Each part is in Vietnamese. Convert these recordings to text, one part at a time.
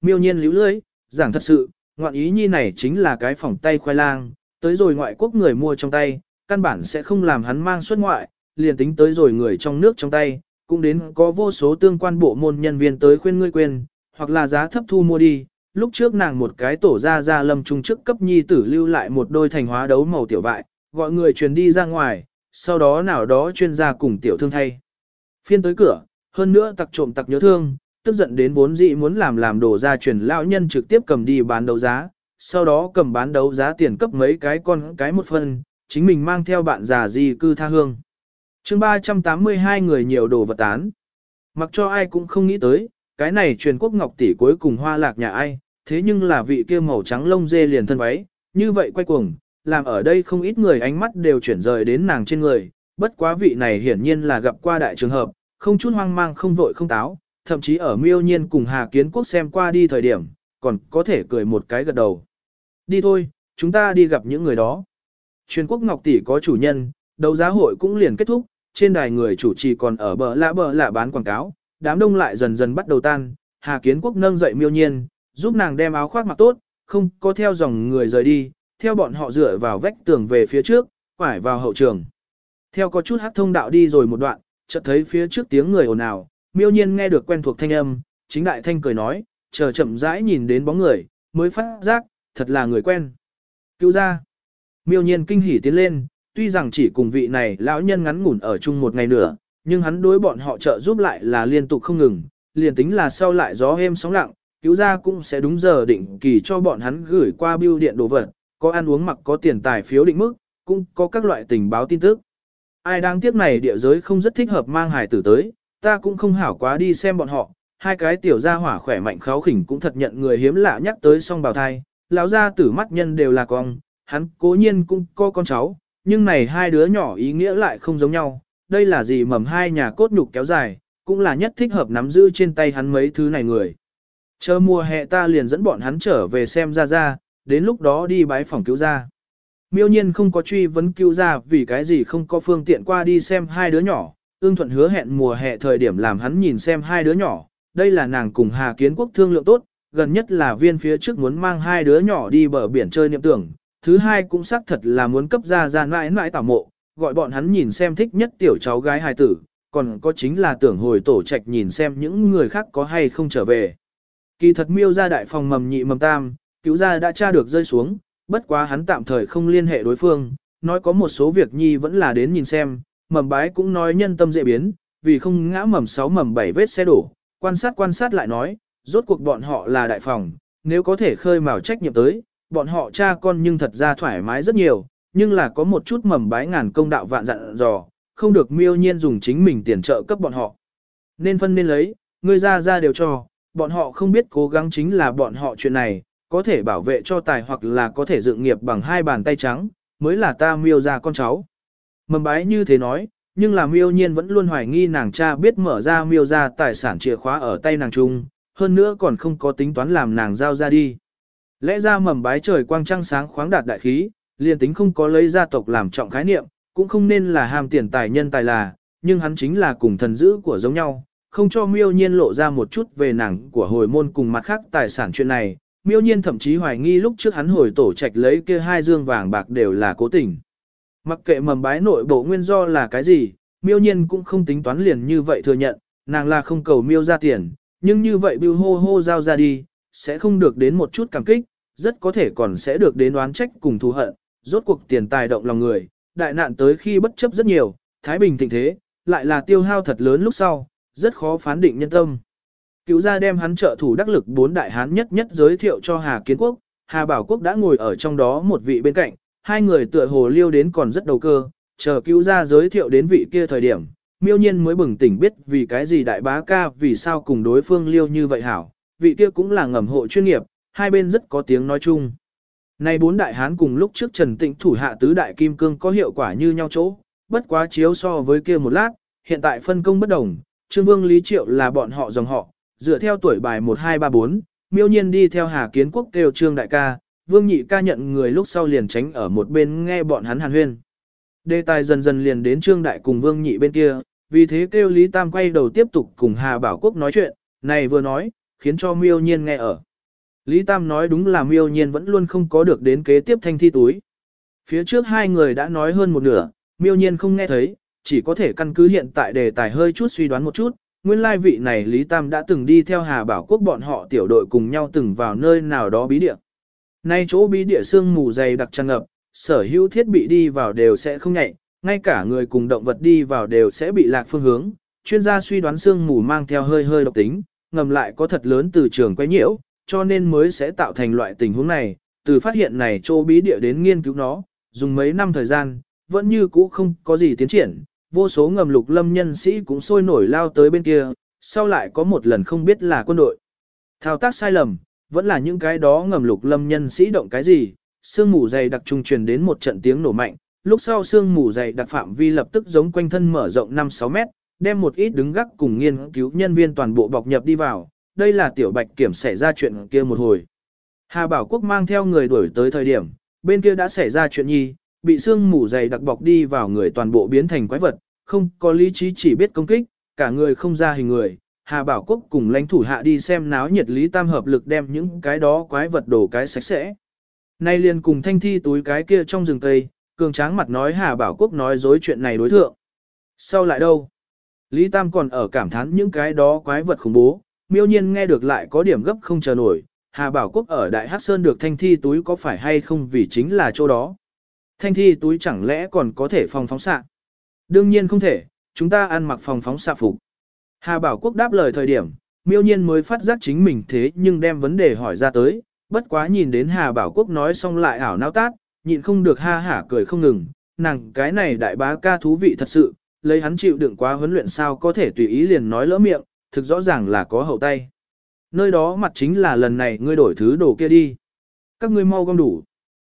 Miêu nhiên líu lưới, giảng thật sự, ngoạn ý nhi này chính là cái phòng tay khoai lang, tới rồi ngoại quốc người mua trong tay, căn bản sẽ không làm hắn mang xuất ngoại, liền tính tới rồi người trong nước trong tay, cũng đến có vô số tương quan bộ môn nhân viên tới khuyên ngươi quên, hoặc là giá thấp thu mua đi. Lúc trước nàng một cái tổ ra ra lâm trung chức cấp nhi tử lưu lại một đôi thành hóa đấu màu tiểu vại, gọi người truyền đi ra ngoài, sau đó nào đó chuyên gia cùng tiểu thương thay. Phiên tới cửa, hơn nữa tặc trộm tặc nhớ thương, tức giận đến vốn dị muốn làm làm đồ ra truyền lão nhân trực tiếp cầm đi bán đấu giá, sau đó cầm bán đấu giá tiền cấp mấy cái con cái một phần, chính mình mang theo bạn già di cư tha hương. chương 382 người nhiều đồ vật tán. Mặc cho ai cũng không nghĩ tới, cái này truyền quốc ngọc tỷ cuối cùng hoa lạc nhà ai, thế nhưng là vị kia màu trắng lông dê liền thân váy, như vậy quay cuồng, làm ở đây không ít người ánh mắt đều chuyển rời đến nàng trên người, bất quá vị này hiển nhiên là gặp qua đại trường hợp, không chút hoang mang không vội không táo, thậm chí ở miêu nhiên cùng Hà Kiến Quốc xem qua đi thời điểm, còn có thể cười một cái gật đầu. Đi thôi, chúng ta đi gặp những người đó. Truyền quốc ngọc tỷ có chủ nhân, đấu giá hội cũng liền kết thúc, trên đài người chủ trì còn ở bờ lạ bờ lạ bán quảng cáo, đám đông lại dần dần bắt đầu tan, Hà Kiến Quốc nâng dậy miêu nhiên, giúp nàng đem áo khoác mặc tốt, không có theo dòng người rời đi, theo bọn họ dựa vào vách tường về phía trước, quải vào hậu trường. Theo có chút hát thông đạo đi rồi một đoạn, chợt thấy phía trước tiếng người ồn ào, miêu nhiên nghe được quen thuộc thanh âm, chính đại thanh cười nói, chờ chậm rãi nhìn đến bóng người, mới phát giác, thật là người quen. Cứu ra. Miêu nhiên kinh hỉ tiến lên, tuy rằng chỉ cùng vị này lão nhân ngắn ngủn ở chung một ngày nữa, nhưng hắn đối bọn họ trợ giúp lại là liên tục không ngừng, liền tính là sau lại gió êm sóng lặng, cứu ra cũng sẽ đúng giờ định kỳ cho bọn hắn gửi qua bưu điện đồ vật, có ăn uống mặc có tiền tài phiếu định mức, cũng có các loại tình báo tin tức. Ai đang tiếc này địa giới không rất thích hợp mang hải tử tới, ta cũng không hảo quá đi xem bọn họ, hai cái tiểu gia hỏa khỏe mạnh kháo khỉnh cũng thật nhận người hiếm lạ nhắc tới song bào thai, lão gia tử mắt nhân đều là con, hắn cố nhiên cũng có con cháu, nhưng này hai đứa nhỏ ý nghĩa lại không giống nhau, đây là gì mầm hai nhà cốt nhục kéo dài, cũng là nhất thích hợp nắm giữ trên tay hắn mấy thứ này người. Chờ mùa hè ta liền dẫn bọn hắn trở về xem ra ra, đến lúc đó đi bái phòng cứu ra. Miêu nhiên không có truy vấn cứu ra vì cái gì không có phương tiện qua đi xem hai đứa nhỏ, ương thuận hứa hẹn mùa hè thời điểm làm hắn nhìn xem hai đứa nhỏ, đây là nàng cùng Hà Kiến Quốc thương lượng tốt, gần nhất là viên phía trước muốn mang hai đứa nhỏ đi bờ biển chơi niệm tưởng, thứ hai cũng xác thật là muốn cấp ra ra mãi mãi tảo mộ, gọi bọn hắn nhìn xem thích nhất tiểu cháu gái hài tử, còn có chính là tưởng hồi tổ trạch nhìn xem những người khác có hay không trở về. Kỳ thật miêu ra đại phòng mầm nhị mầm tam, cứu ra đã tra được rơi xuống, bất quá hắn tạm thời không liên hệ đối phương, nói có một số việc nhi vẫn là đến nhìn xem, mầm bái cũng nói nhân tâm dễ biến, vì không ngã mầm sáu mầm bảy vết xe đổ, quan sát quan sát lại nói, rốt cuộc bọn họ là đại phòng, nếu có thể khơi mào trách nhiệm tới, bọn họ cha con nhưng thật ra thoải mái rất nhiều, nhưng là có một chút mầm bái ngàn công đạo vạn dặn dò, không được miêu nhiên dùng chính mình tiền trợ cấp bọn họ. Nên phân nên lấy, người ra ra đều cho, bọn họ không biết cố gắng chính là bọn họ chuyện này, có thể bảo vệ cho tài hoặc là có thể dựng nghiệp bằng hai bàn tay trắng, mới là ta miêu ra con cháu. Mầm bái như thế nói, nhưng là miêu nhiên vẫn luôn hoài nghi nàng cha biết mở ra miêu ra tài sản chìa khóa ở tay nàng chung, hơn nữa còn không có tính toán làm nàng giao ra đi. Lẽ ra mầm bái trời quang trăng sáng khoáng đạt đại khí, liền tính không có lấy gia tộc làm trọng khái niệm, cũng không nên là ham tiền tài nhân tài là, nhưng hắn chính là cùng thần dữ của giống nhau, không cho miêu nhiên lộ ra một chút về nàng của hồi môn cùng mặt khác tài sản chuyện này. Miêu nhiên thậm chí hoài nghi lúc trước hắn hồi tổ trạch lấy kia hai dương vàng bạc đều là cố tình. Mặc kệ mầm bái nội bộ nguyên do là cái gì, miêu nhiên cũng không tính toán liền như vậy thừa nhận, nàng là không cầu miêu ra tiền, nhưng như vậy bưu hô hô giao ra đi, sẽ không được đến một chút cảm kích, rất có thể còn sẽ được đến oán trách cùng thù hận, rốt cuộc tiền tài động lòng người, đại nạn tới khi bất chấp rất nhiều, Thái Bình thịnh thế, lại là tiêu hao thật lớn lúc sau, rất khó phán định nhân tâm. Cứu gia đem hắn trợ thủ đắc lực bốn đại hán nhất nhất giới thiệu cho Hà Kiến Quốc, Hà Bảo Quốc đã ngồi ở trong đó một vị bên cạnh, hai người tựa hồ liêu đến còn rất đầu cơ, chờ cứu gia giới thiệu đến vị kia thời điểm, miêu nhiên mới bừng tỉnh biết vì cái gì đại bá ca vì sao cùng đối phương liêu như vậy hảo, vị kia cũng là ngầm hộ chuyên nghiệp, hai bên rất có tiếng nói chung. nay bốn đại hán cùng lúc trước Trần Tịnh thủ hạ tứ đại kim cương có hiệu quả như nhau chỗ, bất quá chiếu so với kia một lát, hiện tại phân công bất đồng, Trương Vương Lý Triệu là bọn họ dòng họ, dựa theo tuổi bài 1234, miêu nhiên đi theo Hà Kiến Quốc kêu Trương Đại ca, Vương Nhị ca nhận người lúc sau liền tránh ở một bên nghe bọn hắn hàn huyên. Đề tài dần dần liền đến Trương Đại cùng Vương Nhị bên kia, vì thế kêu Lý Tam quay đầu tiếp tục cùng Hà Bảo Quốc nói chuyện, này vừa nói, khiến cho miêu nhiên nghe ở. Lý Tam nói đúng là miêu nhiên vẫn luôn không có được đến kế tiếp thanh thi túi. Phía trước hai người đã nói hơn một nửa, miêu nhiên không nghe thấy, chỉ có thể căn cứ hiện tại đề tài hơi chút suy đoán một chút. Nguyên lai vị này Lý Tam đã từng đi theo Hà Bảo Quốc bọn họ tiểu đội cùng nhau từng vào nơi nào đó bí địa. Nay chỗ bí địa xương mù dày đặc tràn ngập, sở hữu thiết bị đi vào đều sẽ không nhạy, ngay cả người cùng động vật đi vào đều sẽ bị lạc phương hướng. Chuyên gia suy đoán xương mù mang theo hơi hơi độc tính, ngầm lại có thật lớn từ trường quay nhiễu, cho nên mới sẽ tạo thành loại tình huống này. Từ phát hiện này chỗ bí địa đến nghiên cứu nó, dùng mấy năm thời gian, vẫn như cũ không có gì tiến triển, vô số ngầm lục lâm nhân sĩ cũng sôi nổi lao tới bên kia, sau lại có một lần không biết là quân đội. Thao tác sai lầm, vẫn là những cái đó ngầm lục lâm nhân sĩ động cái gì, sương mù dày đặc trung truyền đến một trận tiếng nổ mạnh, lúc sau sương mù dày đặc phạm vi lập tức giống quanh thân mở rộng 5-6 mét, đem một ít đứng gác cùng nghiên cứu nhân viên toàn bộ bọc nhập đi vào, đây là tiểu bạch kiểm xảy ra chuyện kia một hồi. Hà Bảo Quốc mang theo người đuổi tới thời điểm, bên kia đã xảy ra chuyện nhi, bị sương mù dày đặc bọc đi vào người toàn bộ biến thành quái vật, không có lý trí chỉ biết công kích, cả người không ra hình người. Hà Bảo Quốc cùng lãnh thủ hạ đi xem náo nhiệt lý tam hợp lực đem những cái đó quái vật đổ cái sạch sẽ. Nay liền cùng thanh thi túi cái kia trong rừng tây, cường tráng mặt nói Hà Bảo Quốc nói dối chuyện này đối thượng. Sau lại đâu? Lý Tam còn ở cảm thán những cái đó quái vật khủng bố, miêu nhiên nghe được lại có điểm gấp không chờ nổi. Hà Bảo Quốc ở Đại Hắc Sơn được thanh thi túi có phải hay không vì chính là chỗ đó. Thanh thi túi chẳng lẽ còn có thể phòng phóng xạ? Đương nhiên không thể, chúng ta ăn mặc phòng phóng xạ phục. Hà Bảo Quốc đáp lời thời điểm, miêu nhiên mới phát giác chính mình thế nhưng đem vấn đề hỏi ra tới, bất quá nhìn đến Hà Bảo Quốc nói xong lại ảo nao tát, nhịn không được ha hả cười không ngừng, nàng cái này đại bá ca thú vị thật sự, lấy hắn chịu đựng quá huấn luyện sao có thể tùy ý liền nói lỡ miệng, thực rõ ràng là có hậu tay. Nơi đó mặt chính là lần này ngươi đổi thứ đồ kia đi. Các ngươi mau gom đủ.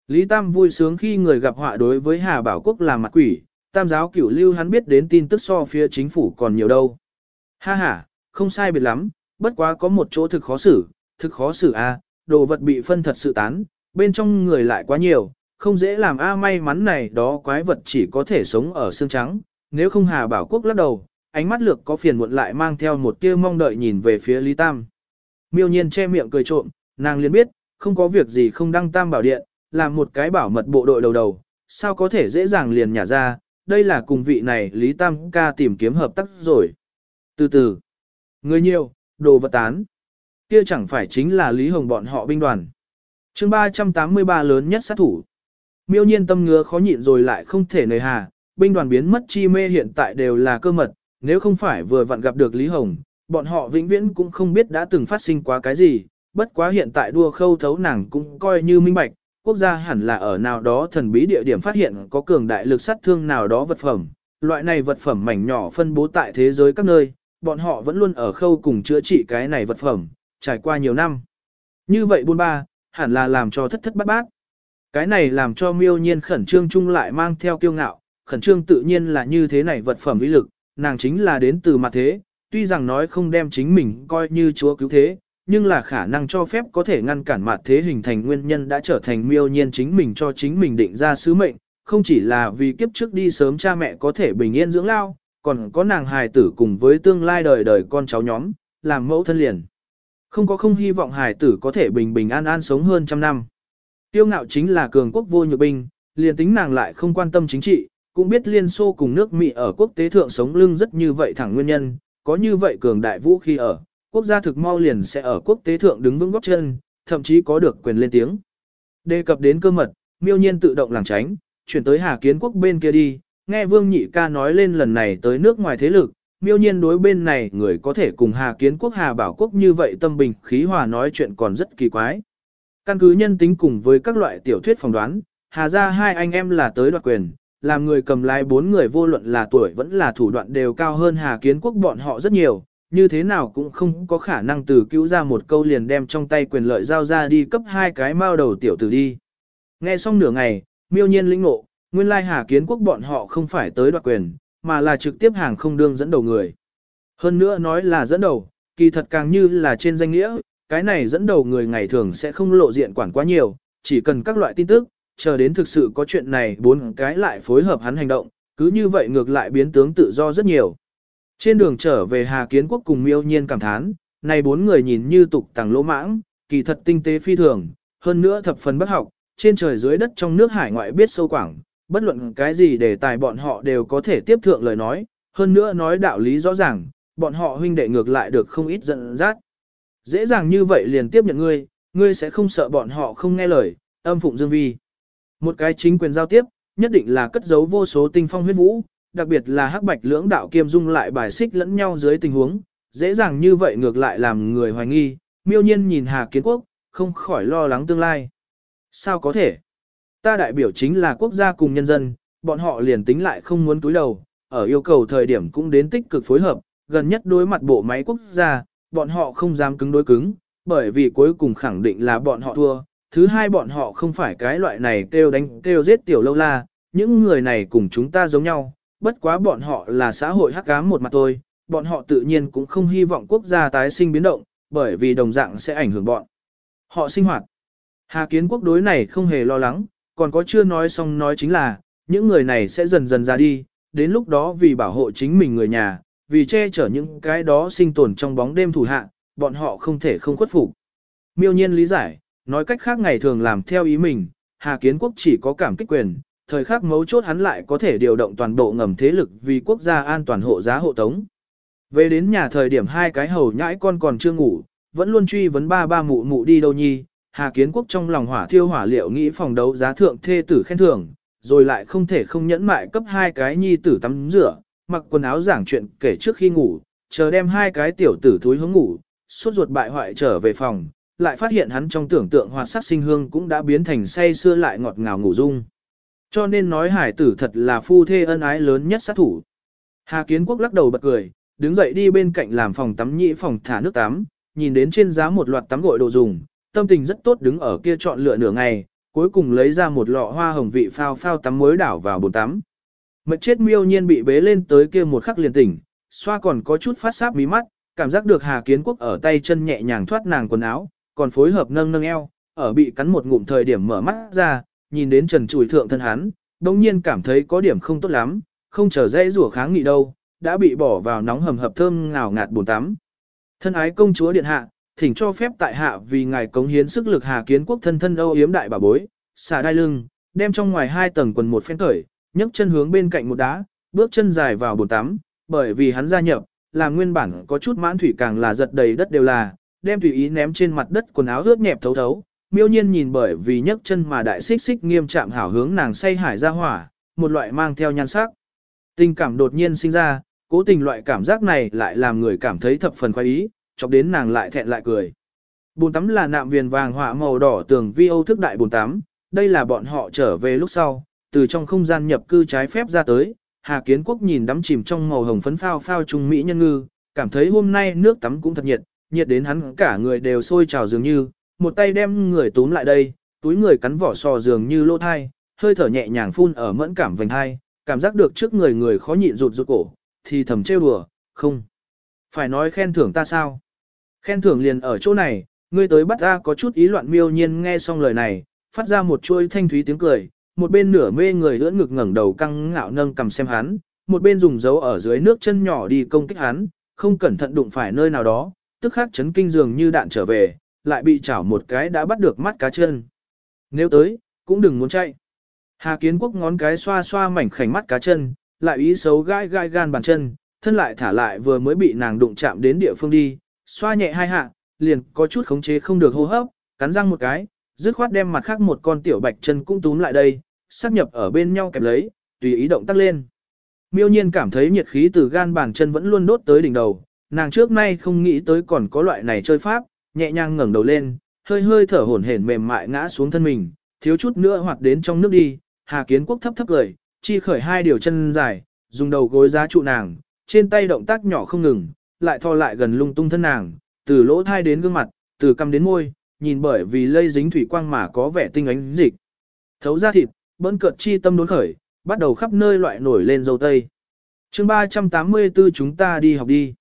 Lý Tam vui sướng khi người gặp họa đối với Hà Bảo Quốc là mặt quỷ, Tam giáo cửu lưu hắn biết đến tin tức so phía chính phủ còn nhiều đâu. Ha ha, không sai biệt lắm, bất quá có một chỗ thực khó xử, thực khó xử a, đồ vật bị phân thật sự tán, bên trong người lại quá nhiều, không dễ làm a may mắn này đó quái vật chỉ có thể sống ở xương trắng, nếu không Hà Bảo Quốc lắc đầu, ánh mắt lược có phiền muộn lại mang theo một tia mong đợi nhìn về phía Lý Tam. Miêu nhiên che miệng cười trộm, nàng liền biết, không có việc gì không đăng Tam bảo điện, làm một cái bảo mật bộ đội đầu đầu, sao có thể dễ dàng liền nhả ra, đây là cùng vị này Lý Tam ca tìm kiếm hợp tác rồi. Từ từ, người nhiều, đồ vật tán, kia chẳng phải chính là Lý Hồng bọn họ binh đoàn. chương 383 lớn nhất sát thủ. Miêu nhiên tâm ngứa khó nhịn rồi lại không thể nời hà, binh đoàn biến mất chi mê hiện tại đều là cơ mật, nếu không phải vừa vặn gặp được Lý Hồng, bọn họ vĩnh viễn cũng không biết đã từng phát sinh quá cái gì, bất quá hiện tại đua khâu thấu nàng cũng coi như minh bạch, quốc gia hẳn là ở nào đó thần bí địa điểm phát hiện có cường đại lực sát thương nào đó vật phẩm. Loại này vật phẩm mảnh nhỏ phân bố tại thế giới các nơi, bọn họ vẫn luôn ở khâu cùng chữa trị cái này vật phẩm, trải qua nhiều năm. Như vậy buôn ba, hẳn là làm cho thất thất bát bát. Cái này làm cho miêu nhiên khẩn trương chung lại mang theo kiêu ngạo, khẩn trương tự nhiên là như thế này vật phẩm lý lực, nàng chính là đến từ mặt thế, tuy rằng nói không đem chính mình coi như chúa cứu thế, nhưng là khả năng cho phép có thể ngăn cản mặt thế hình thành nguyên nhân đã trở thành miêu nhiên chính mình cho chính mình định ra sứ mệnh, không chỉ là vì kiếp trước đi sớm cha mẹ có thể bình yên dưỡng lao, còn có nàng hài tử cùng với tương lai đời đời con cháu nhóm, làm mẫu thân liền. Không có không hy vọng hài tử có thể bình bình an an sống hơn trăm năm. Tiêu ngạo chính là cường quốc vô nhược binh, liền tính nàng lại không quan tâm chính trị, cũng biết Liên Xô cùng nước Mỹ ở quốc tế thượng sống lưng rất như vậy thẳng nguyên nhân, có như vậy cường đại vũ khi ở, quốc gia thực mau liền sẽ ở quốc tế thượng đứng vững góc chân, thậm chí có được quyền lên tiếng. Đề cập đến cơ mật, miêu nhiên tự động làng tránh, chuyển tới Hà Kiến Quốc bên kia đi, nghe Vương Nhị ca nói lên lần này tới nước ngoài thế lực, miêu nhiên đối bên này người có thể cùng Hà Kiến Quốc Hà Bảo Quốc như vậy tâm bình khí hòa nói chuyện còn rất kỳ quái. Căn cứ nhân tính cùng với các loại tiểu thuyết phỏng đoán, Hà ra hai anh em là tới đoạt quyền, làm người cầm lái bốn người vô luận là tuổi vẫn là thủ đoạn đều cao hơn Hà Kiến Quốc bọn họ rất nhiều, như thế nào cũng không có khả năng từ cứu ra một câu liền đem trong tay quyền lợi giao ra đi cấp hai cái mao đầu tiểu tử đi. Nghe xong nửa ngày, miêu nhiên lĩnh ngộ, nguyên lai Hà Kiến Quốc bọn họ không phải tới đoạt quyền, mà là trực tiếp hàng không đương dẫn đầu người. Hơn nữa nói là dẫn đầu, kỳ thật càng như là trên danh nghĩa, cái này dẫn đầu người ngày thường sẽ không lộ diện quản quá nhiều, chỉ cần các loại tin tức, chờ đến thực sự có chuyện này bốn cái lại phối hợp hắn hành động, cứ như vậy ngược lại biến tướng tự do rất nhiều. Trên đường trở về Hà Kiến Quốc cùng miêu nhiên cảm thán, này bốn người nhìn như tục tàng lỗ mãng, kỳ thật tinh tế phi thường, hơn nữa thập phần bất học, trên trời dưới đất trong nước hải ngoại biết sâu quảng, bất luận cái gì để tài bọn họ đều có thể tiếp thượng lời nói, hơn nữa nói đạo lý rõ ràng, bọn họ huynh đệ ngược lại được không ít giận dắt. Dễ dàng như vậy liền tiếp nhận ngươi, ngươi sẽ không sợ bọn họ không nghe lời, âm phụng dương vi. Một cái chính quyền giao tiếp, nhất định là cất giấu vô số tinh phong huyết vũ, đặc biệt là hắc bạch lưỡng đạo kiêm dung lại bài xích lẫn nhau dưới tình huống, dễ dàng như vậy ngược lại làm người hoài nghi, miêu nhiên nhìn Hà Kiến Quốc, không khỏi lo lắng tương lai. Sao có thể? Ta đại biểu chính là quốc gia cùng nhân dân, bọn họ liền tính lại không muốn túi đầu, ở yêu cầu thời điểm cũng đến tích cực phối hợp, gần nhất đối mặt bộ máy quốc gia, bọn họ không dám cứng đối cứng, bởi vì cuối cùng khẳng định là bọn họ thua. Thứ hai bọn họ không phải cái loại này kêu đánh kêu giết tiểu lâu la, những người này cùng chúng ta giống nhau, bất quá bọn họ là xã hội hắc ám một mặt thôi, bọn họ tự nhiên cũng không hy vọng quốc gia tái sinh biến động, bởi vì đồng dạng sẽ ảnh hưởng bọn. Họ sinh hoạt. Hà kiến quốc đối này không hề lo lắng, còn có chưa nói xong nói chính là, những người này sẽ dần dần ra đi, đến lúc đó vì bảo hộ chính mình người nhà, vì che chở những cái đó sinh tồn trong bóng đêm thủ hạ, bọn họ không thể không khuất phục. Miêu nhiên lý giải, nói cách khác ngày thường làm theo ý mình, Hà Kiến Quốc chỉ có cảm kích quyền, thời khắc mấu chốt hắn lại có thể điều động toàn bộ ngầm thế lực vì quốc gia an toàn hộ giá hộ tống. Về đến nhà thời điểm hai cái hầu nhãi con còn chưa ngủ, vẫn luôn truy vấn ba ba mụ mụ đi đâu nhi, Hà Kiến Quốc trong lòng hỏa thiêu hỏa liệu nghĩ phòng đấu giá thượng thê tử khen thưởng, rồi lại không thể không nhẫn mại cấp hai cái nhi tử tắm rửa, mặc quần áo giảng chuyện kể trước khi ngủ, chờ đem hai cái tiểu tử thúi hướng ngủ, suốt ruột bại hoại trở về phòng, lại phát hiện hắn trong tưởng tượng hoạt sắc sinh hương cũng đã biến thành say xưa lại ngọt ngào ngủ dung. Cho nên nói hải tử thật là phu thê ân ái lớn nhất sát thủ. Hà Kiến Quốc lắc đầu bật cười, đứng dậy đi bên cạnh làm phòng tắm nhị phòng thả nước tắm, nhìn đến trên giá một loạt tắm gội đồ dùng, tâm tình rất tốt đứng ở kia chọn lựa nửa ngày, cuối cùng lấy ra một lọ hoa hồng vị phao phao tắm muối đảo vào bồn tắm. Mật chết miêu nhiên bị bế lên tới kia một khắc liền tỉnh, xoa còn có chút phát sáp mí mắt, cảm giác được Hà Kiến Quốc ở tay chân nhẹ nhàng thoát nàng quần áo, còn phối hợp nâng nâng eo, ở bị cắn một ngụm thời điểm mở mắt ra, nhìn đến trần trùi thượng thân hắn, đồng nhiên cảm thấy có điểm không tốt lắm, không chờ dễ rủa kháng nghị đâu, đã bị bỏ vào nóng hầm hập thơm ngào ngạt bồn tắm. Thân ái công chúa điện hạ, thỉnh cho phép tại hạ vì ngài cống hiến sức lực Hà Kiến Quốc thân thân âu yếm đại bà bối, xả đai lưng, đem trong ngoài hai tầng quần một phen cởi, nhấc chân hướng bên cạnh một đá, bước chân dài vào bồn tắm, bởi vì hắn gia nhập, là nguyên bản có chút mãn thủy càng là giật đầy đất đều là, đem tùy ý ném trên mặt đất quần áo ướt nhẹp thấu thấu. Miêu nhiên nhìn bởi vì nhấc chân mà đại xích xích nghiêm chạm hảo hướng nàng say hải ra hỏa, một loại mang theo nhan sắc. Tình cảm đột nhiên sinh ra, cố tình loại cảm giác này lại làm người cảm thấy thập phần khoái ý, chọc đến nàng lại thẹn lại cười. Bồn tắm là nạm viền vàng họa màu đỏ tường vi âu thức đại bồn tắm, đây là bọn họ trở về lúc sau, từ trong không gian nhập cư trái phép ra tới, Hà Kiến Quốc nhìn đắm chìm trong màu hồng phấn phao phao trung mỹ nhân ngư, cảm thấy hôm nay nước tắm cũng thật nhiệt, nhiệt đến hắn cả người đều sôi trào dường như, một tay đem người túm lại đây, túi người cắn vỏ sò dường như lỗ thai, hơi thở nhẹ nhàng phun ở mẫn cảm vành hai, cảm giác được trước người người khó nhịn rụt rụt cổ, thì thầm trêu đùa, không. Phải nói khen thưởng ta sao? Khen thưởng liền ở chỗ này, ngươi tới bắt ta có chút ý loạn miêu nhiên nghe xong lời này, phát ra một chuôi thanh thúy tiếng cười, một bên nửa mê người ưỡn ngực ngẩng đầu căng ngạo nâng cầm xem hắn, một bên dùng dấu ở dưới nước chân nhỏ đi công kích hắn, không cẩn thận đụng phải nơi nào đó, tức khắc chấn kinh dường như đạn trở về, lại bị chảo một cái đã bắt được mắt cá chân. Nếu tới, cũng đừng muốn chạy. Hà Kiến Quốc ngón cái xoa xoa mảnh khảnh mắt cá chân, lại ý xấu gai gai gan bàn chân, thân lại thả lại vừa mới bị nàng đụng chạm đến địa phương đi, xoa nhẹ hai hạ, liền có chút khống chế không được hô hấp, cắn răng một cái, dứt khoát đem mặt khác một con tiểu bạch chân cũng túm lại đây, sắp nhập ở bên nhau kẹp lấy, tùy ý động tác lên. Miêu nhiên cảm thấy nhiệt khí từ gan bàn chân vẫn luôn đốt tới đỉnh đầu, nàng trước nay không nghĩ tới còn có loại này chơi pháp, nhẹ nhàng ngẩng đầu lên, hơi hơi thở hổn hển mềm mại ngã xuống thân mình, thiếu chút nữa hoặc đến trong nước đi, Hà Kiến Quốc thấp thấp cười, chi khởi hai điều chân dài, dùng đầu gối giá trụ nàng, trên tay động tác nhỏ không ngừng, lại thò lại gần lung tung thân nàng, từ lỗ thai đến gương mặt, từ cằm đến môi, nhìn bởi vì lây dính thủy quang mà có vẻ tinh ánh dịch. Thấu ra thịt, bỡn cợt chi tâm đốn khởi, bắt đầu khắp nơi loại nổi lên dầu tây. chương 384 chúng ta đi học đi.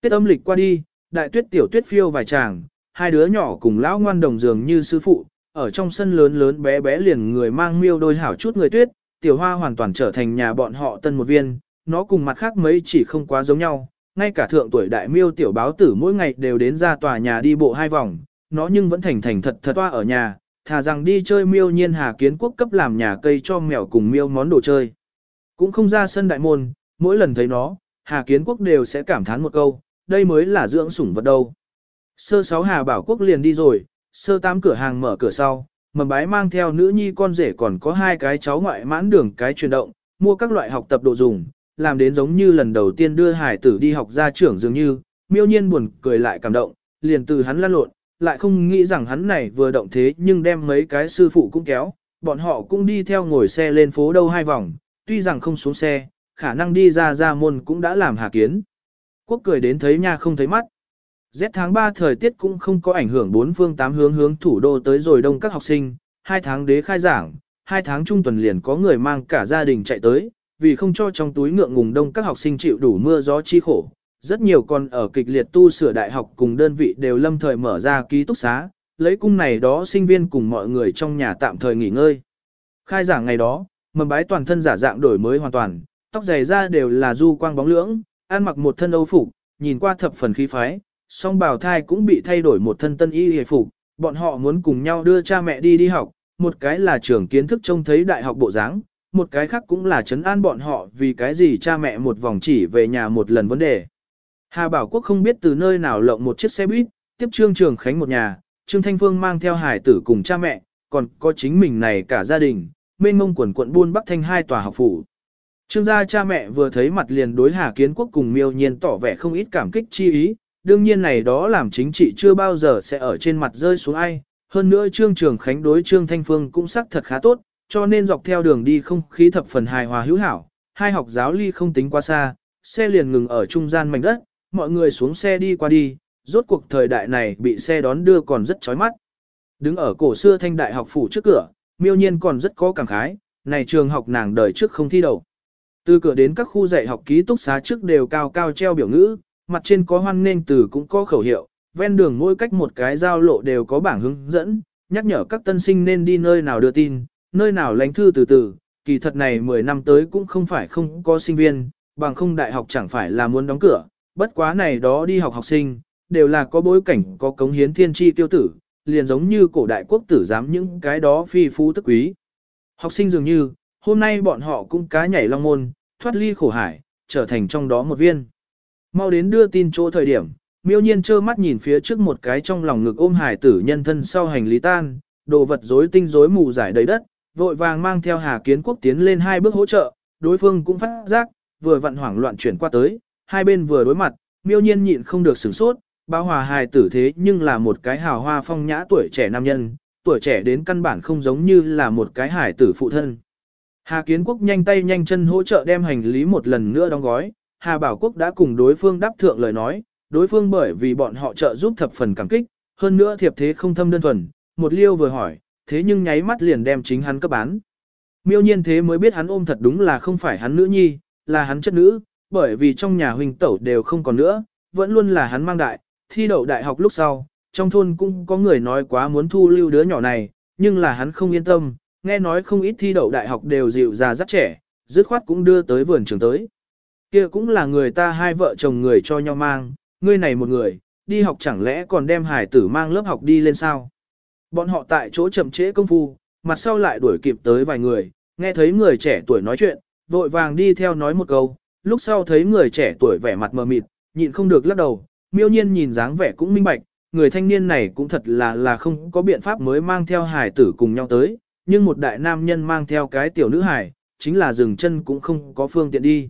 Tiết âm lịch qua đi, đại tuyết tiểu tuyết phiêu vài chàng, hai đứa nhỏ cùng lão ngoan đồng dường như sư phụ, ở trong sân lớn lớn bé bé liền người mang miêu đôi hảo chút người tuyết, tiểu hoa hoàn toàn trở thành nhà bọn họ tân một viên, nó cùng mặt khác mấy chỉ không quá giống nhau, ngay cả thượng tuổi đại miêu tiểu báo tử mỗi ngày đều đến ra tòa nhà đi bộ hai vòng, nó nhưng vẫn thành thành thật thật toa ở nhà, thà rằng đi chơi miêu nhiên hà kiến quốc cấp làm nhà cây cho mèo cùng miêu món đồ chơi. Cũng không ra sân đại môn, mỗi lần thấy nó, hà kiến quốc đều sẽ cảm thán một câu, đây mới là dưỡng sủng vật đâu. Sơ sáu hà bảo quốc liền đi rồi, sơ tám cửa hàng mở cửa sau, mầm bái mang theo nữ nhi con rể còn có hai cái cháu ngoại mãn đường cái chuyển động, mua các loại học tập đồ dùng, làm đến giống như lần đầu tiên đưa hải tử đi học ra trưởng dường như, miêu nhiên buồn cười lại cảm động, liền từ hắn lăn lộn, lại không nghĩ rằng hắn này vừa động thế nhưng đem mấy cái sư phụ cũng kéo, bọn họ cũng đi theo ngồi xe lên phố đâu hai vòng, tuy rằng không xuống xe, khả năng đi ra ra môn cũng đã làm hà kiến. Quốc cười đến thấy nha không thấy mắt. Rét tháng 3 thời tiết cũng không có ảnh hưởng bốn phương tám hướng hướng thủ đô tới rồi đông các học sinh, hai tháng đế khai giảng, hai tháng trung tuần liền có người mang cả gia đình chạy tới, vì không cho trong túi ngượng ngùng đông các học sinh chịu đủ mưa gió chi khổ. Rất nhiều con ở kịch liệt tu sửa đại học cùng đơn vị đều lâm thời mở ra ký túc xá, lấy cung này đó sinh viên cùng mọi người trong nhà tạm thời nghỉ ngơi. Khai giảng ngày đó, mầm bái toàn thân giả dạng đổi mới hoàn toàn, tóc dày ra đều là du quang bóng lưỡng, ăn mặc một thân âu phục, nhìn qua thập phần khí phái, song bào thai cũng bị thay đổi một thân tân y hề phục, bọn họ muốn cùng nhau đưa cha mẹ đi đi học, một cái là trường kiến thức trông thấy đại học bộ dáng, một cái khác cũng là chấn an bọn họ vì cái gì cha mẹ một vòng chỉ về nhà một lần vấn đề. Hà Bảo Quốc không biết từ nơi nào lộng một chiếc xe buýt, tiếp Trương Trường Khánh một nhà, Trương Thanh Phương mang theo hải tử cùng cha mẹ, còn có chính mình này cả gia đình, mênh mông quần quận buôn Bắc Thanh hai tòa học phủ. Trương gia cha mẹ vừa thấy mặt liền đối Hà Kiến Quốc cùng miêu nhiên tỏ vẻ không ít cảm kích chi ý, đương nhiên này đó làm chính trị chưa bao giờ sẽ ở trên mặt rơi xuống ai, hơn nữa Trương Trường Khánh đối Trương Thanh Phương cũng xác thật khá tốt, cho nên dọc theo đường đi không khí thập phần hài hòa hữu hảo, hai học giáo ly không tính quá xa, xe liền ngừng ở trung gian mảnh đất, mọi người xuống xe đi qua đi, rốt cuộc thời đại này bị xe đón đưa còn rất chói mắt. Đứng ở cổ xưa thanh đại học phủ trước cửa, miêu nhiên còn rất có cảm khái, này trường học nàng đời trước không thi đầu. Từ cửa đến các khu dạy học ký túc xá trước đều cao cao treo biểu ngữ, mặt trên có hoan nghênh từ cũng có khẩu hiệu, ven đường mỗi cách một cái giao lộ đều có bảng hướng dẫn, nhắc nhở các tân sinh nên đi nơi nào đưa tin, nơi nào lánh thư từ từ, kỳ thật này 10 năm tới cũng không phải không có sinh viên, bằng không đại học chẳng phải là muốn đóng cửa, bất quá này đó đi học học sinh, đều là có bối cảnh có cống hiến thiên tri tiêu tử, liền giống như cổ đại quốc tử giám những cái đó phi phú tức quý. Học sinh dường như, hôm nay bọn họ cũng cá nhảy long môn, thoát ly khổ hải, trở thành trong đó một viên. Mau đến đưa tin chỗ thời điểm, miêu nhiên trơ mắt nhìn phía trước một cái trong lòng ngực ôm hải tử nhân thân sau hành lý tan, đồ vật rối tinh rối mù giải đầy đất, vội vàng mang theo Hà Kiến Quốc tiến lên hai bước hỗ trợ, đối phương cũng phát giác, vừa vặn hoảng loạn chuyển qua tới, hai bên vừa đối mặt, miêu nhiên nhịn không được sửng sốt, bao hòa hài tử thế nhưng là một cái hào hoa phong nhã tuổi trẻ nam nhân, tuổi trẻ đến căn bản không giống như là một cái hải tử phụ thân. Hà Kiến Quốc nhanh tay nhanh chân hỗ trợ đem hành lý một lần nữa đóng gói, Hà Bảo Quốc đã cùng đối phương đáp thượng lời nói, đối phương bởi vì bọn họ trợ giúp thập phần cảm kích, hơn nữa thiệp thế không thâm đơn thuần, một liêu vừa hỏi, thế nhưng nháy mắt liền đem chính hắn cấp bán. Miêu nhiên thế mới biết hắn ôm thật đúng là không phải hắn nữ nhi, là hắn chất nữ, bởi vì trong nhà huynh tẩu đều không còn nữa, vẫn luôn là hắn mang đại, thi đậu đại học lúc sau, trong thôn cũng có người nói quá muốn thu lưu đứa nhỏ này, nhưng là hắn không yên tâm, nghe nói không ít thi đậu đại học đều dịu già rất trẻ, dứt khoát cũng đưa tới vườn trường tới. Kia cũng là người ta hai vợ chồng người cho nhau mang, ngươi này một người, đi học chẳng lẽ còn đem hải tử mang lớp học đi lên sao? Bọn họ tại chỗ chậm trễ công phu, mặt sau lại đuổi kịp tới vài người, nghe thấy người trẻ tuổi nói chuyện, vội vàng đi theo nói một câu, lúc sau thấy người trẻ tuổi vẻ mặt mờ mịt, nhịn không được lắc đầu, miêu nhiên nhìn dáng vẻ cũng minh bạch, người thanh niên này cũng thật là là không có biện pháp mới mang theo hải tử cùng nhau tới, nhưng một đại nam nhân mang theo cái tiểu nữ hải, chính là dừng chân cũng không có phương tiện đi.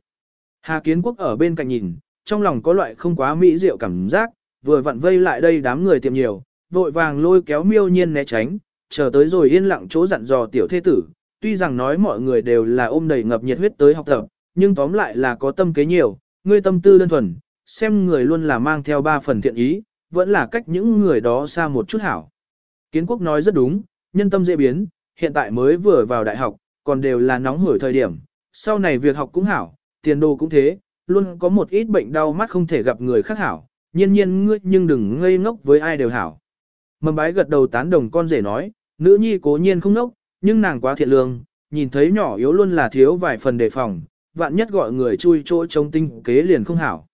Hà Kiến Quốc ở bên cạnh nhìn, trong lòng có loại không quá mỹ diệu cảm giác, vừa vặn vây lại đây đám người tiệm nhiều, vội vàng lôi kéo miêu nhiên né tránh, chờ tới rồi yên lặng chỗ dặn dò tiểu thế tử, tuy rằng nói mọi người đều là ôm đầy ngập nhiệt huyết tới học tập, nhưng tóm lại là có tâm kế nhiều, ngươi tâm tư đơn thuần, xem người luôn là mang theo ba phần thiện ý, vẫn là cách những người đó xa một chút hảo. Kiến quốc nói rất đúng, nhân tâm dễ biến, hiện tại mới vừa vào đại học, còn đều là nóng hổi thời điểm, sau này việc học cũng hảo, tiền đồ cũng thế, luôn có một ít bệnh đau mắt không thể gặp người khác hảo, nhiên nhiên ngươi nhưng đừng ngây ngốc với ai đều hảo. Mầm bái gật đầu tán đồng con rể nói, nữ nhi cố nhiên không nốc, nhưng nàng quá thiện lương, nhìn thấy nhỏ yếu luôn là thiếu vài phần đề phòng, vạn nhất gọi người chui chỗ trông tinh kế liền không hảo.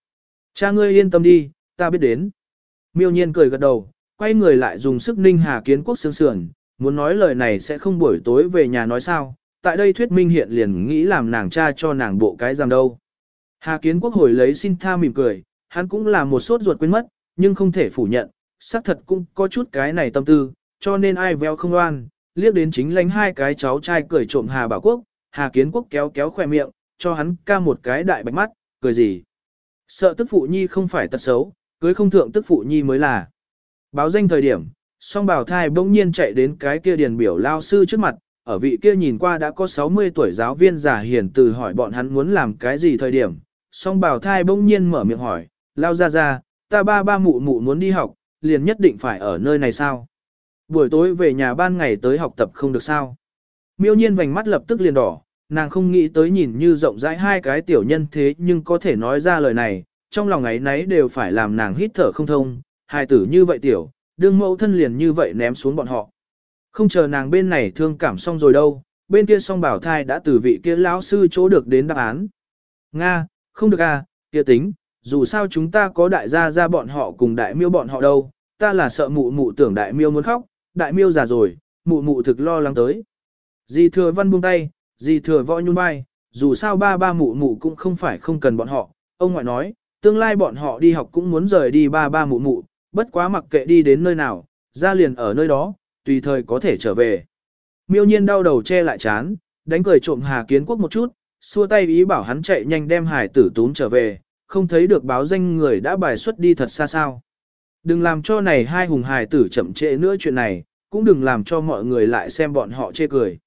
Cha ngươi yên tâm đi, ta biết đến. Miêu nhiên cười gật đầu, quay người lại dùng sức ninh Hà Kiến Quốc sương sườn, muốn nói lời này sẽ không buổi tối về nhà nói sao, tại đây thuyết minh hiện liền nghĩ làm nàng cha cho nàng bộ cái giam đâu. Hà Kiến Quốc hồi lấy xin tha mỉm cười, hắn cũng là một sốt ruột quên mất, nhưng không thể phủ nhận, xác thật cũng có chút cái này tâm tư, cho nên ai veo không oan, liếc đến chính lánh hai cái cháu trai cười trộm Hà Bảo Quốc, Hà Kiến Quốc kéo kéo khỏe miệng, cho hắn ca một cái đại bạch mắt, cười gì. Sợ tức phụ nhi không phải tật xấu, cưới không thượng tức phụ nhi mới là. Báo danh thời điểm, song bảo thai bỗng nhiên chạy đến cái kia điền biểu lao sư trước mặt, ở vị kia nhìn qua đã có 60 tuổi giáo viên giả hiền từ hỏi bọn hắn muốn làm cái gì thời điểm. Song bảo thai bỗng nhiên mở miệng hỏi, lao ra ra, ta ba ba mụ mụ muốn đi học, liền nhất định phải ở nơi này sao? Buổi tối về nhà ban ngày tới học tập không được sao? Miêu nhiên vành mắt lập tức liền đỏ, nàng không nghĩ tới nhìn như rộng rãi hai cái tiểu nhân thế nhưng có thể nói ra lời này, trong lòng ấy nấy đều phải làm nàng hít thở không thông, hai tử như vậy tiểu, đương mẫu thân liền như vậy ném xuống bọn họ. Không chờ nàng bên này thương cảm xong rồi đâu, bên kia song bảo thai đã từ vị kia lão sư chỗ được đến đáp án. Nga, không được à, kia tính, dù sao chúng ta có đại gia ra bọn họ cùng đại miêu bọn họ đâu, ta là sợ mụ mụ tưởng đại miêu muốn khóc, đại miêu già rồi, mụ mụ thực lo lắng tới. Dì thừa văn buông tay, dì thừa võ nhún vai, dù sao ba ba mụ mụ cũng không phải không cần bọn họ, ông ngoại nói, tương lai bọn họ đi học cũng muốn rời đi ba ba mụ mụ, bất quá mặc kệ đi đến nơi nào, ra liền ở nơi đó, tùy thời có thể trở về. Miêu nhiên đau đầu che lại chán, đánh cười trộm Hà Kiến Quốc một chút, xua tay ý bảo hắn chạy nhanh đem hải tử tún trở về, không thấy được báo danh người đã bài xuất đi thật xa sao. Đừng làm cho này hai hùng hải tử chậm trễ nữa chuyện này, cũng đừng làm cho mọi người lại xem bọn họ chê cười.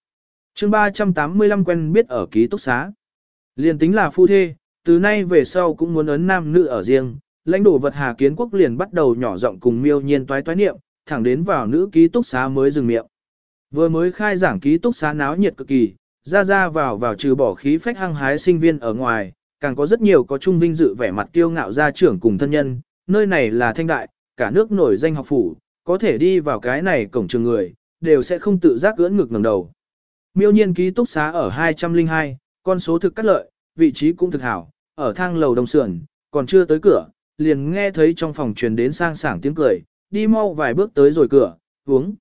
chương 385 quen biết ở ký túc xá. Liền tính là phu thê, từ nay về sau cũng muốn ấn nam nữ ở riêng, lãnh đổ vật Hà Kiến Quốc liền bắt đầu nhỏ giọng cùng miêu nhiên toái toái niệm, thẳng đến vào nữ ký túc xá mới dừng miệng. Vừa mới khai giảng ký túc xá náo nhiệt cực kỳ, ra ra vào vào trừ bỏ khí phách hăng hái sinh viên ở ngoài, càng có rất nhiều có trung vinh dự vẻ mặt kiêu ngạo gia trưởng cùng thân nhân, nơi này là thanh đại, cả nước nổi danh học phủ, có thể đi vào cái này cổng trường người, đều sẽ không tự giác ưỡn ngực ngẩng đầu. Miêu nhiên ký túc xá ở 202, con số thực cắt lợi, vị trí cũng thực hảo, ở thang lầu đông sườn, còn chưa tới cửa, liền nghe thấy trong phòng truyền đến sang sảng tiếng cười, đi mau vài bước tới rồi cửa, uống.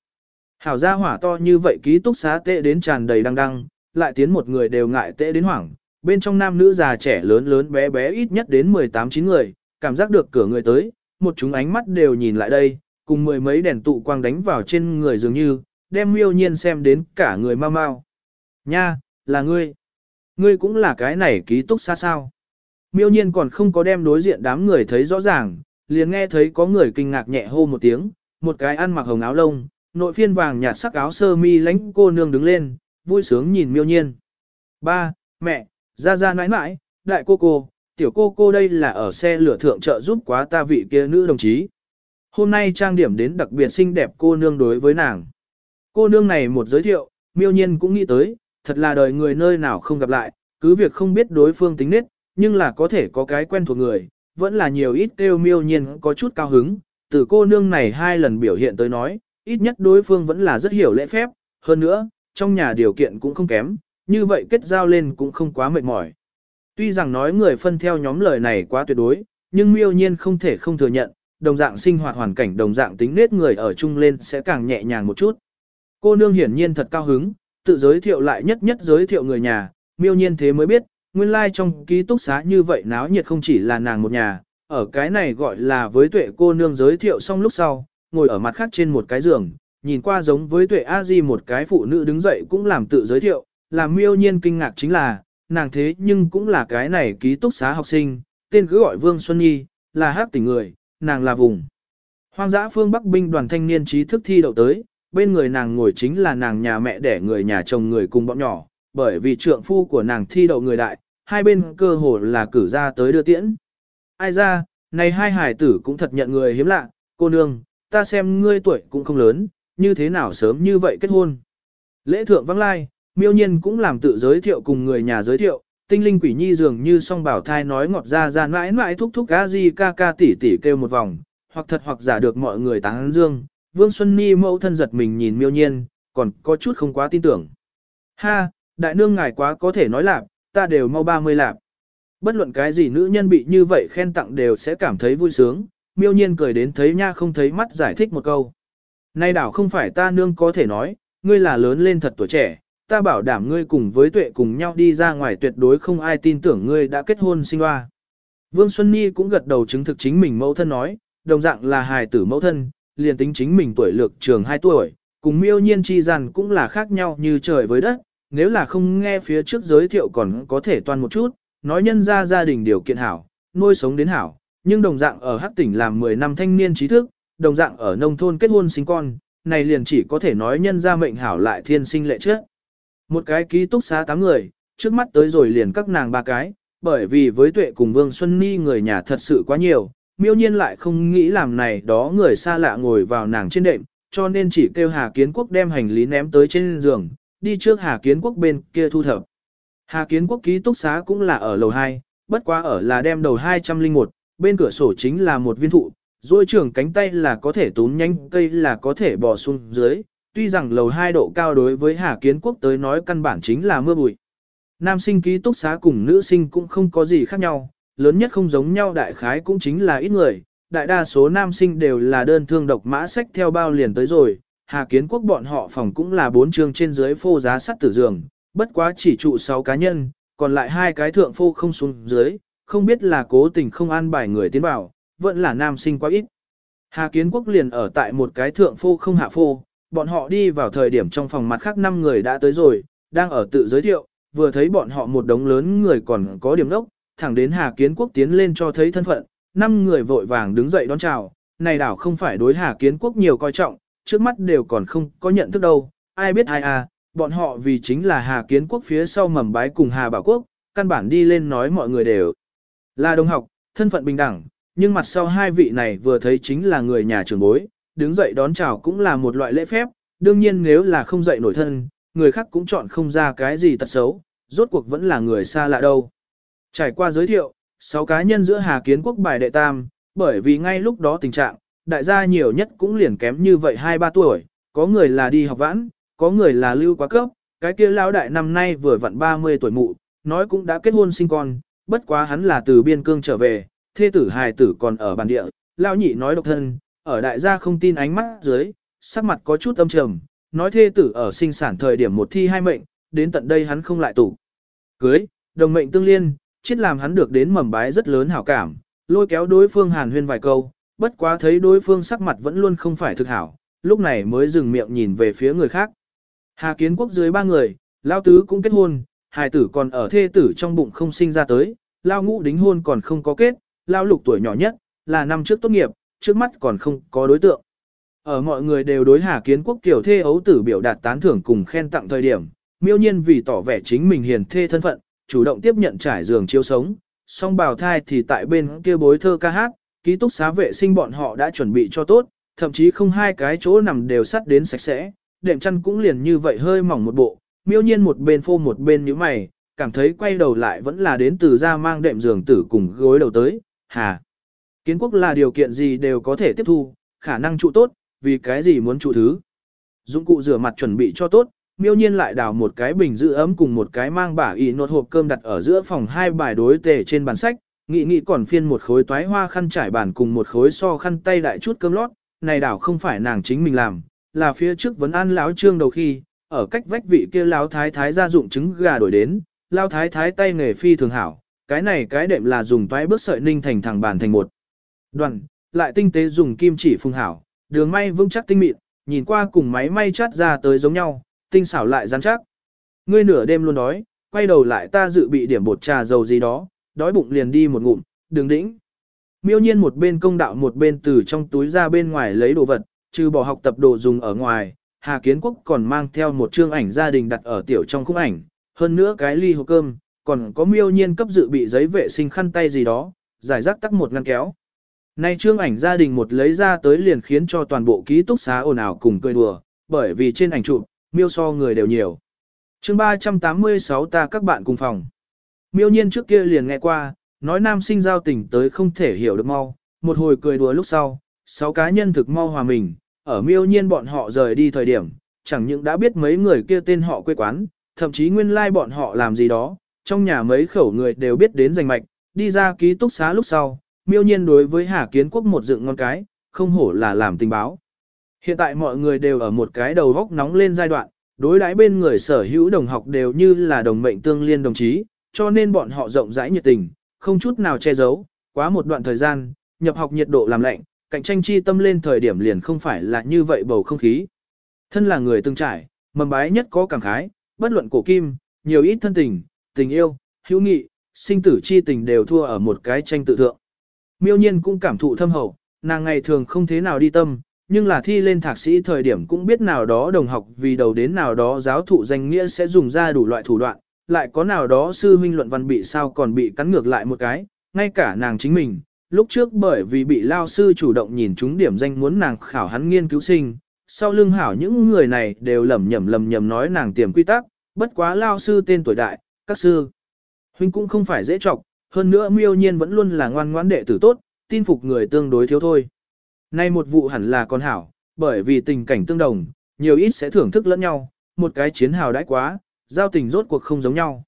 Hảo gia hỏa to như vậy ký túc xá tệ đến tràn đầy đăng đăng, lại tiến một người đều ngại tệ đến hoảng, bên trong nam nữ già trẻ lớn lớn bé bé ít nhất đến 18-9 người, cảm giác được cửa người tới, một chúng ánh mắt đều nhìn lại đây, cùng mười mấy đèn tụ quang đánh vào trên người dường như, đem miêu nhiên xem đến cả người mau mau. Nha, là ngươi. Ngươi cũng là cái này ký túc xa sao. Miêu nhiên còn không có đem đối diện đám người thấy rõ ràng, liền nghe thấy có người kinh ngạc nhẹ hô một tiếng, một cái ăn mặc hồng áo lông, nội phiên vàng nhạt sắc áo sơ mi lãnh cô nương đứng lên, vui sướng nhìn miêu nhiên. Ba, mẹ, ra ra nãi nãi, đại cô cô, tiểu cô cô đây là ở xe lửa thượng trợ giúp quá ta vị kia nữ đồng chí. Hôm nay trang điểm đến đặc biệt xinh đẹp cô nương đối với nàng. Cô nương này một giới thiệu, miêu nhiên cũng nghĩ tới, thật là đời người nơi nào không gặp lại, cứ việc không biết đối phương tính nết, nhưng là có thể có cái quen thuộc người, vẫn là nhiều ít kêu miêu nhiên có chút cao hứng, từ cô nương này hai lần biểu hiện tới nói, ít nhất đối phương vẫn là rất hiểu lễ phép, hơn nữa, trong nhà điều kiện cũng không kém, như vậy kết giao lên cũng không quá mệt mỏi. Tuy rằng nói người phân theo nhóm lời này quá tuyệt đối, nhưng miêu nhiên không thể không thừa nhận, đồng dạng sinh hoạt hoàn cảnh đồng dạng tính nết người ở chung lên sẽ càng nhẹ nhàng một chút. Cô nương hiển nhiên thật cao hứng, tự giới thiệu lại nhất nhất giới thiệu người nhà, miêu nhiên thế mới biết, nguyên lai like trong ký túc xá như vậy náo nhiệt không chỉ là nàng một nhà, ở cái này gọi là với tuệ cô nương giới thiệu xong lúc sau, ngồi ở mặt khác trên một cái giường, nhìn qua giống với tuệ a di một cái phụ nữ đứng dậy cũng làm tự giới thiệu, làm miêu nhiên kinh ngạc chính là, nàng thế nhưng cũng là cái này ký túc xá học sinh, tên cứ gọi Vương Xuân Nhi, là hát tỉnh người, nàng là vùng. Hoang dã phương Bắc binh đoàn thanh niên trí thức thi đậu tới, bên người nàng ngồi chính là nàng nhà mẹ đẻ người nhà chồng người cùng bọn nhỏ, bởi vì trượng phu của nàng thi đậu người đại, hai bên cơ hồ là cử ra tới đưa tiễn. Ai ra, này hai hải tử cũng thật nhận người hiếm lạ, cô nương, ta xem ngươi tuổi cũng không lớn, như thế nào sớm như vậy kết hôn. Lễ thượng vắng lai, miêu nhiên cũng làm tự giới thiệu cùng người nhà giới thiệu, tinh linh quỷ nhi dường như song bảo thai nói ngọt ra ra mãi mãi thúc thúc cá gì ca ca tỉ tỉ kêu một vòng, hoặc thật hoặc giả được mọi người tán dương. Vương Xuân Ni mẫu thân giật mình nhìn miêu nhiên, còn có chút không quá tin tưởng. Ha, đại nương ngài quá có thể nói lạp, ta đều mau 30 lạp. Bất luận cái gì nữ nhân bị như vậy khen tặng đều sẽ cảm thấy vui sướng, miêu nhiên cười đến thấy nha không thấy mắt giải thích một câu. Nay đảo không phải ta nương có thể nói, ngươi là lớn lên thật tuổi trẻ, ta bảo đảm ngươi cùng với tuệ cùng nhau đi ra ngoài tuyệt đối không ai tin tưởng ngươi đã kết hôn sinh hoa. Vương Xuân Nhi cũng gật đầu chứng thực chính mình mẫu thân nói, đồng dạng là hài tử mẫu thân, liền tính chính mình tuổi lược trường 2 tuổi, cùng miêu nhiên chi rằng cũng là khác nhau như trời với đất, nếu là không nghe phía trước giới thiệu còn có thể toàn một chút, nói nhân ra gia đình điều kiện hảo, nuôi sống đến hảo, nhưng đồng dạng ở Hắc tỉnh làm 10 năm thanh niên trí thức, đồng dạng ở nông thôn kết hôn sinh con, này liền chỉ có thể nói nhân ra mệnh hảo lại thiên sinh lệ trước. Một cái ký túc xá 8 người, trước mắt tới rồi liền các nàng ba cái, bởi vì với tuệ cùng Vương Xuân Ni người nhà thật sự quá nhiều, miêu nhiên lại không nghĩ làm này đó người xa lạ ngồi vào nàng trên đệm, cho nên chỉ kêu Hà Kiến Quốc đem hành lý ném tới trên giường, đi trước Hà Kiến Quốc bên kia thu thập. Hà Kiến Quốc ký túc xá cũng là ở lầu 2, bất quá ở là đem đầu 201, bên cửa sổ chính là một viên thụ, duỗi trưởng cánh tay là có thể tún nhanh cây là có thể bò xuống dưới, tuy rằng lầu 2 độ cao đối với Hà Kiến Quốc tới nói căn bản chính là mưa bụi. Nam sinh ký túc xá cùng nữ sinh cũng không có gì khác nhau, lớn nhất không giống nhau đại khái cũng chính là ít người, đại đa số nam sinh đều là đơn thương độc mã sách theo bao liền tới rồi, Hà Kiến Quốc bọn họ phòng cũng là bốn trường trên dưới phô giá sắt tử giường, bất quá chỉ trụ 6 cá nhân, còn lại hai cái thượng phô không xuống dưới, không biết là cố tình không an bài người tiến vào, vẫn là nam sinh quá ít. Hà Kiến Quốc liền ở tại một cái thượng phô không hạ phô, bọn họ đi vào thời điểm trong phòng mặt khác 5 người đã tới rồi, đang ở tự giới thiệu, vừa thấy bọn họ một đống lớn người còn có điểm đốc, thẳng đến Hà Kiến Quốc tiến lên cho thấy thân phận, 5 người vội vàng đứng dậy đón chào, này đảo không phải đối Hà Kiến Quốc nhiều coi trọng, trước mắt đều còn không có nhận thức đâu, ai biết ai à, bọn họ vì chính là Hà Kiến Quốc phía sau mầm bái cùng Hà Bảo Quốc, căn bản đi lên nói mọi người đều là đồng học, thân phận bình đẳng, nhưng mặt sau hai vị này vừa thấy chính là người nhà trưởng bối, đứng dậy đón chào cũng là một loại lễ phép, đương nhiên nếu là không dậy nổi thân, người khác cũng chọn không ra cái gì tật xấu, rốt cuộc vẫn là người xa lạ đâu. Trải qua giới thiệu, sáu cá nhân giữa Hà Kiến Quốc bài đệ tam, bởi vì ngay lúc đó tình trạng, đại gia nhiều nhất cũng liền kém như vậy 2-3 tuổi, có người là đi học vãn, có người là lưu quá cấp, cái kia lão đại năm nay vừa vặn 30 tuổi mụ, nói cũng đã kết hôn sinh con, bất quá hắn là từ biên cương trở về, thê tử hài tử còn ở bản địa, lão nhị nói độc thân, ở đại gia không tin ánh mắt dưới, sắc mặt có chút âm trầm, nói thê tử ở sinh sản thời điểm một thi hai mệnh, đến tận đây hắn không lại tủ. Cưới, đồng mệnh tương liên, chết làm hắn được đến mầm bái rất lớn hảo cảm, lôi kéo đối phương hàn huyên vài câu, bất quá thấy đối phương sắc mặt vẫn luôn không phải thực hảo, lúc này mới dừng miệng nhìn về phía người khác. Hà kiến quốc dưới ba người, lao tứ cũng kết hôn, hài tử còn ở thê tử trong bụng không sinh ra tới, lao ngũ đính hôn còn không có kết, lao lục tuổi nhỏ nhất, là năm trước tốt nghiệp, trước mắt còn không có đối tượng. Ở mọi người đều đối Hà Kiến Quốc kiểu thê ấu tử biểu đạt tán thưởng cùng khen tặng thời điểm, miêu nhiên vì tỏ vẻ chính mình hiền thê thân phận, chủ động tiếp nhận trải giường chiếu sống, song bào thai thì tại bên kia bối thơ ca hát, ký túc xá vệ sinh bọn họ đã chuẩn bị cho tốt, thậm chí không hai cái chỗ nằm đều sắt đến sạch sẽ, đệm chăn cũng liền như vậy hơi mỏng một bộ, miêu nhiên một bên phô một bên nhíu mày, cảm thấy quay đầu lại vẫn là đến từ ra mang đệm giường tử cùng gối đầu tới, hà. Kiến quốc là điều kiện gì đều có thể tiếp thu, khả năng trụ tốt, vì cái gì muốn trụ thứ. Dụng cụ rửa mặt chuẩn bị cho tốt, miêu nhiên lại đào một cái bình giữ ấm cùng một cái mang bả y nốt hộp cơm đặt ở giữa phòng hai bài đối tề trên bàn sách, nghị nghị còn phiên một khối toái hoa khăn trải bàn cùng một khối so khăn tay đại chút cơm lót, này đảo không phải nàng chính mình làm, là phía trước vấn an lão trương đầu khi, ở cách vách vị kia lão thái thái ra dụng trứng gà đổi đến, lão thái thái tay nghề phi thường hảo, cái này cái đệm là dùng toái bước sợi ninh thành thẳng bàn thành một. Đoàn, lại tinh tế dùng kim chỉ phùng hảo, đường may vững chắc tinh mịn, nhìn qua cùng máy may chát ra tới giống nhau, tinh xảo lại rắn chắc. Ngươi nửa đêm luôn đói, quay đầu lại ta dự bị điểm bột trà dầu gì đó, đói bụng liền đi một ngụm, đường đĩnh. Miêu nhiên một bên công đạo một bên từ trong túi ra bên ngoài lấy đồ vật, trừ bỏ học tập đồ dùng ở ngoài, Hà Kiến Quốc còn mang theo một chương ảnh gia đình đặt ở tiểu trong khung ảnh, hơn nữa cái ly hộp cơm, còn có miêu nhiên cấp dự bị giấy vệ sinh khăn tay gì đó, giải rác tắc một ngăn kéo. Nay trương ảnh gia đình một lấy ra tới liền khiến cho toàn bộ ký túc xá ồn ào cùng cười đùa, bởi vì trên ảnh chụp, miêu so người đều nhiều. chương 386 ta các bạn cùng phòng. Miêu nhiên trước kia liền nghe qua, nói nam sinh giao tình tới không thể hiểu được mau, một hồi cười đùa lúc sau, sáu cá nhân thực mau hòa mình, ở miêu nhiên bọn họ rời đi thời điểm, chẳng những đã biết mấy người kia tên họ quê quán, thậm chí nguyên lai like bọn họ làm gì đó, trong nhà mấy khẩu người đều biết đến giành mạch, đi ra ký túc xá lúc sau, miêu nhiên đối với Hà Kiến Quốc một dựng ngon cái, không hổ là làm tình báo. Hiện tại mọi người đều ở một cái đầu góc nóng lên giai đoạn, đối đãi bên người sở hữu đồng học đều như là đồng mệnh tương liên đồng chí, cho nên bọn họ rộng rãi nhiệt tình, không chút nào che giấu, quá một đoạn thời gian, nhập học nhiệt độ làm lạnh, cạnh tranh chi tâm lên thời điểm liền không phải là như vậy bầu không khí. Thân là người từng trải, mầm bái nhất có cảm khái, bất luận cổ kim, nhiều ít thân tình, tình yêu, hữu nghị, sinh tử chi tình đều thua ở một cái tranh tự thượng. Miêu nhiên cũng cảm thụ thâm hậu, nàng ngày thường không thế nào đi tâm, nhưng là thi lên thạc sĩ thời điểm cũng biết nào đó đồng học vì đầu đến nào đó giáo thụ danh nghĩa sẽ dùng ra đủ loại thủ đoạn, lại có nào đó sư huynh luận văn bị sao còn bị cắn ngược lại một cái, ngay cả nàng chính mình, lúc trước bởi vì bị lao sư chủ động nhìn chúng điểm danh muốn nàng khảo hắn nghiên cứu sinh, sau lưng hảo những người này đều lầm nhầm lầm nhầm nói nàng tiềm quy tắc, bất quá lao sư tên tuổi đại, các sư. Huynh cũng không phải dễ trọc, hơn nữa miêu nhiên vẫn luôn là ngoan ngoãn đệ tử tốt, tin phục người tương đối thiếu thôi. Nay một vụ hẳn là con hảo, bởi vì tình cảnh tương đồng, nhiều ít sẽ thưởng thức lẫn nhau, một cái chiến hào đãi quá, giao tình rốt cuộc không giống nhau.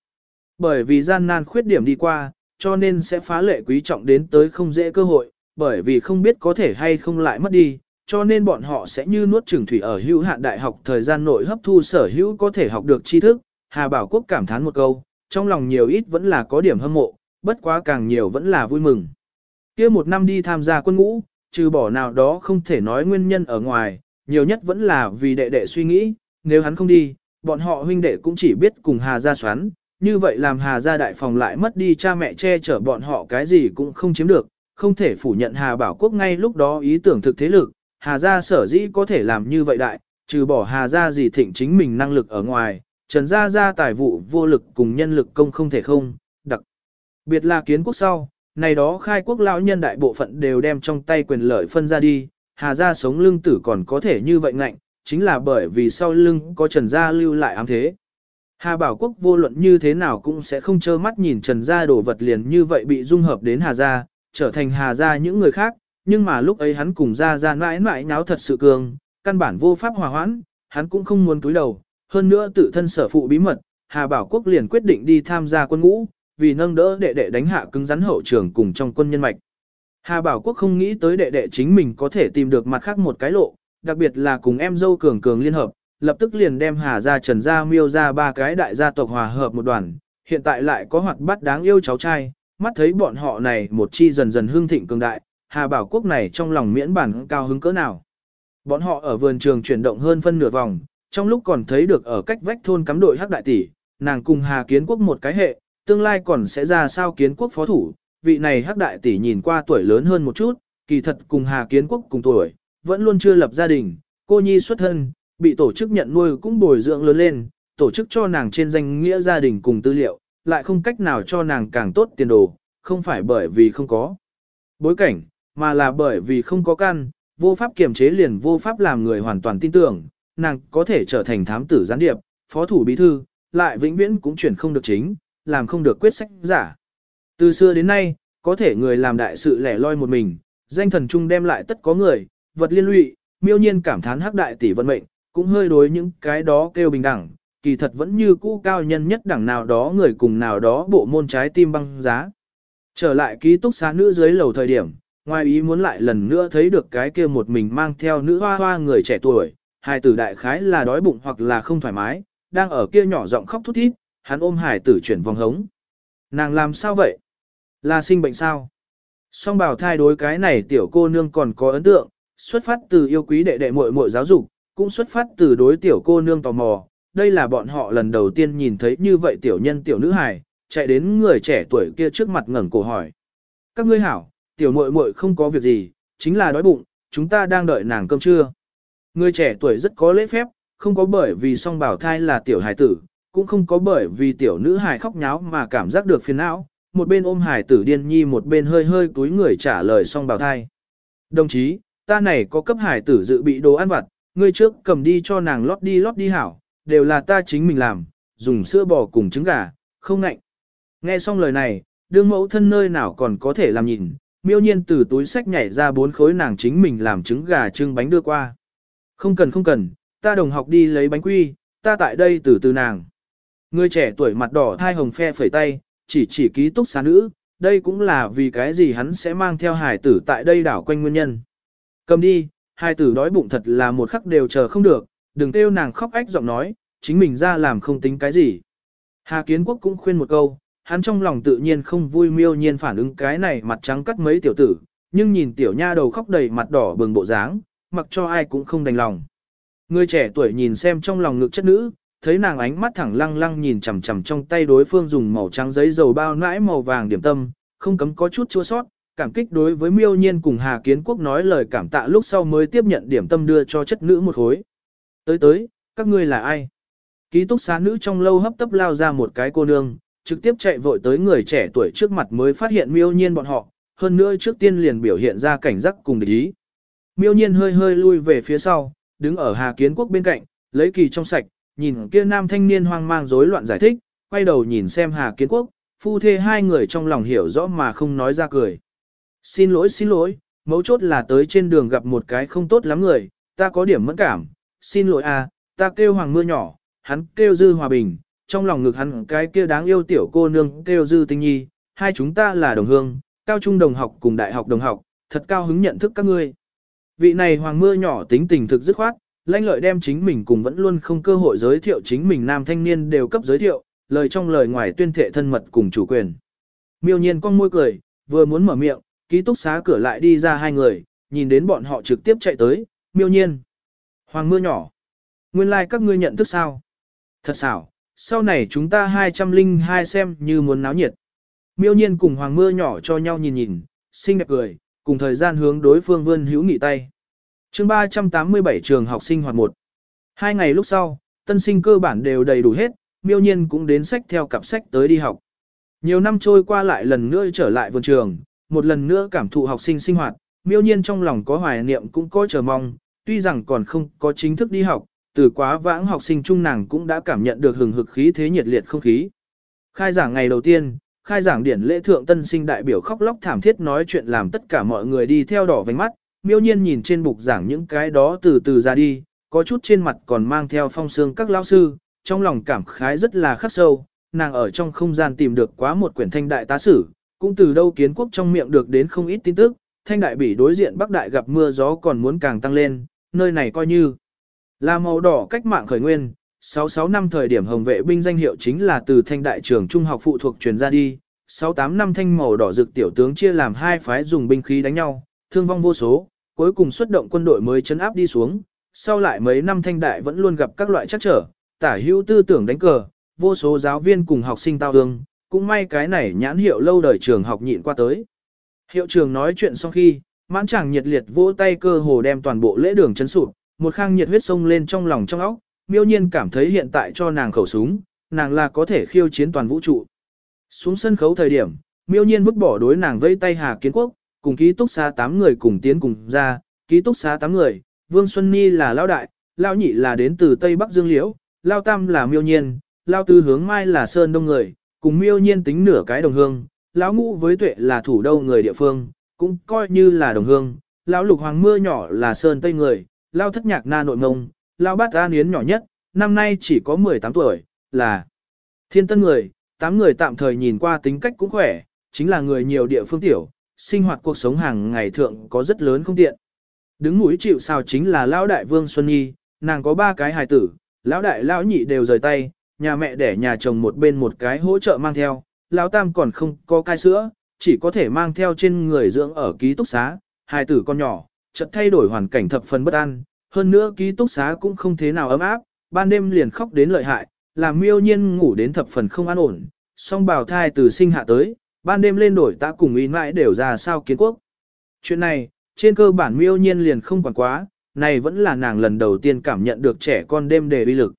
Bởi vì gian nan khuyết điểm đi qua, cho nên sẽ phá lệ quý trọng đến tới không dễ cơ hội, bởi vì không biết có thể hay không lại mất đi, cho nên bọn họ sẽ như nuốt trừng thủy ở hữu hạn đại học thời gian nội hấp thu sở hữu có thể học được tri thức. Hà Bảo Quốc cảm thán một câu, trong lòng nhiều ít vẫn là có điểm hâm mộ, bất quá càng nhiều vẫn là vui mừng. kia một năm đi tham gia quân ngũ, trừ bỏ nào đó không thể nói nguyên nhân ở ngoài, nhiều nhất vẫn là vì đệ đệ suy nghĩ, nếu hắn không đi, bọn họ huynh đệ cũng chỉ biết cùng Hà gia xoắn, như vậy làm Hà gia đại phòng lại mất đi cha mẹ che chở bọn họ cái gì cũng không chiếm được, không thể phủ nhận Hà Bảo Quốc ngay lúc đó ý tưởng thực thế lực, Hà gia sở dĩ có thể làm như vậy đại, trừ bỏ Hà gia gì thịnh chính mình năng lực ở ngoài, Trần gia gia tài vụ vô lực cùng nhân lực công không thể không, biệt là kiến quốc sau, này đó khai quốc lão nhân đại bộ phận đều đem trong tay quyền lợi phân ra đi, Hà gia sống lưng tử còn có thể như vậy ngạnh, chính là bởi vì sau lưng có Trần gia lưu lại ám thế. Hà Bảo Quốc vô luận như thế nào cũng sẽ không trơ mắt nhìn Trần gia đổ vật liền như vậy bị dung hợp đến Hà gia, trở thành Hà gia những người khác, nhưng mà lúc ấy hắn cùng gia gia mãi mãi náo thật sự cường, căn bản vô pháp hòa hoãn, hắn cũng không muốn túi đầu, hơn nữa tự thân sở phụ bí mật, Hà Bảo Quốc liền quyết định đi tham gia quân ngũ, vì nâng đỡ đệ đệ đánh hạ cứng rắn hậu trường cùng trong quân nhân mạch. Hà Bảo Quốc không nghĩ tới đệ đệ chính mình có thể tìm được mặt khác một cái lộ, đặc biệt là cùng em dâu cường cường liên hợp, lập tức liền đem Hà gia Trần gia miêu ra ba cái đại gia tộc hòa hợp một đoàn, hiện tại lại có hoạt bát đáng yêu cháu trai, mắt thấy bọn họ này một chi dần dần hương thịnh cường đại, Hà Bảo Quốc này trong lòng miễn bản cao hứng cỡ nào. Bọn họ ở vườn trường chuyển động hơn phân nửa vòng, trong lúc còn thấy được ở cách vách thôn cắm đội hắc đại tỷ, nàng cùng Hà Kiến Quốc một cái hệ, tương lai còn sẽ ra sao Kiến Quốc phó thủ, vị này hắc đại tỷ nhìn qua tuổi lớn hơn một chút, kỳ thật cùng Hà Kiến Quốc cùng tuổi, vẫn luôn chưa lập gia đình, cô nhi xuất thân, bị tổ chức nhận nuôi cũng bồi dưỡng lớn lên, tổ chức cho nàng trên danh nghĩa gia đình cùng tư liệu, lại không cách nào cho nàng càng tốt tiền đồ, không phải bởi vì không có bối cảnh, mà là bởi vì không có căn, vô pháp kiềm chế liền vô pháp làm người hoàn toàn tin tưởng, nàng có thể trở thành thám tử gián điệp, phó thủ bí thư, lại vĩnh viễn cũng chuyển không được chính, làm không được quyết sách giả. Từ xưa đến nay, có thể người làm đại sự lẻ loi một mình, danh thần trung đem lại tất có người, vật liên lụy, miêu nhiên cảm thán hắc đại tỷ vận mệnh, cũng hơi đối những cái đó kêu bình đẳng, kỳ thật vẫn như cũ cao nhân nhất đẳng nào đó người cùng nào đó bộ môn trái tim băng giá. Trở lại ký túc xá nữ dưới lầu thời điểm, ngoài ý muốn lại lần nữa thấy được cái kia một mình mang theo nữ hoa hoa người trẻ tuổi, hai tử đại khái là đói bụng hoặc là không thoải mái, đang ở kia nhỏ giọng khóc thút thít, hắn ôm hải tử chuyển vòng hống. Nàng làm sao vậy? Là sinh bệnh sao? Song bảo thai đối cái này tiểu cô nương còn có ấn tượng, xuất phát từ yêu quý đệ đệ muội muội giáo dục, cũng xuất phát từ đối tiểu cô nương tò mò. Đây là bọn họ lần đầu tiên nhìn thấy như vậy tiểu nhân tiểu nữ hài, chạy đến người trẻ tuổi kia trước mặt ngẩng cổ hỏi. Các ngươi hảo, tiểu muội muội không có việc gì, chính là đói bụng, chúng ta đang đợi nàng cơm trưa. Người trẻ tuổi rất có lễ phép, không có bởi vì song bảo thai là tiểu hài tử, cũng không có bởi vì tiểu nữ hài khóc nháo mà cảm giác được phiền não, một bên ôm hài tử điên nhi một bên hơi hơi túi người trả lời song bảo thai. Đồng chí, ta này có cấp hài tử dự bị đồ ăn vặt, ngươi trước cầm đi cho nàng lót đi lót đi hảo, đều là ta chính mình làm, dùng sữa bò cùng trứng gà, không ngạnh. Nghe xong lời này, đương mẫu thân nơi nào còn có thể làm nhìn, miêu nhiên từ túi sách nhảy ra bốn khối nàng chính mình làm trứng gà trưng bánh đưa qua. Không cần không cần, ta đồng học đi lấy bánh quy, ta tại đây từ từ nàng. Người trẻ tuổi mặt đỏ thai hồng phe phẩy tay, chỉ chỉ ký túc xá nữ, đây cũng là vì cái gì hắn sẽ mang theo hài tử tại đây đảo quanh nguyên nhân. Cầm đi, hài tử đói bụng thật là một khắc đều chờ không được, đừng kêu nàng khóc ách giọng nói, chính mình ra làm không tính cái gì. Hà Kiến Quốc cũng khuyên một câu, hắn trong lòng tự nhiên không vui miêu nhiên phản ứng cái này mặt trắng cắt mấy tiểu tử, nhưng nhìn tiểu nha đầu khóc đầy mặt đỏ bừng bộ dáng, mặc cho ai cũng không đành lòng. Người trẻ tuổi nhìn xem trong lòng ngực chất nữ, thấy nàng ánh mắt thẳng lăng lăng nhìn chằm chằm trong tay đối phương dùng màu trắng giấy dầu bao nãi màu vàng điểm tâm, không cấm có chút chua sót, cảm kích đối với miêu nhiên cùng Hà Kiến Quốc nói lời cảm tạ lúc sau mới tiếp nhận điểm tâm đưa cho chất nữ một khối. Tới tới, các ngươi là ai? Ký túc xá nữ trong lâu hấp tấp lao ra một cái cô nương, trực tiếp chạy vội tới người trẻ tuổi trước mặt mới phát hiện miêu nhiên bọn họ, hơn nữa trước tiên liền biểu hiện ra cảnh giác cùng địch ý. Miêu nhiên hơi hơi lui về phía sau, đứng ở Hà Kiến Quốc bên cạnh, lấy kỳ trong sạch, nhìn kia nam thanh niên hoang mang rối loạn giải thích, quay đầu nhìn xem Hà Kiến Quốc, phu thê hai người trong lòng hiểu rõ mà không nói ra cười. Xin lỗi xin lỗi, mấu chốt là tới trên đường gặp một cái không tốt lắm người, ta có điểm mẫn cảm, xin lỗi à, ta kêu hoàng mưa nhỏ, hắn kêu dư hòa bình, trong lòng ngực hắn cái kia đáng yêu tiểu cô nương kêu dư tinh nhi, hai chúng ta là đồng hương, cao trung đồng học cùng đại học đồng học, thật cao hứng nhận thức các ngươi. Vị này hoàng mưa nhỏ tính tình thực dứt khoát, lanh lợi đem chính mình cùng vẫn luôn không cơ hội giới thiệu chính mình nam thanh niên đều cấp giới thiệu, lời trong lời ngoài tuyên thệ thân mật cùng chủ quyền. Miêu nhiên con môi cười, vừa muốn mở miệng, ký túc xá cửa lại đi ra hai người, nhìn đến bọn họ trực tiếp chạy tới, miêu nhiên. Hoàng mưa nhỏ. Nguyên lai like các ngươi nhận thức sao? Thật xảo, sau này chúng ta 202 xem như muốn náo nhiệt. Miêu nhiên cùng hoàng mưa nhỏ cho nhau nhìn nhìn, xinh đẹp cười, cùng thời gian hướng đối phương vươn hữu nghị tay chương 387 trường học sinh hoạt 1. Hai ngày lúc sau, tân sinh cơ bản đều đầy đủ hết, miêu nhiên cũng đến sách theo cặp sách tới đi học. Nhiều năm trôi qua lại lần nữa trở lại vườn trường, một lần nữa cảm thụ học sinh sinh hoạt, miêu nhiên trong lòng có hoài niệm cũng có chờ mong, tuy rằng còn không có chính thức đi học, từ quá vãng học sinh trung nàng cũng đã cảm nhận được hừng hực khí thế nhiệt liệt không khí. Khai giảng ngày đầu tiên, khai giảng điển lễ thượng tân sinh đại biểu khóc lóc thảm thiết nói chuyện làm tất cả mọi người đi theo đỏ vành mắt, miêu nhiên nhìn trên bục giảng những cái đó từ từ ra đi, có chút trên mặt còn mang theo phong sương các lão sư, trong lòng cảm khái rất là khắc sâu, nàng ở trong không gian tìm được quá một quyển thanh đại tá sử, cũng từ đâu kiến quốc trong miệng được đến không ít tin tức, thanh đại bỉ đối diện bắc đại gặp mưa gió còn muốn càng tăng lên, nơi này coi như là màu đỏ cách mạng khởi nguyên, 66 năm thời điểm hồng vệ binh danh hiệu chính là từ thanh đại trường trung học phụ thuộc truyền ra đi, 68 năm thanh màu đỏ rực tiểu tướng chia làm hai phái dùng binh khí đánh nhau, thương vong vô số, cuối cùng xuất động quân đội mới chấn áp đi xuống, sau lại mấy năm thanh đại vẫn luôn gặp các loại chắc trở, tả hữu tư tưởng đánh cờ, vô số giáo viên cùng học sinh tao hương, cũng may cái này nhãn hiệu lâu đời trường học nhịn qua tới. Hiệu trường nói chuyện sau khi, mãn chàng nhiệt liệt vỗ tay cơ hồ đem toàn bộ lễ đường chấn sụp, một khang nhiệt huyết sông lên trong lòng trong óc, miêu nhiên cảm thấy hiện tại cho nàng khẩu súng, nàng là có thể khiêu chiến toàn vũ trụ. Xuống sân khấu thời điểm, miêu nhiên vứt bỏ đối nàng vây tay Hà Kiến Quốc, cùng ký túc xá 8 người cùng tiến cùng ra, ký túc xá 8 người, Vương Xuân Ni là lao đại, lao nhị là đến từ Tây Bắc Dương Liễu, lao tam là miêu nhiên, lao tư hướng mai là Sơn Đông người, cùng miêu nhiên tính nửa cái đồng hương, lão ngũ với tuệ là thủ đô người địa phương, cũng coi như là đồng hương, lão lục hoàng mưa nhỏ là Sơn Tây người, lao thất nhạc na nội ngông, lao bát an yến nhỏ nhất, năm nay chỉ có 18 tuổi, là thiên tân người, tám người tạm thời nhìn qua tính cách cũng khỏe, chính là người nhiều địa phương tiểu, sinh hoạt cuộc sống hàng ngày thượng có rất lớn không tiện. Đứng mũi chịu sao chính là lão đại vương Xuân Nhi, nàng có ba cái hài tử, lão đại lão nhị đều rời tay, nhà mẹ để nhà chồng một bên một cái hỗ trợ mang theo, lão tam còn không có cai sữa, chỉ có thể mang theo trên người dưỡng ở ký túc xá, hài tử con nhỏ, chợt thay đổi hoàn cảnh thập phần bất an, hơn nữa ký túc xá cũng không thế nào ấm áp, ban đêm liền khóc đến lợi hại, làm miêu nhiên ngủ đến thập phần không an ổn, song bào thai từ sinh hạ tới, ban đêm lên đổi ta cùng ý mãi đều ra sao kiến quốc. Chuyện này, trên cơ bản miêu nhiên liền không quản quá, này vẫn là nàng lần đầu tiên cảm nhận được trẻ con đêm đề uy lực.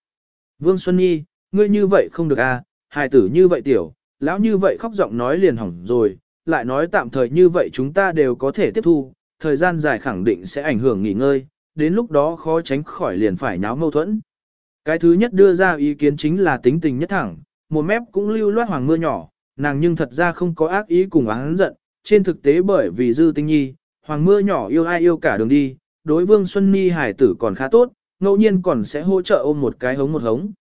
Vương Xuân Nhi, ngươi như vậy không được à, hài tử như vậy tiểu, lão như vậy khóc giọng nói liền hỏng rồi, lại nói tạm thời như vậy chúng ta đều có thể tiếp thu, thời gian dài khẳng định sẽ ảnh hưởng nghỉ ngơi, đến lúc đó khó tránh khỏi liền phải nháo mâu thuẫn. Cái thứ nhất đưa ra ý kiến chính là tính tình nhất thẳng, một mép cũng lưu loát hoàng mưa nhỏ, nàng nhưng thật ra không có ác ý cùng oán giận, trên thực tế bởi vì dư tinh nhi, hoàng mưa nhỏ yêu ai yêu cả đường đi, đối vương Xuân Nhi hải tử còn khá tốt, ngẫu nhiên còn sẽ hỗ trợ ôm một cái hống một hống.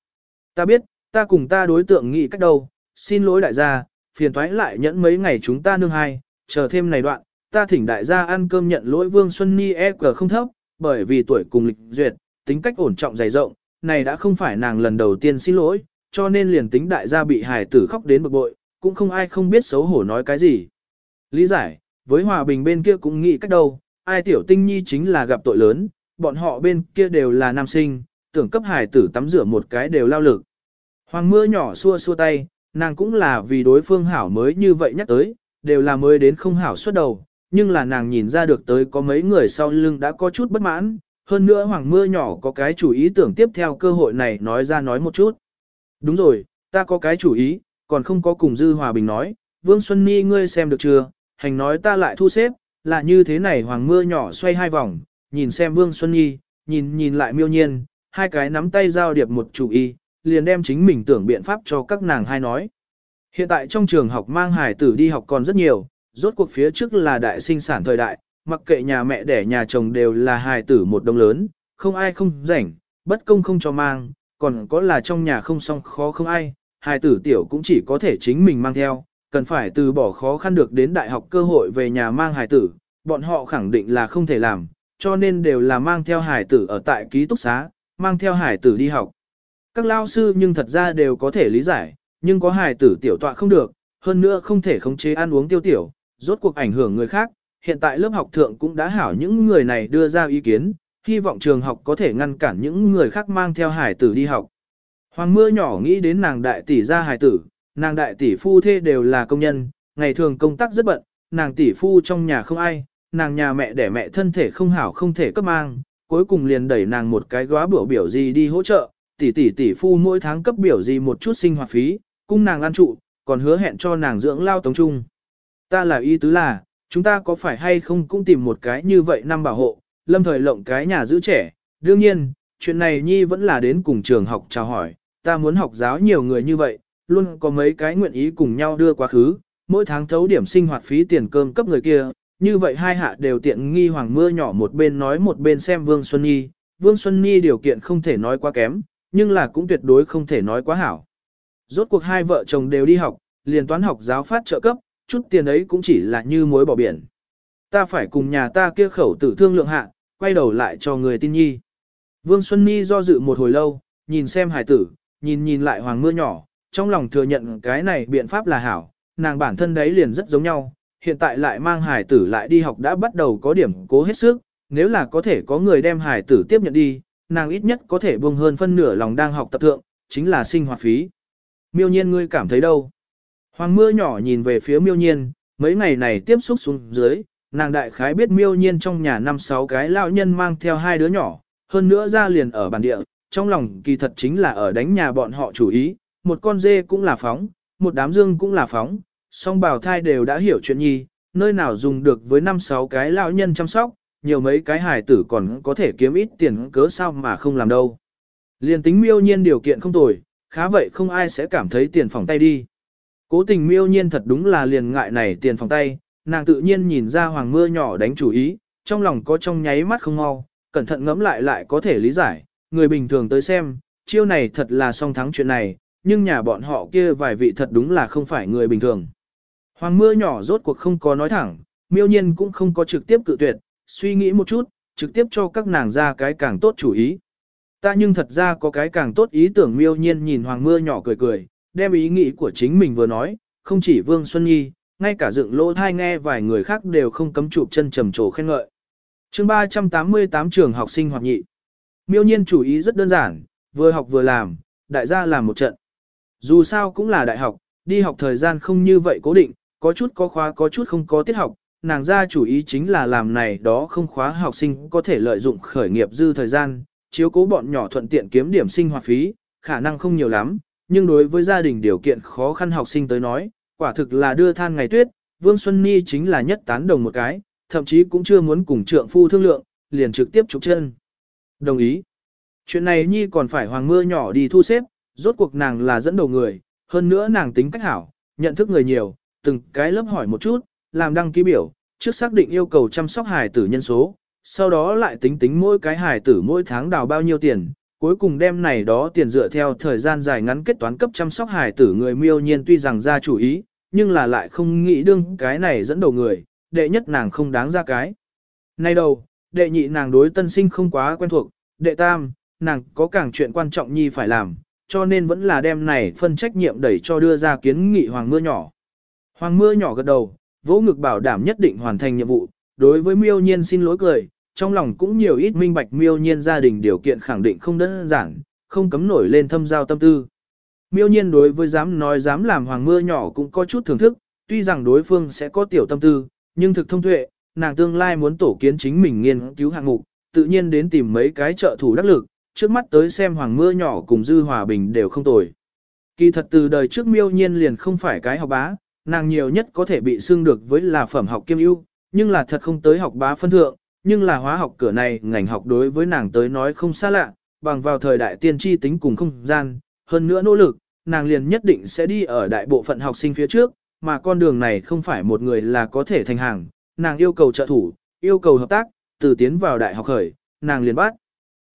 Ta biết, ta cùng ta đối tượng nghĩ cách đâu, xin lỗi đại gia, phiền thoái lại nhẫn mấy ngày chúng ta nương hai, chờ thêm này đoạn, ta thỉnh đại gia ăn cơm nhận lỗi Vương Xuân nhi e cờ không thấp, bởi vì tuổi cùng lịch duyệt, tính cách ổn trọng dày rộng, này đã không phải nàng lần đầu tiên xin lỗi, cho nên liền tính đại gia bị hài tử khóc đến bực bội, cũng không ai không biết xấu hổ nói cái gì. Lý giải, với hòa bình bên kia cũng nghĩ cách đâu, ai tiểu tinh nhi chính là gặp tội lớn, bọn họ bên kia đều là nam sinh, tưởng cấp hải tử tắm rửa một cái đều lao lực. Hoàng mưa nhỏ xua xua tay, nàng cũng là vì đối phương hảo mới như vậy nhắc tới, đều là mới đến không hảo suốt đầu, nhưng là nàng nhìn ra được tới có mấy người sau lưng đã có chút bất mãn, hơn nữa hoàng mưa nhỏ có cái chủ ý tưởng tiếp theo cơ hội này nói ra nói một chút. Đúng rồi, ta có cái chủ ý, còn không có cùng Dư Hòa Bình nói, Vương Xuân Ni ngươi xem được chưa, hành nói ta lại thu xếp, là như thế này hoàng mưa nhỏ xoay hai vòng, nhìn xem Vương Xuân Nhi, nhìn nhìn lại miêu nhiên, hai cái nắm tay giao điệp một chủ ý, liền đem chính mình tưởng biện pháp cho các nàng hai nói. Hiện tại trong trường học mang hải tử đi học còn rất nhiều, rốt cuộc phía trước là đại sinh sản thời đại, mặc kệ nhà mẹ đẻ nhà chồng đều là hài tử một đông lớn, không ai không rảnh, bất công không cho mang, còn có là trong nhà không xong khó không ai, hài tử tiểu cũng chỉ có thể chính mình mang theo, cần phải từ bỏ khó khăn được đến đại học cơ hội về nhà mang hài tử, bọn họ khẳng định là không thể làm, cho nên đều là mang theo hài tử ở tại ký túc xá, mang theo hài tử đi học. Các lao sư nhưng thật ra đều có thể lý giải, nhưng có hài tử tiểu tọa không được, hơn nữa không thể khống chế ăn uống tiêu tiểu, rốt cuộc ảnh hưởng người khác, hiện tại lớp học thượng cũng đã hảo những người này đưa ra ý kiến, hy vọng trường học có thể ngăn cản những người khác mang theo hải tử đi học. Hoàng mưa nhỏ nghĩ đến nàng đại tỷ gia hải tử, nàng đại tỷ phu thê đều là công nhân, ngày thường công tác rất bận, nàng tỷ phu trong nhà không ai, nàng nhà mẹ đẻ mẹ thân thể không hảo không thể cấp mang, cuối cùng liền đẩy nàng một cái góa biểu biểu gì đi hỗ trợ, tỷ tỷ tỷ phu mỗi tháng cấp biểu gì một chút sinh hoạt phí, cung nàng ăn trụ, còn hứa hẹn cho nàng dưỡng lao tống trung. Ta là ý tứ là, chúng ta có phải hay không cũng tìm một cái như vậy năm bảo hộ, lâm thời lộng cái nhà giữ trẻ. Đương nhiên, chuyện này Nhi vẫn là đến cùng trường học chào hỏi, ta muốn học giáo nhiều người như vậy, luôn có mấy cái nguyện ý cùng nhau đưa quá khứ, mỗi tháng thấu điểm sinh hoạt phí tiền cơm cấp người kia, như vậy hai hạ đều tiện nghi hoàng mưa nhỏ một bên nói một bên xem Vương Xuân Nhi, Vương Xuân Nhi điều kiện không thể nói quá kém, nhưng là cũng tuyệt đối không thể nói quá hảo. Rốt cuộc hai vợ chồng đều đi học, liền toán học giáo phát trợ cấp, chút tiền ấy cũng chỉ là như muối bỏ biển. Ta phải cùng nhà ta kia khẩu tử thương lượng hạ, quay đầu lại cho người tin nhi. Vương Xuân Nhi do dự một hồi lâu, nhìn xem hải tử, nhìn nhìn lại hoàng mưa nhỏ, trong lòng thừa nhận cái này biện pháp là hảo, nàng bản thân đấy liền rất giống nhau, hiện tại lại mang hải tử lại đi học đã bắt đầu có điểm cố hết sức, nếu là có thể có người đem hải tử tiếp nhận đi, nàng ít nhất có thể buông hơn phân nửa lòng đang học tập thượng, chính là sinh hoạt phí. Miêu nhiên ngươi cảm thấy đâu? Hoàng mưa nhỏ nhìn về phía miêu nhiên, mấy ngày này tiếp xúc xuống dưới, nàng đại khái biết miêu nhiên trong nhà năm sáu cái lão nhân mang theo hai đứa nhỏ, hơn nữa ra liền ở bản địa, trong lòng kỳ thật chính là ở đánh nhà bọn họ chủ ý, một con dê cũng là phóng, một đám dương cũng là phóng, song bào thai đều đã hiểu chuyện nhi, nơi nào dùng được với năm sáu cái lão nhân chăm sóc, nhiều mấy cái hài tử còn có thể kiếm ít tiền cớ sao mà không làm đâu. Liền tính miêu nhiên điều kiện không tồi, khá vậy không ai sẽ cảm thấy tiền phòng tay đi. Cố tình miêu nhiên thật đúng là liền ngại này tiền phòng tay, nàng tự nhiên nhìn ra hoàng mưa nhỏ đánh chủ ý, trong lòng có trong nháy mắt không mau, cẩn thận ngẫm lại lại có thể lý giải, người bình thường tới xem, chiêu này thật là song thắng chuyện này, nhưng nhà bọn họ kia vài vị thật đúng là không phải người bình thường. Hoàng mưa nhỏ rốt cuộc không có nói thẳng, miêu nhiên cũng không có trực tiếp cự tuyệt, suy nghĩ một chút, trực tiếp cho các nàng ra cái càng tốt chủ ý. Ta nhưng thật ra có cái càng tốt ý tưởng miêu nhiên nhìn hoàng mưa nhỏ cười cười, đem ý nghĩ của chính mình vừa nói, không chỉ Vương Xuân Nhi, ngay cả dựng lỗ thai nghe vài người khác đều không cấm chụp chân trầm trồ khen ngợi. chương 388 trường học sinh hoạt nhị. Miêu nhiên chủ ý rất đơn giản, vừa học vừa làm, đại gia làm một trận. Dù sao cũng là đại học, đi học thời gian không như vậy cố định, có chút có khóa có chút không có tiết học, nàng ra chủ ý chính là làm này đó không khóa học sinh có thể lợi dụng khởi nghiệp dư thời gian, chiếu cố bọn nhỏ thuận tiện kiếm điểm sinh hoạt phí, khả năng không nhiều lắm, nhưng đối với gia đình điều kiện khó khăn học sinh tới nói, quả thực là đưa than ngày tuyết, Vương Xuân Ni chính là nhất tán đồng một cái, thậm chí cũng chưa muốn cùng trượng phu thương lượng, liền trực tiếp trục chân. Đồng ý. Chuyện này Nhi còn phải hoàng mưa nhỏ đi thu xếp, rốt cuộc nàng là dẫn đầu người, hơn nữa nàng tính cách hảo, nhận thức người nhiều, từng cái lớp hỏi một chút, làm đăng ký biểu, trước xác định yêu cầu chăm sóc hài tử nhân số, sau đó lại tính tính mỗi cái hài tử mỗi tháng đào bao nhiêu tiền, cuối cùng đem này đó tiền dựa theo thời gian dài ngắn kết toán cấp chăm sóc hài tử người miêu nhiên tuy rằng ra chủ ý, nhưng là lại không nghĩ đương cái này dẫn đầu người, đệ nhất nàng không đáng ra cái. Nay đâu đệ nhị nàng đối tân sinh không quá quen thuộc, đệ tam, nàng có càng chuyện quan trọng nhi phải làm, cho nên vẫn là đem này phân trách nhiệm đẩy cho đưa ra kiến nghị Hoàng Mưa nhỏ. Hoàng Mưa nhỏ gật đầu, vỗ ngực bảo đảm nhất định hoàn thành nhiệm vụ, đối với miêu nhiên xin lỗi cười, trong lòng cũng nhiều ít minh bạch miêu nhiên gia đình điều kiện khẳng định không đơn giản, không cấm nổi lên thâm giao tâm tư. Miêu nhiên đối với dám nói dám làm Hoàng Mưa nhỏ cũng có chút thưởng thức, tuy rằng đối phương sẽ có tiểu tâm tư, nhưng thực thông tuệ, nàng tương lai muốn tổ kiến chính mình nghiên cứu hạng mục, tự nhiên đến tìm mấy cái trợ thủ đắc lực, trước mắt tới xem hoàng mưa nhỏ cùng dư hòa bình đều không tồi. Kỳ thật từ đời trước miêu nhiên liền không phải cái học bá, nàng nhiều nhất có thể bị xưng được với là phẩm học kiêm ưu, nhưng là thật không tới học bá phân thượng, nhưng là hóa học cửa này ngành học đối với nàng tới nói không xa lạ, bằng vào thời đại tiên tri tính cùng không gian, hơn nữa nỗ lực, nàng liền nhất định sẽ đi ở đại bộ phận học sinh phía trước, mà con đường này không phải một người là có thể thành hàng, nàng yêu cầu trợ thủ, yêu cầu hợp tác, từ tiến vào đại học khởi, nàng liền bắt.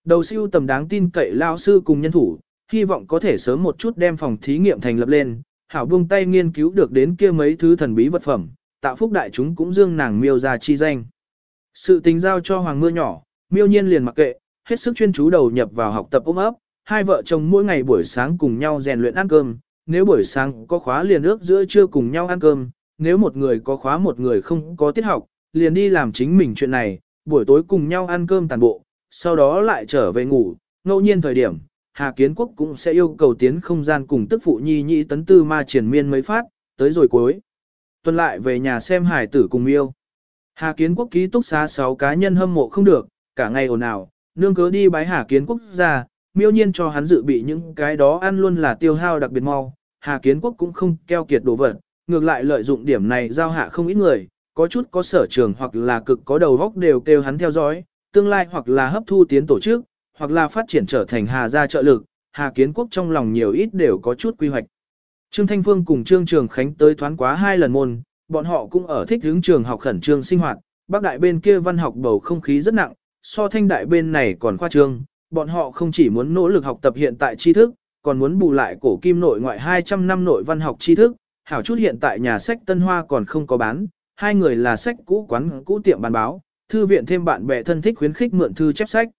Đầu siêu tầm đáng tin cậy lao sư cùng nhân thủ, hy vọng có thể sớm một chút đem phòng thí nghiệm thành lập lên, hảo buông tay nghiên cứu được đến kia mấy thứ thần bí vật phẩm, tạo phúc đại chúng cũng dương nàng miêu ra chi danh. Sự tình giao cho hoàng mưa nhỏ, miêu nhiên liền mặc kệ, hết sức chuyên chú đầu nhập vào học tập ôm ấp, hai vợ chồng mỗi ngày buổi sáng cùng nhau rèn luyện ăn cơm, nếu buổi sáng có khóa liền ước giữa trưa cùng nhau ăn cơm, nếu một người có khóa một người không có tiết học, liền đi làm chính mình chuyện này, buổi tối cùng nhau ăn cơm tàn bộ, sau đó lại trở về ngủ, ngẫu nhiên thời điểm, Hà Kiến Quốc cũng sẽ yêu cầu tiến không gian cùng tức phụ nhi nhị tấn tư ma triển miên mấy phát, tới rồi cuối. Tuần lại về nhà xem hải tử cùng yêu. Hà Kiến Quốc ký túc xá 6 cá nhân hâm mộ không được, cả ngày ồn ào, nương cớ đi bái Hà Kiến Quốc ra, miêu nhiên cho hắn dự bị những cái đó ăn luôn là tiêu hao đặc biệt mau. Hà Kiến Quốc cũng không keo kiệt đồ vật, ngược lại lợi dụng điểm này giao hạ không ít người, có chút có sở trường hoặc là cực có đầu góc đều kêu hắn theo dõi, tương lai hoặc là hấp thu tiến tổ chức, hoặc là phát triển trở thành Hà gia trợ lực, Hà Kiến Quốc trong lòng nhiều ít đều có chút quy hoạch. Trương Thanh Phương cùng Trương Trường Khánh tới thoán quá hai lần môn, bọn họ cũng ở thích hướng trường học khẩn trương sinh hoạt, bác đại bên kia văn học bầu không khí rất nặng, so thanh đại bên này còn khoa trương, bọn họ không chỉ muốn nỗ lực học tập hiện tại tri thức, còn muốn bù lại cổ kim nội ngoại 200 năm nội văn học tri thức, hảo chút hiện tại nhà sách Tân Hoa còn không có bán, hai người là sách cũ quán cũ tiệm bán báo, thư viện thêm bạn bè thân thích khuyến khích mượn thư chép sách.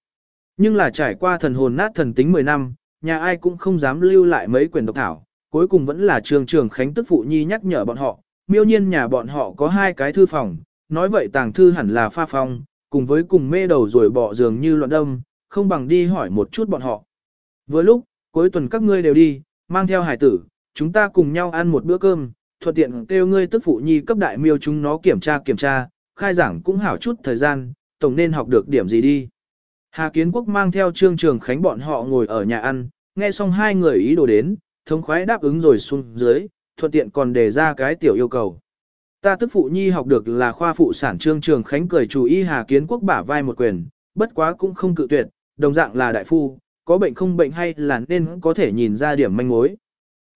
Nhưng là trải qua thần hồn nát thần tính 10 năm, nhà ai cũng không dám lưu lại mấy quyển độc thảo, cuối cùng vẫn là trường trường Khánh Tức Phụ Nhi nhắc nhở bọn họ, miêu nhiên nhà bọn họ có hai cái thư phòng, nói vậy tàng thư hẳn là pha phong, cùng với cùng mê đầu rồi bỏ giường như loạn đâm, không bằng đi hỏi một chút bọn họ. Vừa lúc, cuối tuần các ngươi đều đi, mang theo hải tử, chúng ta cùng nhau ăn một bữa cơm, thuận tiện kêu ngươi tức phụ nhi cấp đại miêu chúng nó kiểm tra kiểm tra, khai giảng cũng hảo chút thời gian, tổng nên học được điểm gì đi. Hà Kiến Quốc mang theo Trương Trường Khánh bọn họ ngồi ở nhà ăn, nghe xong hai người ý đồ đến, thống khoái đáp ứng rồi xuống dưới, thuận tiện còn đề ra cái tiểu yêu cầu. Ta tức phụ nhi học được là khoa phụ sản Trương Trường Khánh cười chủ y Hà Kiến Quốc bả vai một quyền, bất quá cũng không cự tuyệt, đồng dạng là đại phu, có bệnh không bệnh hay là nên có thể nhìn ra điểm manh mối.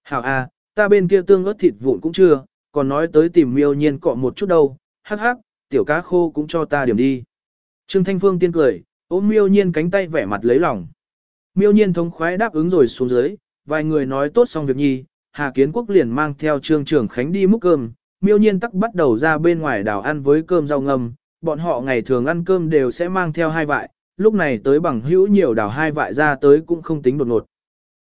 Hảo A, ta bên kia tương ớt thịt vụn cũng chưa, còn nói tới tìm miêu nhiên cọ một chút đâu, hắc hắc, tiểu cá khô cũng cho ta điểm đi. Trương Thanh Phương tiên cười, ôm miêu nhiên cánh tay vẻ mặt lấy lòng. Miêu nhiên thống khoái đáp ứng rồi xuống dưới, vài người nói tốt xong việc nhi, Hà Kiến Quốc liền mang theo Trương Trường Khánh đi múc cơm, miêu nhiên tắc bắt đầu ra bên ngoài đảo ăn với cơm rau ngâm, bọn họ ngày thường ăn cơm đều sẽ mang theo hai vại, lúc này tới bằng hữu nhiều đảo hai vại ra tới cũng không tính đột ngột.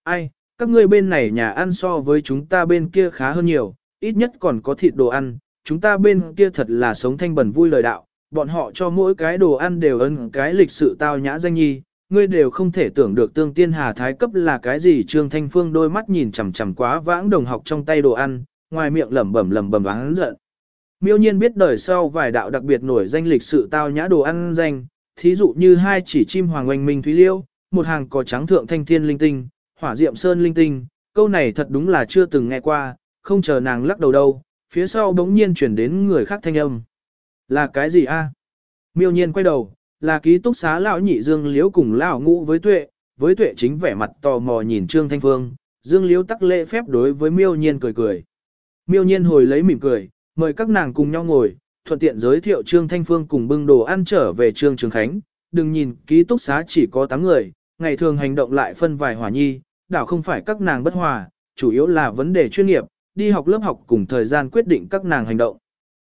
Ai, các ngươi bên này nhà ăn so với chúng ta bên kia khá hơn nhiều, ít nhất còn có thịt đồ ăn, chúng ta bên kia thật là sống thanh bẩn vui lời đạo, bọn họ cho mỗi cái đồ ăn đều ân cái lịch sự tao nhã danh nhi, ngươi đều không thể tưởng được tương tiên hà thái cấp là cái gì Trương Thanh Phương đôi mắt nhìn chằm chằm quá vãng đồng học trong tay đồ ăn, ngoài miệng lẩm bẩm lẩm bẩm oán giận. Miêu nhiên biết đời sau vài đạo đặc biệt nổi danh lịch sự tao nhã đồ ăn danh, thí dụ như hai chỉ chim hoàng oanh minh thúy liêu, một hàng cò trắng thượng thanh thiên linh tinh, hỏa diệm sơn linh tinh, câu này thật đúng là chưa từng nghe qua, không chờ nàng lắc đầu đâu, phía sau bỗng nhiên chuyển đến người khác thanh âm. Là cái gì a? Miêu nhiên quay đầu, là ký túc xá lão nhị Dương Liễu cùng lão ngũ với tuệ, với tuệ chính vẻ mặt tò mò nhìn Trương Thanh Phương, Dương Liễu tắc lễ phép đối với miêu nhiên cười cười. Miêu nhiên hồi lấy mỉm cười, mời các nàng cùng nhau ngồi, thuận tiện giới thiệu Trương Thanh Phương cùng bưng đồ ăn trở về Trương Trường Khánh, đừng nhìn ký túc xá chỉ có 8 người, ngày thường hành động lại phân vài hỏa nhi, đảo không phải các nàng bất hòa, chủ yếu là vấn đề chuyên nghiệp, đi học lớp học cùng thời gian quyết định các nàng hành động.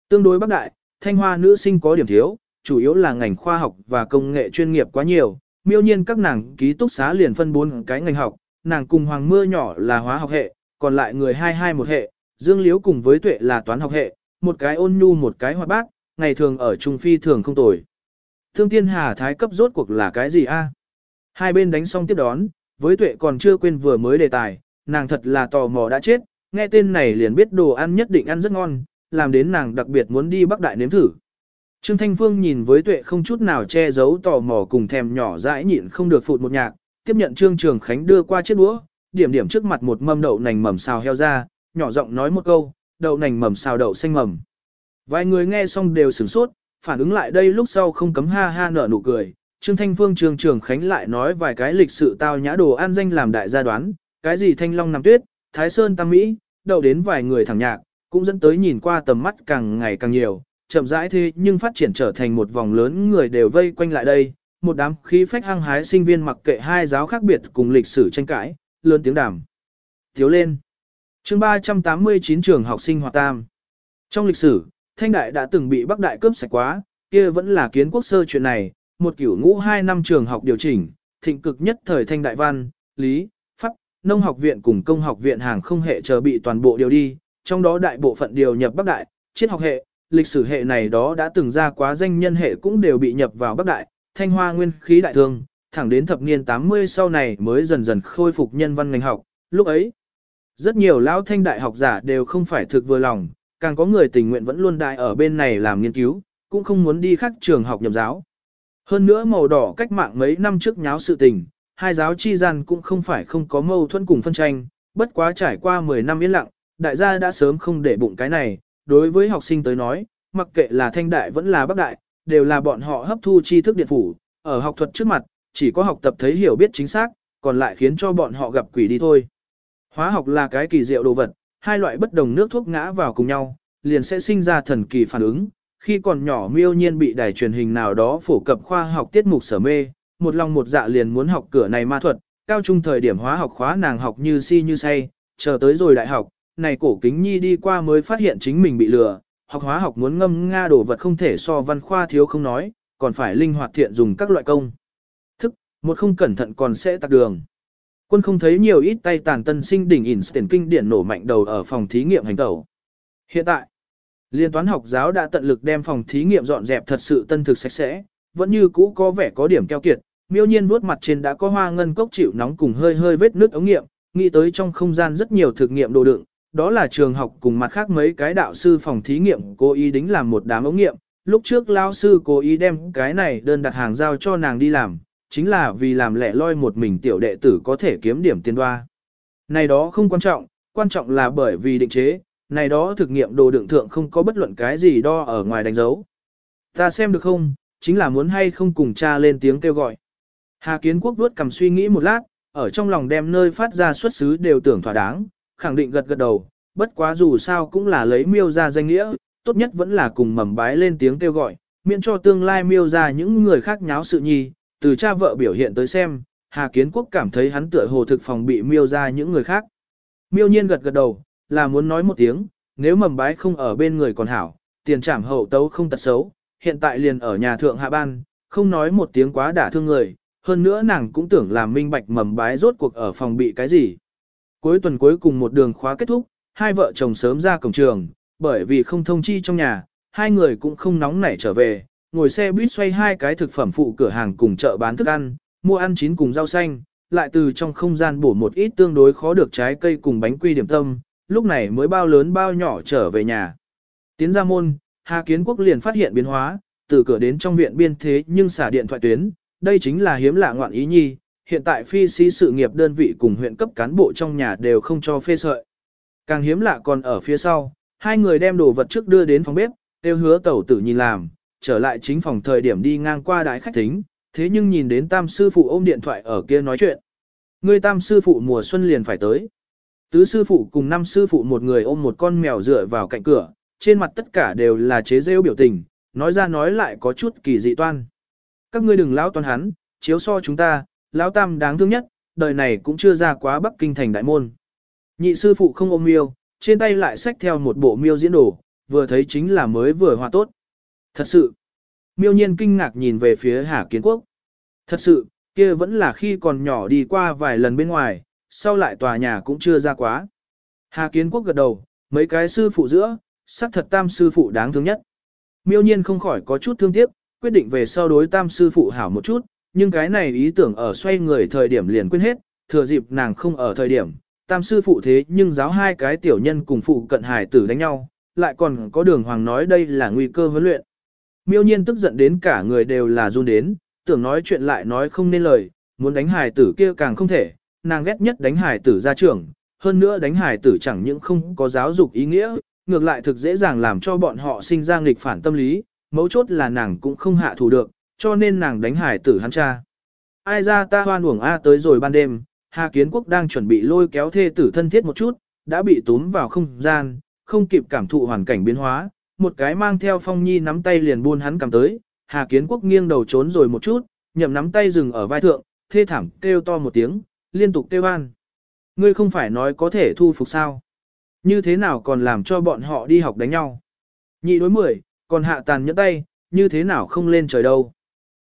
Tương đối Bắc Đại, Thanh Hoa nữ sinh có điểm thiếu, chủ yếu là ngành khoa học và công nghệ chuyên nghiệp quá nhiều, miêu nhiên các nàng ký túc xá liền phân bốn cái ngành học, nàng cùng Hoàng Mưa nhỏ là hóa học hệ, còn lại người hai hai một hệ, Dương Liếu cùng với Tuệ là toán học hệ, một cái ôn nhu một cái hoạt bác, ngày thường ở Trung Phi thường không tồi. Thương Tiên Hà Thái cấp rốt cuộc là cái gì a? Hai bên đánh xong tiếp đón, với Tuệ còn chưa quên vừa mới đề tài, nàng thật là tò mò đã chết, nghe tên này liền biết đồ ăn nhất định ăn rất ngon, làm đến nàng đặc biệt muốn đi Bắc Đại nếm thử. Trương Thanh Phương nhìn với tuệ không chút nào che giấu tò mò cùng thèm nhỏ dãi nhịn không được phụt một nhạc, tiếp nhận Trương Trường Khánh đưa qua chiếc đũa, điểm điểm trước mặt một mâm đậu nành mầm xào heo ra, nhỏ giọng nói một câu, đậu nành mầm xào đậu xanh mầm. Vài người nghe xong đều sửng sốt, phản ứng lại đây lúc sau không cấm ha ha nở nụ cười. Trương Thanh Phương Trương Trường Khánh lại nói vài cái lịch sự tao nhã đồ an danh làm đại gia đoán, cái gì thanh long nằm tuyết, thái sơn tam mỹ, đậu đến vài người thẳng nhạc, cũng dẫn tới nhìn qua tầm mắt càng ngày càng nhiều, chậm rãi thế nhưng phát triển trở thành một vòng lớn người đều vây quanh lại đây, một đám khí phách hăng hái sinh viên mặc kệ hai giáo khác biệt cùng lịch sử tranh cãi, lớn tiếng đàm. Thiếu lên. chương 389 trường học sinh hoạt tam. Trong lịch sử, Thanh Đại đã từng bị Bắc Đại cướp sạch quá, kia vẫn là kiến quốc sơ chuyện này, một kiểu ngũ hai năm trường học điều chỉnh, thịnh cực nhất thời Thanh Đại Văn, Lý, Pháp, Nông học viện cùng công học viện hàng không hệ chờ bị toàn bộ điều đi, trong đó đại bộ phận điều nhập Bắc Đại, triết học hệ, lịch sử hệ này đó đã từng ra quá danh nhân hệ cũng đều bị nhập vào Bắc Đại, Thanh Hoa nguyên khí đại thương, thẳng đến thập niên 80 sau này mới dần dần khôi phục nhân văn ngành học, lúc ấy. Rất nhiều lão thanh đại học giả đều không phải thực vừa lòng, càng có người tình nguyện vẫn luôn đại ở bên này làm nghiên cứu, cũng không muốn đi khác trường học nhập giáo. Hơn nữa màu đỏ cách mạng mấy năm trước nháo sự tình, hai giáo chi gian cũng không phải không có mâu thuẫn cùng phân tranh, bất quá trải qua 10 năm yên lặng, đại gia đã sớm không để bụng cái này, đối với học sinh tới nói, mặc kệ là thanh đại vẫn là bắc đại, đều là bọn họ hấp thu tri thức điện phủ, ở học thuật trước mặt, chỉ có học tập thấy hiểu biết chính xác, còn lại khiến cho bọn họ gặp quỷ đi thôi. Hóa học là cái kỳ diệu đồ vật, hai loại bất đồng nước thuốc ngã vào cùng nhau, liền sẽ sinh ra thần kỳ phản ứng. Khi còn nhỏ miêu nhiên bị đài truyền hình nào đó phổ cập khoa học tiết mục sở mê, một lòng một dạ liền muốn học cửa này ma thuật, cao trung thời điểm hóa học khóa nàng học như si như say, chờ tới rồi đại học, này cổ kính nhi đi qua mới phát hiện chính mình bị lừa, học hóa học muốn ngâm nga đồ vật không thể so văn khoa thiếu không nói, còn phải linh hoạt thiện dùng các loại công. Thức, một không cẩn thận còn sẽ tạc đường. Quân không thấy nhiều ít tay tàn tân sinh đỉnh Einstein kinh điển nổ mạnh đầu ở phòng thí nghiệm hành tẩu. Hiện tại, liên toán học giáo đã tận lực đem phòng thí nghiệm dọn dẹp thật sự tân thực sạch sẽ, vẫn như cũ có vẻ có điểm keo kiệt, miêu nhiên vuốt mặt trên đã có hoa ngân cốc chịu nóng cùng hơi hơi vết nước ống nghiệm, nghĩ tới trong không gian rất nhiều thực nghiệm đồ đựng, đó là trường học cùng mặt khác mấy cái đạo sư phòng thí nghiệm cố ý đính làm một đám ống nghiệm. Lúc trước lao sư cố ý đem cái này đơn đặt hàng giao cho nàng đi làm, chính là vì làm lẻ loi một mình tiểu đệ tử có thể kiếm điểm tiền đoa. Này đó không quan trọng, quan trọng là bởi vì định chế, này đó thực nghiệm đồ đựng thượng không có bất luận cái gì đo ở ngoài đánh dấu. Ta xem được không, chính là muốn hay không cùng cha lên tiếng kêu gọi. Hà Kiến Quốc vuốt cầm suy nghĩ một lát, ở trong lòng đem nơi phát ra xuất xứ đều tưởng thỏa đáng, khẳng định gật gật đầu, bất quá dù sao cũng là lấy miêu ra danh nghĩa, tốt nhất vẫn là cùng mầm bái lên tiếng kêu gọi, miễn cho tương lai miêu ra những người khác nháo sự nhi, từ cha vợ biểu hiện tới xem, Hà Kiến Quốc cảm thấy hắn tựa hồ thực phòng bị miêu ra những người khác. Miêu nhiên gật gật đầu, là muốn nói một tiếng, nếu mầm bái không ở bên người còn hảo, tiền trảm hậu tấu không tật xấu, hiện tại liền ở nhà thượng hạ ban, không nói một tiếng quá đả thương người, hơn nữa nàng cũng tưởng làm minh bạch mầm bái rốt cuộc ở phòng bị cái gì. Cuối tuần cuối cùng một đường khóa kết thúc, hai vợ chồng sớm ra cổng trường, bởi vì không thông chi trong nhà, hai người cũng không nóng nảy trở về, ngồi xe buýt xoay hai cái thực phẩm phụ cửa hàng cùng chợ bán thức ăn, mua ăn chín cùng rau xanh, lại từ trong không gian bổ một ít tương đối khó được trái cây cùng bánh quy điểm tâm, lúc này mới bao lớn bao nhỏ trở về nhà. Tiến ra môn, Hà Kiến Quốc liền phát hiện biến hóa, từ cửa đến trong viện biên thế nhưng xả điện thoại tuyến, đây chính là hiếm lạ ngoạn ý nhi, hiện tại phi sĩ sự nghiệp đơn vị cùng huyện cấp cán bộ trong nhà đều không cho phê sợi. Càng hiếm lạ còn ở phía sau, hai người đem đồ vật trước đưa đến phòng bếp, đều hứa tẩu tử nhìn làm, trở lại chính phòng thời điểm đi ngang qua đại khách thính, thế nhưng nhìn đến tam sư phụ ôm điện thoại ở kia nói chuyện. Người tam sư phụ mùa xuân liền phải tới. Tứ sư phụ cùng năm sư phụ một người ôm một con mèo dựa vào cạnh cửa, trên mặt tất cả đều là chế rêu biểu tình, nói ra nói lại có chút kỳ dị toan. Các ngươi đừng lão toan hắn, chiếu so chúng ta, lão tam đáng thương nhất, đời này cũng chưa ra quá Bắc Kinh thành đại môn. Nhị sư phụ không ôm miêu, trên tay lại xách theo một bộ miêu diễn đồ, vừa thấy chính là mới vừa hòa tốt. Thật sự, miêu nhiên kinh ngạc nhìn về phía Hà Kiến Quốc. Thật sự, kia vẫn là khi còn nhỏ đi qua vài lần bên ngoài, sau lại tòa nhà cũng chưa ra quá. Hà Kiến Quốc gật đầu, mấy cái sư phụ giữa, sắc thật tam sư phụ đáng thương nhất. Miêu nhiên không khỏi có chút thương tiếc, quyết định về sau đối tam sư phụ hảo một chút, nhưng cái này ý tưởng ở xoay người thời điểm liền quên hết, thừa dịp nàng không ở thời điểm, tam sư phụ thế nhưng giáo hai cái tiểu nhân cùng phụ cận hải tử đánh nhau, lại còn có đường hoàng nói đây là nguy cơ huấn luyện. Miêu nhiên tức giận đến cả người đều là run đến, tưởng nói chuyện lại nói không nên lời, muốn đánh hải tử kia càng không thể, nàng ghét nhất đánh hải tử ra trưởng, hơn nữa đánh hải tử chẳng những không có giáo dục ý nghĩa, ngược lại thực dễ dàng làm cho bọn họ sinh ra nghịch phản tâm lý, mấu chốt là nàng cũng không hạ thủ được, cho nên nàng đánh hải tử hắn cha. Ai ra ta hoan uổng A tới rồi ban đêm, Hà Kiến Quốc đang chuẩn bị lôi kéo thê tử thân thiết một chút, đã bị túm vào không gian, không kịp cảm thụ hoàn cảnh biến hóa, một cái mang theo phong nhi nắm tay liền buôn hắn cầm tới, Hà Kiến Quốc nghiêng đầu trốn rồi một chút, nhậm nắm tay dừng ở vai thượng, thê thảm kêu to một tiếng, liên tục kêu an. Ngươi không phải nói có thể thu phục sao? Như thế nào còn làm cho bọn họ đi học đánh nhau? Nhị đối mười, còn hạ tàn nhẫn tay, như thế nào không lên trời đâu?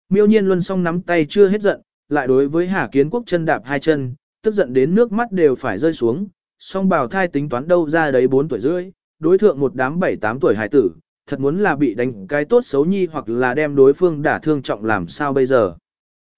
Miêu nhiên luân song nắm tay chưa hết giận, lại đối với Hà Kiến Quốc chân đạp hai chân, tức giận đến nước mắt đều phải rơi xuống, song bào thai tính toán đâu ra đấy 4 tuổi rưỡi, đối thượng một đám 7-8 tuổi hải tử, thật muốn là bị đánh cái tốt xấu nhi hoặc là đem đối phương đả thương trọng làm sao bây giờ.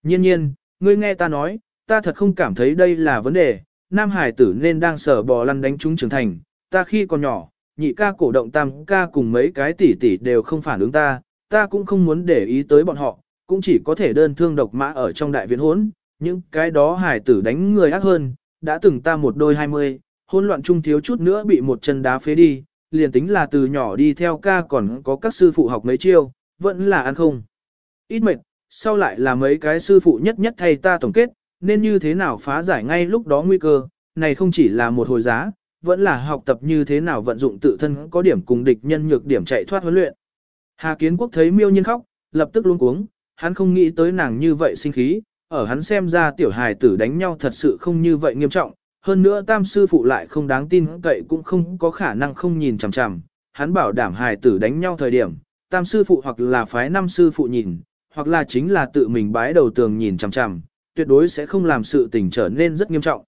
Nhiên nhiên, ngươi nghe ta nói, ta thật không cảm thấy đây là vấn đề, nam hải tử nên đang sở bò lăn đánh chúng trưởng thành, ta khi còn nhỏ, nhị ca cổ động tam ca cùng mấy cái tỷ tỷ đều không phản ứng ta, ta cũng không muốn để ý tới bọn họ, cũng chỉ có thể đơn thương độc mã ở trong đại viện hốn, những cái đó hải tử đánh người ác hơn, đã từng ta một đôi hai mươi, hôn loạn trung thiếu chút nữa bị một chân đá phế đi, liền tính là từ nhỏ đi theo ca còn có các sư phụ học mấy chiêu, vẫn là ăn không. Ít mệt, sau lại là mấy cái sư phụ nhất nhất thay ta tổng kết, nên như thế nào phá giải ngay lúc đó nguy cơ, này không chỉ là một hồi giá, vẫn là học tập như thế nào vận dụng tự thân có điểm cùng địch nhân nhược điểm chạy thoát huấn luyện. Hà Kiến Quốc thấy miêu nhiên khóc, lập tức luống cuống, hắn không nghĩ tới nàng như vậy sinh khí, ở hắn xem ra tiểu hài tử đánh nhau thật sự không như vậy nghiêm trọng, hơn nữa tam sư phụ lại không đáng tin cậy cũng không có khả năng không nhìn chằm chằm, hắn bảo đảm hài tử đánh nhau thời điểm, tam sư phụ hoặc là phái năm sư phụ nhìn, hoặc là chính là tự mình bái đầu tường nhìn chằm chằm, tuyệt đối sẽ không làm sự tình trở nên rất nghiêm trọng.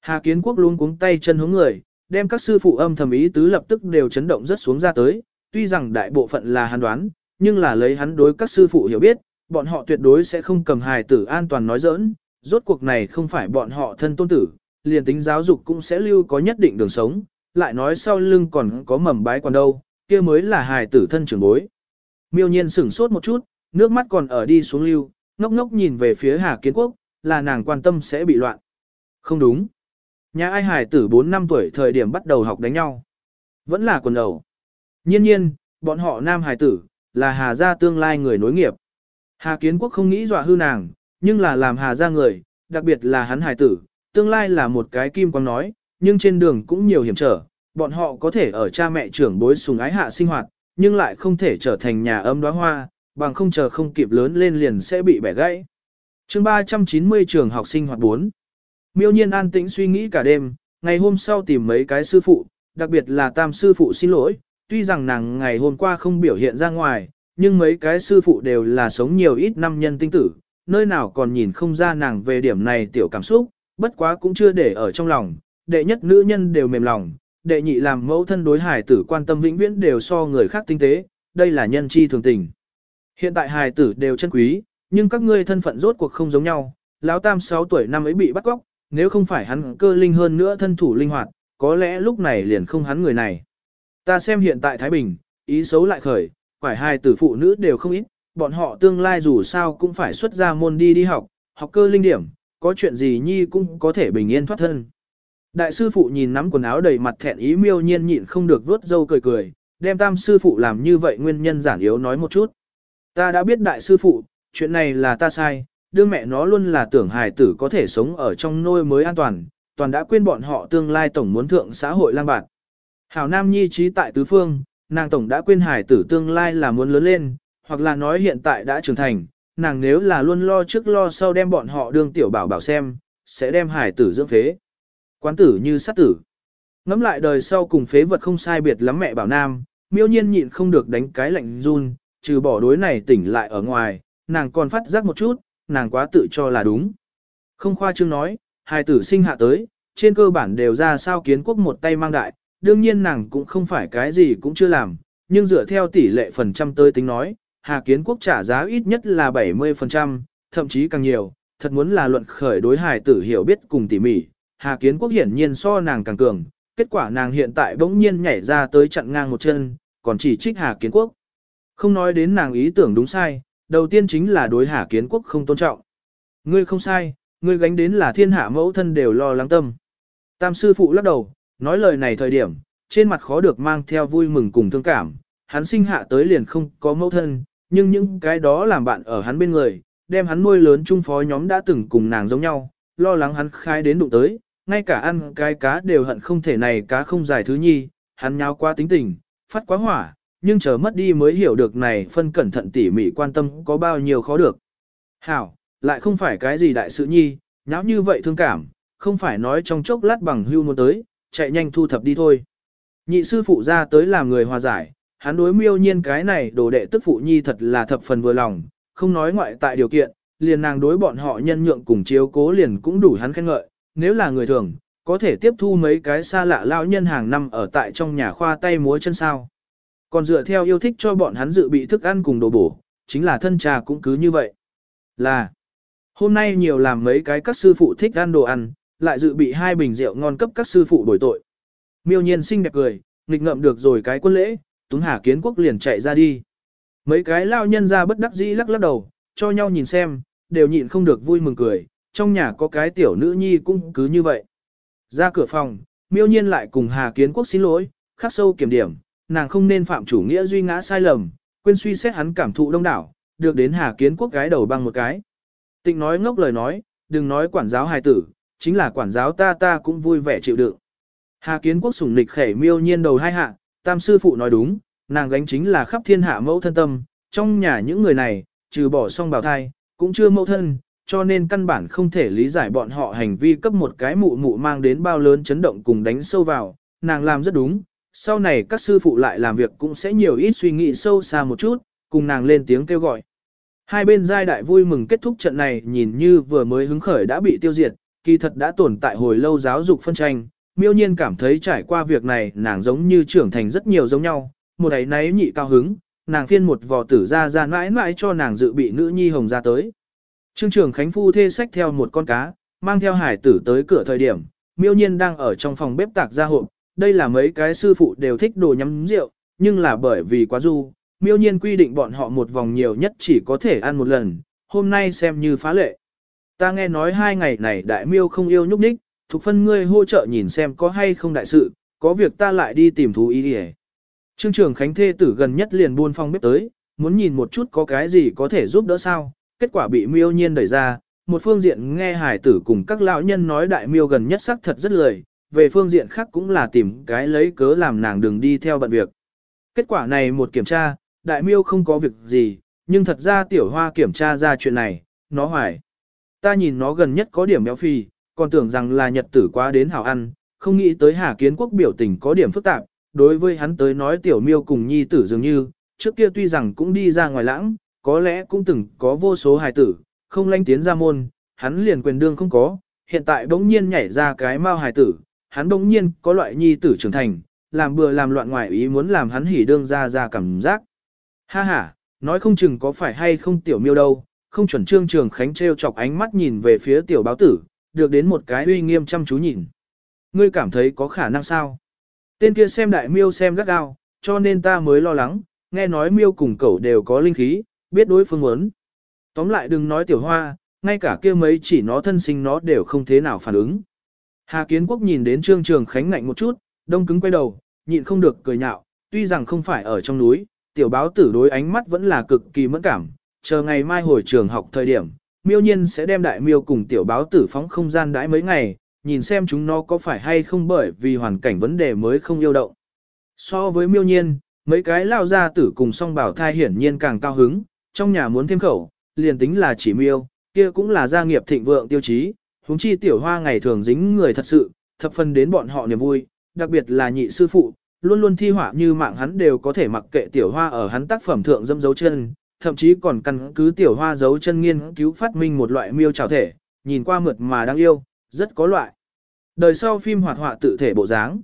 Hà Kiến Quốc luôn cuống tay chân hướng người, đem các sư phụ âm thầm ý tứ lập tức đều chấn động rất xuống ra tới, tuy rằng đại bộ phận là hắn đoán, nhưng là lấy hắn đối các sư phụ hiểu biết, bọn họ tuyệt đối sẽ không cầm hài tử an toàn nói giỡn, rốt cuộc này không phải bọn họ thân tôn tử, liền tính giáo dục cũng sẽ lưu có nhất định đường sống, lại nói sau lưng còn có mầm bái còn đâu, kia mới là hài tử thân trưởng bối. Miêu nhiên sửng sốt một chút, nước mắt còn ở đi xuống lưu, ngốc ngốc nhìn về phía Hà Kiến Quốc, là nàng quan tâm sẽ bị loạn. Không đúng. Nhà ai hài tử 4 năm tuổi thời điểm bắt đầu học đánh nhau. Vẫn là quần đầu. Nhiên nhiên, bọn họ nam hài tử, là Hà gia tương lai người nối nghiệp. Hà Kiến Quốc không nghĩ dọa hư nàng, nhưng là làm Hà gia người, đặc biệt là hắn hài tử, tương lai là một cái kim quang nói, nhưng trên đường cũng nhiều hiểm trở, bọn họ có thể ở cha mẹ trưởng bối sùng ái hạ sinh hoạt, nhưng lại không thể trở thành nhà âm đóa hoa, bằng không chờ không kịp lớn lên liền sẽ bị bẻ gãy. chương 390 trường học sinh hoạt 4 Miêu nhiên an tĩnh suy nghĩ cả đêm, ngày hôm sau tìm mấy cái sư phụ, đặc biệt là tam sư phụ xin lỗi, tuy rằng nàng ngày hôm qua không biểu hiện ra ngoài, nhưng mấy cái sư phụ đều là sống nhiều ít năm nhân tinh tử, nơi nào còn nhìn không ra nàng về điểm này tiểu cảm xúc, bất quá cũng chưa để ở trong lòng, đệ nhất nữ nhân đều mềm lòng, đệ nhị làm mẫu thân đối hải tử quan tâm vĩnh viễn đều so người khác tinh tế, đây là nhân chi thường tình. Hiện tại hài tử đều chân quý, nhưng các ngươi thân phận rốt cuộc không giống nhau, lão tam 6 tuổi năm ấy bị bắt cóc, nếu không phải hắn cơ linh hơn nữa thân thủ linh hoạt, có lẽ lúc này liền không hắn người này. Ta xem hiện tại Thái Bình, ý xấu lại khởi, phải hai tử phụ nữ đều không ít, bọn họ tương lai dù sao cũng phải xuất ra môn đi đi học, học cơ linh điểm, có chuyện gì nhi cũng có thể bình yên thoát thân. Đại sư phụ nhìn nắm quần áo đầy mặt thẹn ý miêu nhiên nhịn không được vuốt dâu cười cười, đem tam sư phụ làm như vậy nguyên nhân giản yếu nói một chút. Ta đã biết đại sư phụ, chuyện này là ta sai, đương mẹ nó luôn là tưởng hài tử có thể sống ở trong nôi mới an toàn, toàn đã quên bọn họ tương lai tổng muốn thượng xã hội lang bạt. Hảo Nam Nhi trí tại tứ phương, nàng tổng đã quên hài tử tương lai là muốn lớn lên, hoặc là nói hiện tại đã trưởng thành, nàng nếu là luôn lo trước lo sau đem bọn họ đương tiểu bảo bảo xem, sẽ đem hài tử dưỡng phế. Quán tử như sát tử. Ngắm lại đời sau cùng phế vật không sai biệt lắm mẹ bảo nam, miêu nhiên nhịn không được đánh cái lạnh run, trừ bỏ đối này tỉnh lại ở ngoài, nàng còn phát giác một chút, nàng quá tự cho là đúng. Không khoa trương nói, hai tử sinh hạ tới, trên cơ bản đều ra sao kiến quốc một tay mang đại, đương nhiên nàng cũng không phải cái gì cũng chưa làm, nhưng dựa theo tỷ lệ phần trăm tới tính nói, Hà Kiến Quốc trả giá ít nhất là 70%, thậm chí càng nhiều, thật muốn là luận khởi đối hài tử hiểu biết cùng tỉ mỉ, Hà Kiến Quốc hiển nhiên so nàng càng cường, kết quả nàng hiện tại bỗng nhiên nhảy ra tới chặn ngang một chân, còn chỉ trích Hà Kiến Quốc. Không nói đến nàng ý tưởng đúng sai, đầu tiên chính là đối Hà Kiến Quốc không tôn trọng. Ngươi không sai, ngươi gánh đến là thiên hạ mẫu thân đều lo lắng tâm. Tam sư phụ lắc đầu, nói lời này thời điểm, trên mặt khó được mang theo vui mừng cùng thương cảm, hắn sinh hạ tới liền không có mẫu thân, nhưng những cái đó làm bạn ở hắn bên người, đem hắn nuôi lớn trung phó nhóm đã từng cùng nàng giống nhau, lo lắng hắn khai đến đụng tới, ngay cả ăn cái cá đều hận không thể này cá không giải thứ nhi, hắn nháo quá tính tình, phát quá hỏa, nhưng chờ mất đi mới hiểu được này phân cẩn thận tỉ mỉ quan tâm có bao nhiêu khó được. Hảo, lại không phải cái gì đại sự nhi, nháo như vậy thương cảm, không phải nói trong chốc lát bằng hưu muốn tới, chạy nhanh thu thập đi thôi. Nhị sư phụ ra tới làm người hòa giải, hắn đối miêu nhiên cái này đồ đệ tức phụ nhi thật là thập phần vừa lòng, không nói ngoại tại điều kiện, liền nàng đối bọn họ nhân nhượng cùng chiếu cố liền cũng đủ hắn khen ngợi, nếu là người thường, có thể tiếp thu mấy cái xa lạ lao nhân hàng năm ở tại trong nhà khoa tay múa chân sao. Còn dựa theo yêu thích cho bọn hắn dự bị thức ăn cùng đồ bổ, chính là thân trà cũng cứ như vậy. Là, hôm nay nhiều làm mấy cái các sư phụ thích ăn đồ ăn, lại dự bị hai bình rượu ngon cấp các sư phụ đổi tội. Miêu nhiên xinh đẹp cười, nghịch ngậm được rồi cái quân lễ, Túng Hà Kiến Quốc liền chạy ra đi. Mấy cái lao nhân ra bất đắc dĩ lắc lắc đầu, cho nhau nhìn xem, đều nhịn không được vui mừng cười, trong nhà có cái tiểu nữ nhi cũng cứ như vậy. Ra cửa phòng, miêu nhiên lại cùng Hà Kiến Quốc xin lỗi, khắc sâu kiểm điểm, nàng không nên phạm chủ nghĩa duy ngã sai lầm, quên suy xét hắn cảm thụ đông đảo, được đến Hà Kiến Quốc cái đầu bằng một cái. Tịnh nói ngốc lời nói, đừng nói quản giáo hài tử, chính là quản giáo ta ta cũng vui vẻ chịu đựng. Hà Kiến Quốc sủng nịch khẻ miêu nhiên đầu hai hạ, tam sư phụ nói đúng, nàng gánh chính là khắp thiên hạ mẫu thân tâm, trong nhà những người này, trừ bỏ song bào thai, cũng chưa mẫu thân, cho nên căn bản không thể lý giải bọn họ hành vi cấp một cái mụ mụ mang đến bao lớn chấn động cùng đánh sâu vào, nàng làm rất đúng, sau này các sư phụ lại làm việc cũng sẽ nhiều ít suy nghĩ sâu xa một chút, cùng nàng lên tiếng kêu gọi. Hai bên giai đại vui mừng kết thúc trận này nhìn như vừa mới hứng khởi đã bị tiêu diệt, kỳ thật đã tồn tại hồi lâu giáo dục phân tranh, miêu nhiên cảm thấy trải qua việc này nàng giống như trưởng thành rất nhiều giống nhau, một ấy náy nhị cao hứng, nàng phiên một vò tử ra ra mãi mãi cho nàng dự bị nữ nhi hồng ra tới. Trương trưởng Khánh Phu thê sách theo một con cá, mang theo hải tử tới cửa thời điểm, miêu nhiên đang ở trong phòng bếp tạc ra hộp, đây là mấy cái sư phụ đều thích đồ nhắm rượu, nhưng là bởi vì quá du, miêu nhiên quy định bọn họ một vòng nhiều nhất chỉ có thể ăn một lần, hôm nay xem như phá lệ. Ta nghe nói hai ngày này đại miêu không yêu nhúc nhích, thuộc phân ngươi hỗ trợ nhìn xem có hay không đại sự, có việc ta lại đi tìm thú ý đi Trương trường Khánh thê tử gần nhất liền buôn phong bếp tới, muốn nhìn một chút có cái gì có thể giúp đỡ sao, kết quả bị miêu nhiên đẩy ra, một phương diện nghe hải tử cùng các lão nhân nói đại miêu gần nhất sắc thật rất lười, về phương diện khác cũng là tìm cái lấy cớ làm nàng đừng đi theo bận việc. Kết quả này một kiểm tra, đại miêu không có việc gì, nhưng thật ra tiểu hoa kiểm tra ra chuyện này, nó hoài. Ta nhìn nó gần nhất có điểm béo phì, còn tưởng rằng là nhật tử quá đến hảo ăn, không nghĩ tới Hà Kiến Quốc biểu tình có điểm phức tạp, đối với hắn tới nói tiểu miêu cùng nhi tử dường như, trước kia tuy rằng cũng đi ra ngoài lãng, có lẽ cũng từng có vô số hài tử, không lanh tiến ra môn, hắn liền quyền đương không có, hiện tại bỗng nhiên nhảy ra cái mau hài tử, hắn bỗng nhiên có loại nhi tử trưởng thành, làm bừa làm loạn ngoài ý muốn làm hắn hỉ đương ra ra cảm giác. Ha ha, nói không chừng có phải hay không tiểu miêu đâu, không chuẩn trương trường khánh treo chọc ánh mắt nhìn về phía tiểu báo tử, được đến một cái uy nghiêm chăm chú nhìn. Ngươi cảm thấy có khả năng sao? Tên kia xem đại miêu xem gắt gao, cho nên ta mới lo lắng, nghe nói miêu cùng cẩu đều có linh khí, biết đối phương muốn. Tóm lại đừng nói tiểu hoa, ngay cả kia mấy chỉ nó thân sinh nó đều không thế nào phản ứng. Hà Kiến Quốc nhìn đến Trương Trường Khánh ngạnh một chút, đông cứng quay đầu, nhịn không được cười nhạo, tuy rằng không phải ở trong núi, tiểu báo tử đối ánh mắt vẫn là cực kỳ mẫn cảm, chờ ngày mai hồi trường học thời điểm, miêu nhiên sẽ đem đại miêu cùng tiểu báo tử phóng không gian đãi mấy ngày, nhìn xem chúng nó có phải hay không bởi vì hoàn cảnh vấn đề mới không yêu động. So với miêu nhiên, mấy cái lao ra tử cùng song bảo thai hiển nhiên càng cao hứng, trong nhà muốn thêm khẩu, liền tính là chỉ miêu, kia cũng là gia nghiệp thịnh vượng tiêu chí, huống chi tiểu hoa ngày thường dính người thật sự, thập phần đến bọn họ niềm vui, đặc biệt là nhị sư phụ, luôn luôn thi họa như mạng hắn đều có thể mặc kệ tiểu hoa ở hắn tác phẩm thượng dâm dấu chân, thậm chí còn căn cứ tiểu hoa dấu chân nghiên cứu phát minh một loại miêu trào thể, nhìn qua mượt mà đáng yêu, rất có loại. Đời sau phim hoạt họa tự thể bộ dáng.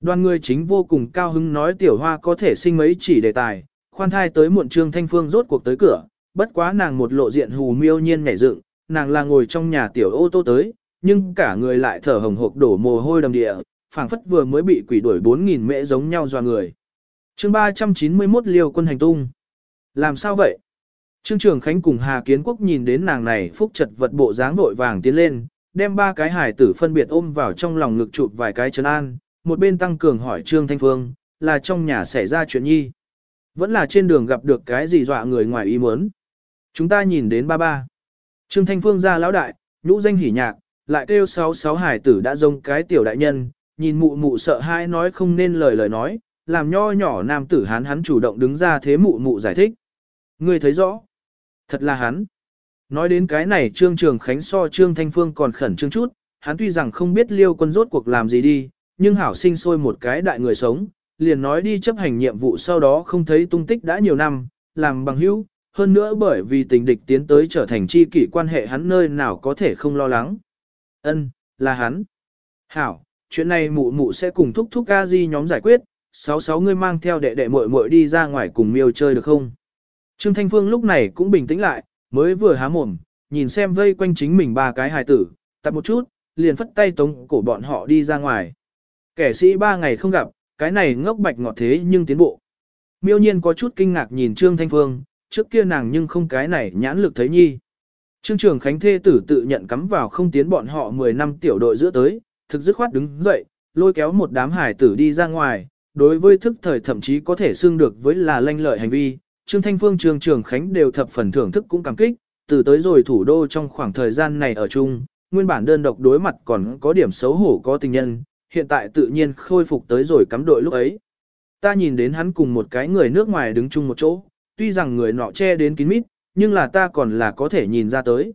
Đoàn người chính vô cùng cao hứng nói tiểu hoa có thể sinh mấy chỉ đề tài, khoan thai tới muộn trương thanh phương rốt cuộc tới cửa, bất quá nàng một lộ diện hù miêu nhiên nhảy dựng, nàng là ngồi trong nhà tiểu ô tô tới, nhưng cả người lại thở hồng hộc đổ mồ hôi đầm địa, phảng phất vừa mới bị quỷ đuổi 4.000 mễ giống nhau doa người. chương 391 liều quân hành tung. Làm sao vậy? Trương Trường Khánh cùng Hà Kiến Quốc nhìn đến nàng này phúc chật vật bộ dáng vội vàng tiến lên, đem ba cái hải tử phân biệt ôm vào trong lòng ngực chụp vài cái chân an, một bên tăng cường hỏi Trương Thanh Phương, là trong nhà xảy ra chuyện nhi. Vẫn là trên đường gặp được cái gì dọa người ngoài ý muốn. Chúng ta nhìn đến ba ba. Trương Thanh Phương ra lão đại, nhũ danh hỉ nhạc, lại kêu sáu sáu hải tử đã giống cái tiểu đại nhân, nhìn mụ mụ sợ hai nói không nên lời lời nói, làm nho nhỏ nam tử hán hắn chủ động đứng ra thế mụ mụ giải thích. Ngươi thấy rõ. Thật là hắn. Nói đến cái này Trương Trường Khánh so Trương Thanh Phương còn khẩn trương chút, hắn tuy rằng không biết liêu quân rốt cuộc làm gì đi, nhưng hảo sinh sôi một cái đại người sống, liền nói đi chấp hành nhiệm vụ sau đó không thấy tung tích đã nhiều năm, làm bằng hữu, hơn nữa bởi vì tình địch tiến tới trở thành chi kỷ quan hệ hắn nơi nào có thể không lo lắng. Ân, là hắn. Hảo, chuyện này mụ mụ sẽ cùng thúc thúc ca di nhóm giải quyết, sáu sáu ngươi mang theo đệ đệ muội muội đi ra ngoài cùng miêu chơi được không? Trương Thanh Phương lúc này cũng bình tĩnh lại, mới vừa há mồm, nhìn xem vây quanh chính mình ba cái hài tử, tập một chút, liền phất tay tống cổ bọn họ đi ra ngoài. Kẻ sĩ ba ngày không gặp, cái này ngốc bạch ngọt thế nhưng tiến bộ. Miêu nhiên có chút kinh ngạc nhìn Trương Thanh Phương, trước kia nàng nhưng không cái này nhãn lực thấy nhi. Trương Trường Khánh thê tử tự nhận cắm vào không tiến bọn họ 10 năm tiểu đội giữa tới, thực dứt khoát đứng dậy, lôi kéo một đám hải tử đi ra ngoài, đối với thức thời thậm chí có thể xương được với là lanh lợi hành vi, Trương Thanh Phương Trương Trường Khánh đều thập phần thưởng thức cũng cảm kích, từ tới rồi thủ đô trong khoảng thời gian này ở chung, nguyên bản đơn độc đối mặt còn có điểm xấu hổ có tình nhân, hiện tại tự nhiên khôi phục tới rồi cắm đội lúc ấy. Ta nhìn đến hắn cùng một cái người nước ngoài đứng chung một chỗ, tuy rằng người nọ che đến kín mít, nhưng là ta còn là có thể nhìn ra tới.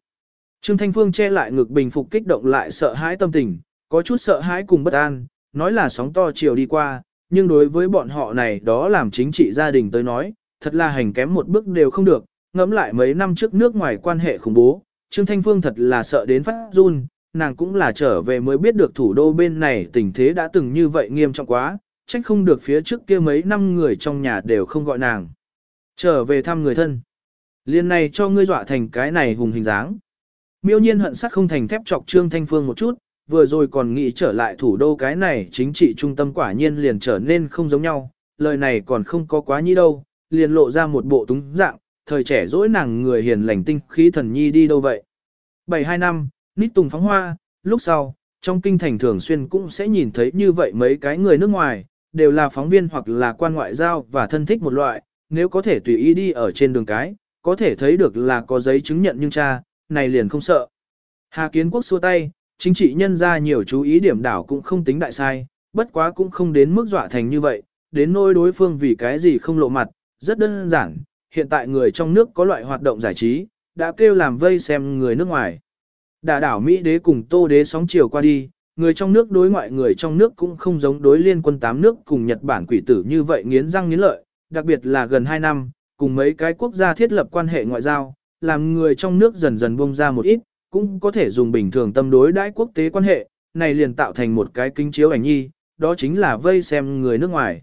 Trương Thanh Phương che lại ngực bình phục kích động lại sợ hãi tâm tình, có chút sợ hãi cùng bất an, nói là sóng to chiều đi qua, nhưng đối với bọn họ này đó làm chính trị gia đình tới nói, thật là hành kém một bước đều không được, ngẫm lại mấy năm trước nước ngoài quan hệ khủng bố, Trương Thanh Phương thật là sợ đến phát run, nàng cũng là trở về mới biết được thủ đô bên này tình thế đã từng như vậy nghiêm trọng quá, trách không được phía trước kia mấy năm người trong nhà đều không gọi nàng. Trở về thăm người thân. Liên này cho ngươi dọa thành cái này hùng hình dáng. Miêu nhiên hận sắt không thành thép chọc Trương Thanh Phương một chút, vừa rồi còn nghĩ trở lại thủ đô cái này chính trị trung tâm quả nhiên liền trở nên không giống nhau, lời này còn không có quá nhi đâu, liền lộ ra một bộ túng dạng, thời trẻ dỗi nàng người hiền lành tinh khí thần nhi đi đâu vậy. 72 năm, nít tùng phóng hoa, lúc sau, trong kinh thành thường xuyên cũng sẽ nhìn thấy như vậy mấy cái người nước ngoài, đều là phóng viên hoặc là quan ngoại giao và thân thích một loại, nếu có thể tùy ý đi ở trên đường cái, có thể thấy được là có giấy chứng nhận nhưng cha, này liền không sợ. Hà Kiến Quốc xua tay, chính trị nhân ra nhiều chú ý điểm đảo cũng không tính đại sai, bất quá cũng không đến mức dọa thành như vậy, đến nỗi đối phương vì cái gì không lộ mặt, rất đơn giản, hiện tại người trong nước có loại hoạt động giải trí, đã kêu làm vây xem người nước ngoài. Đả đảo Mỹ đế cùng tô đế sóng chiều qua đi, người trong nước đối ngoại người trong nước cũng không giống đối liên quân tám nước cùng Nhật Bản quỷ tử như vậy nghiến răng nghiến lợi, đặc biệt là gần 2 năm, cùng mấy cái quốc gia thiết lập quan hệ ngoại giao, làm người trong nước dần dần bông ra một ít, cũng có thể dùng bình thường tâm đối đãi quốc tế quan hệ, này liền tạo thành một cái kính chiếu ảnh nhi, đó chính là vây xem người nước ngoài.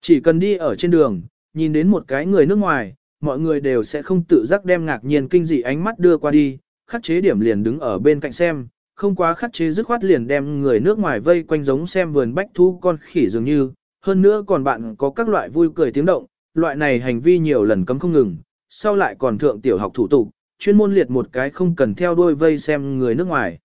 Chỉ cần đi ở trên đường, nhìn đến một cái người nước ngoài, mọi người đều sẽ không tự giác đem ngạc nhiên kinh dị ánh mắt đưa qua đi, khắc chế điểm liền đứng ở bên cạnh xem, không quá khắc chế dứt khoát liền đem người nước ngoài vây quanh giống xem vườn bách thu con khỉ dường như, hơn nữa còn bạn có các loại vui cười tiếng động, loại này hành vi nhiều lần cấm không ngừng, sau lại còn thượng tiểu học thủ tục, chuyên môn liệt một cái không cần theo đuôi vây xem người nước ngoài.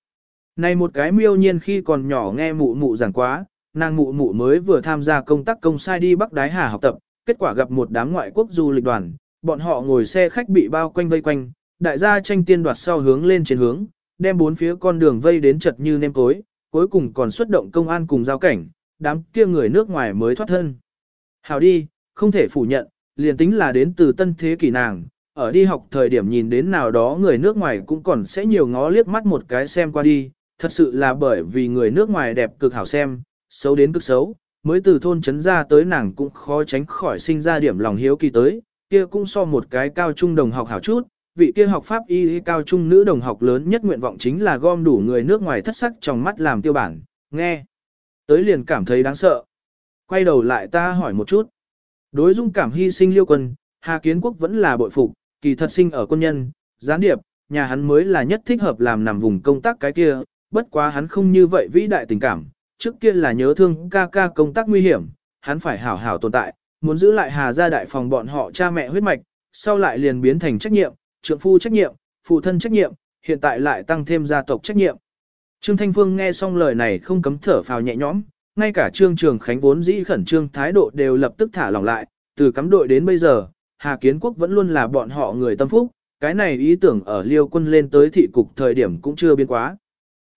Này một cái miêu nhiên khi còn nhỏ nghe mụ mụ giảng quá, nàng mụ mụ mới vừa tham gia công tác công sai đi Bắc Đái Hà học tập, kết quả gặp một đám ngoại quốc du lịch đoàn, bọn họ ngồi xe khách bị bao quanh vây quanh, đại gia tranh tiên đoạt sau hướng lên trên hướng, đem bốn phía con đường vây đến chật như nêm tối, cuối cùng còn xuất động công an cùng giao cảnh, đám kia người nước ngoài mới thoát thân. Hào đi, không thể phủ nhận, liền tính là đến từ tân thế kỷ nàng, ở đi học thời điểm nhìn đến nào đó người nước ngoài cũng còn sẽ nhiều ngó liếc mắt một cái xem qua đi, thật sự là bởi vì người nước ngoài đẹp cực hảo xem, xấu đến cực xấu, mới từ thôn trấn ra tới nàng cũng khó tránh khỏi sinh ra điểm lòng hiếu kỳ tới, kia cũng so một cái cao trung đồng học hảo chút, vị kia học pháp y cao trung nữ đồng học lớn nhất nguyện vọng chính là gom đủ người nước ngoài thất sắc trong mắt làm tiêu bản, nghe. Tới liền cảm thấy đáng sợ. Quay đầu lại ta hỏi một chút. Đối dung cảm hy sinh liêu quân, Hà Kiến Quốc vẫn là bội phục, kỳ thật sinh ở quân nhân, gián điệp, nhà hắn mới là nhất thích hợp làm nằm vùng công tác cái kia, bất quá hắn không như vậy vĩ đại tình cảm, trước kia là nhớ thương ca ca công tác nguy hiểm, hắn phải hảo hảo tồn tại, muốn giữ lại Hà gia đại phòng bọn họ cha mẹ huyết mạch, sau lại liền biến thành trách nhiệm, trượng phu trách nhiệm, phụ thân trách nhiệm, hiện tại lại tăng thêm gia tộc trách nhiệm. Trương Thanh Phương nghe xong lời này không cấm thở phào nhẹ nhõm, ngay cả Trương Trường Khánh vốn dĩ khẩn trương thái độ đều lập tức thả lỏng lại, từ cắm đội đến bây giờ, Hà Kiến Quốc vẫn luôn là bọn họ người tâm phúc, cái này ý tưởng ở liêu quân lên tới thị cục thời điểm cũng chưa biến quá.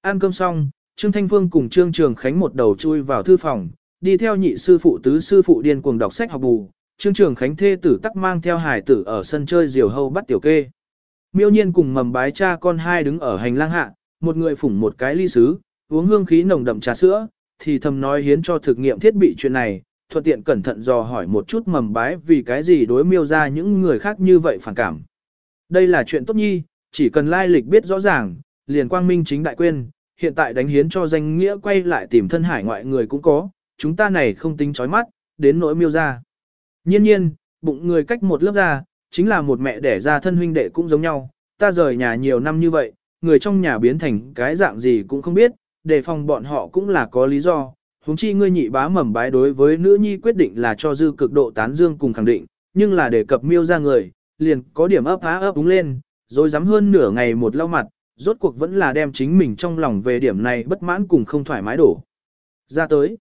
Ăn cơm xong, Trương Thanh Phương cùng Trương Trường Khánh một đầu chui vào thư phòng, đi theo nhị sư phụ tứ sư phụ điên cuồng đọc sách học bù, Trương Trường Khánh thê tử tắc mang theo hải tử ở sân chơi diều hâu bắt tiểu kê. Miêu nhiên cùng mầm bái cha con hai đứng ở hành lang hạ, một người phủng một cái ly sứ, uống hương khí nồng đậm trà sữa, thì thầm nói hiến cho thực nghiệm thiết bị chuyện này, thuận tiện cẩn thận dò hỏi một chút mầm bái vì cái gì đối miêu ra những người khác như vậy phản cảm. Đây là chuyện tốt nhi, chỉ cần lai lịch biết rõ ràng, liền quang minh chính đại quên, hiện tại đánh hiến cho danh nghĩa quay lại tìm thân hải ngoại người cũng có, chúng ta này không tính chói mắt, đến nỗi miêu ra. Nhiên nhiên, bụng người cách một lớp ra, chính là một mẹ đẻ ra thân huynh đệ cũng giống nhau, ta rời nhà nhiều năm như vậy, người trong nhà biến thành cái dạng gì cũng không biết, đề phòng bọn họ cũng là có lý do. Hùng chi ngươi nhị bá mầm bái đối với nữ nhi quyết định là cho dư cực độ tán dương cùng khẳng định, nhưng là để cập miêu ra người, liền có điểm ấp á ấp đúng lên, rồi dám hơn nửa ngày một lau mặt, rốt cuộc vẫn là đem chính mình trong lòng về điểm này bất mãn cùng không thoải mái đổ. Ra tới,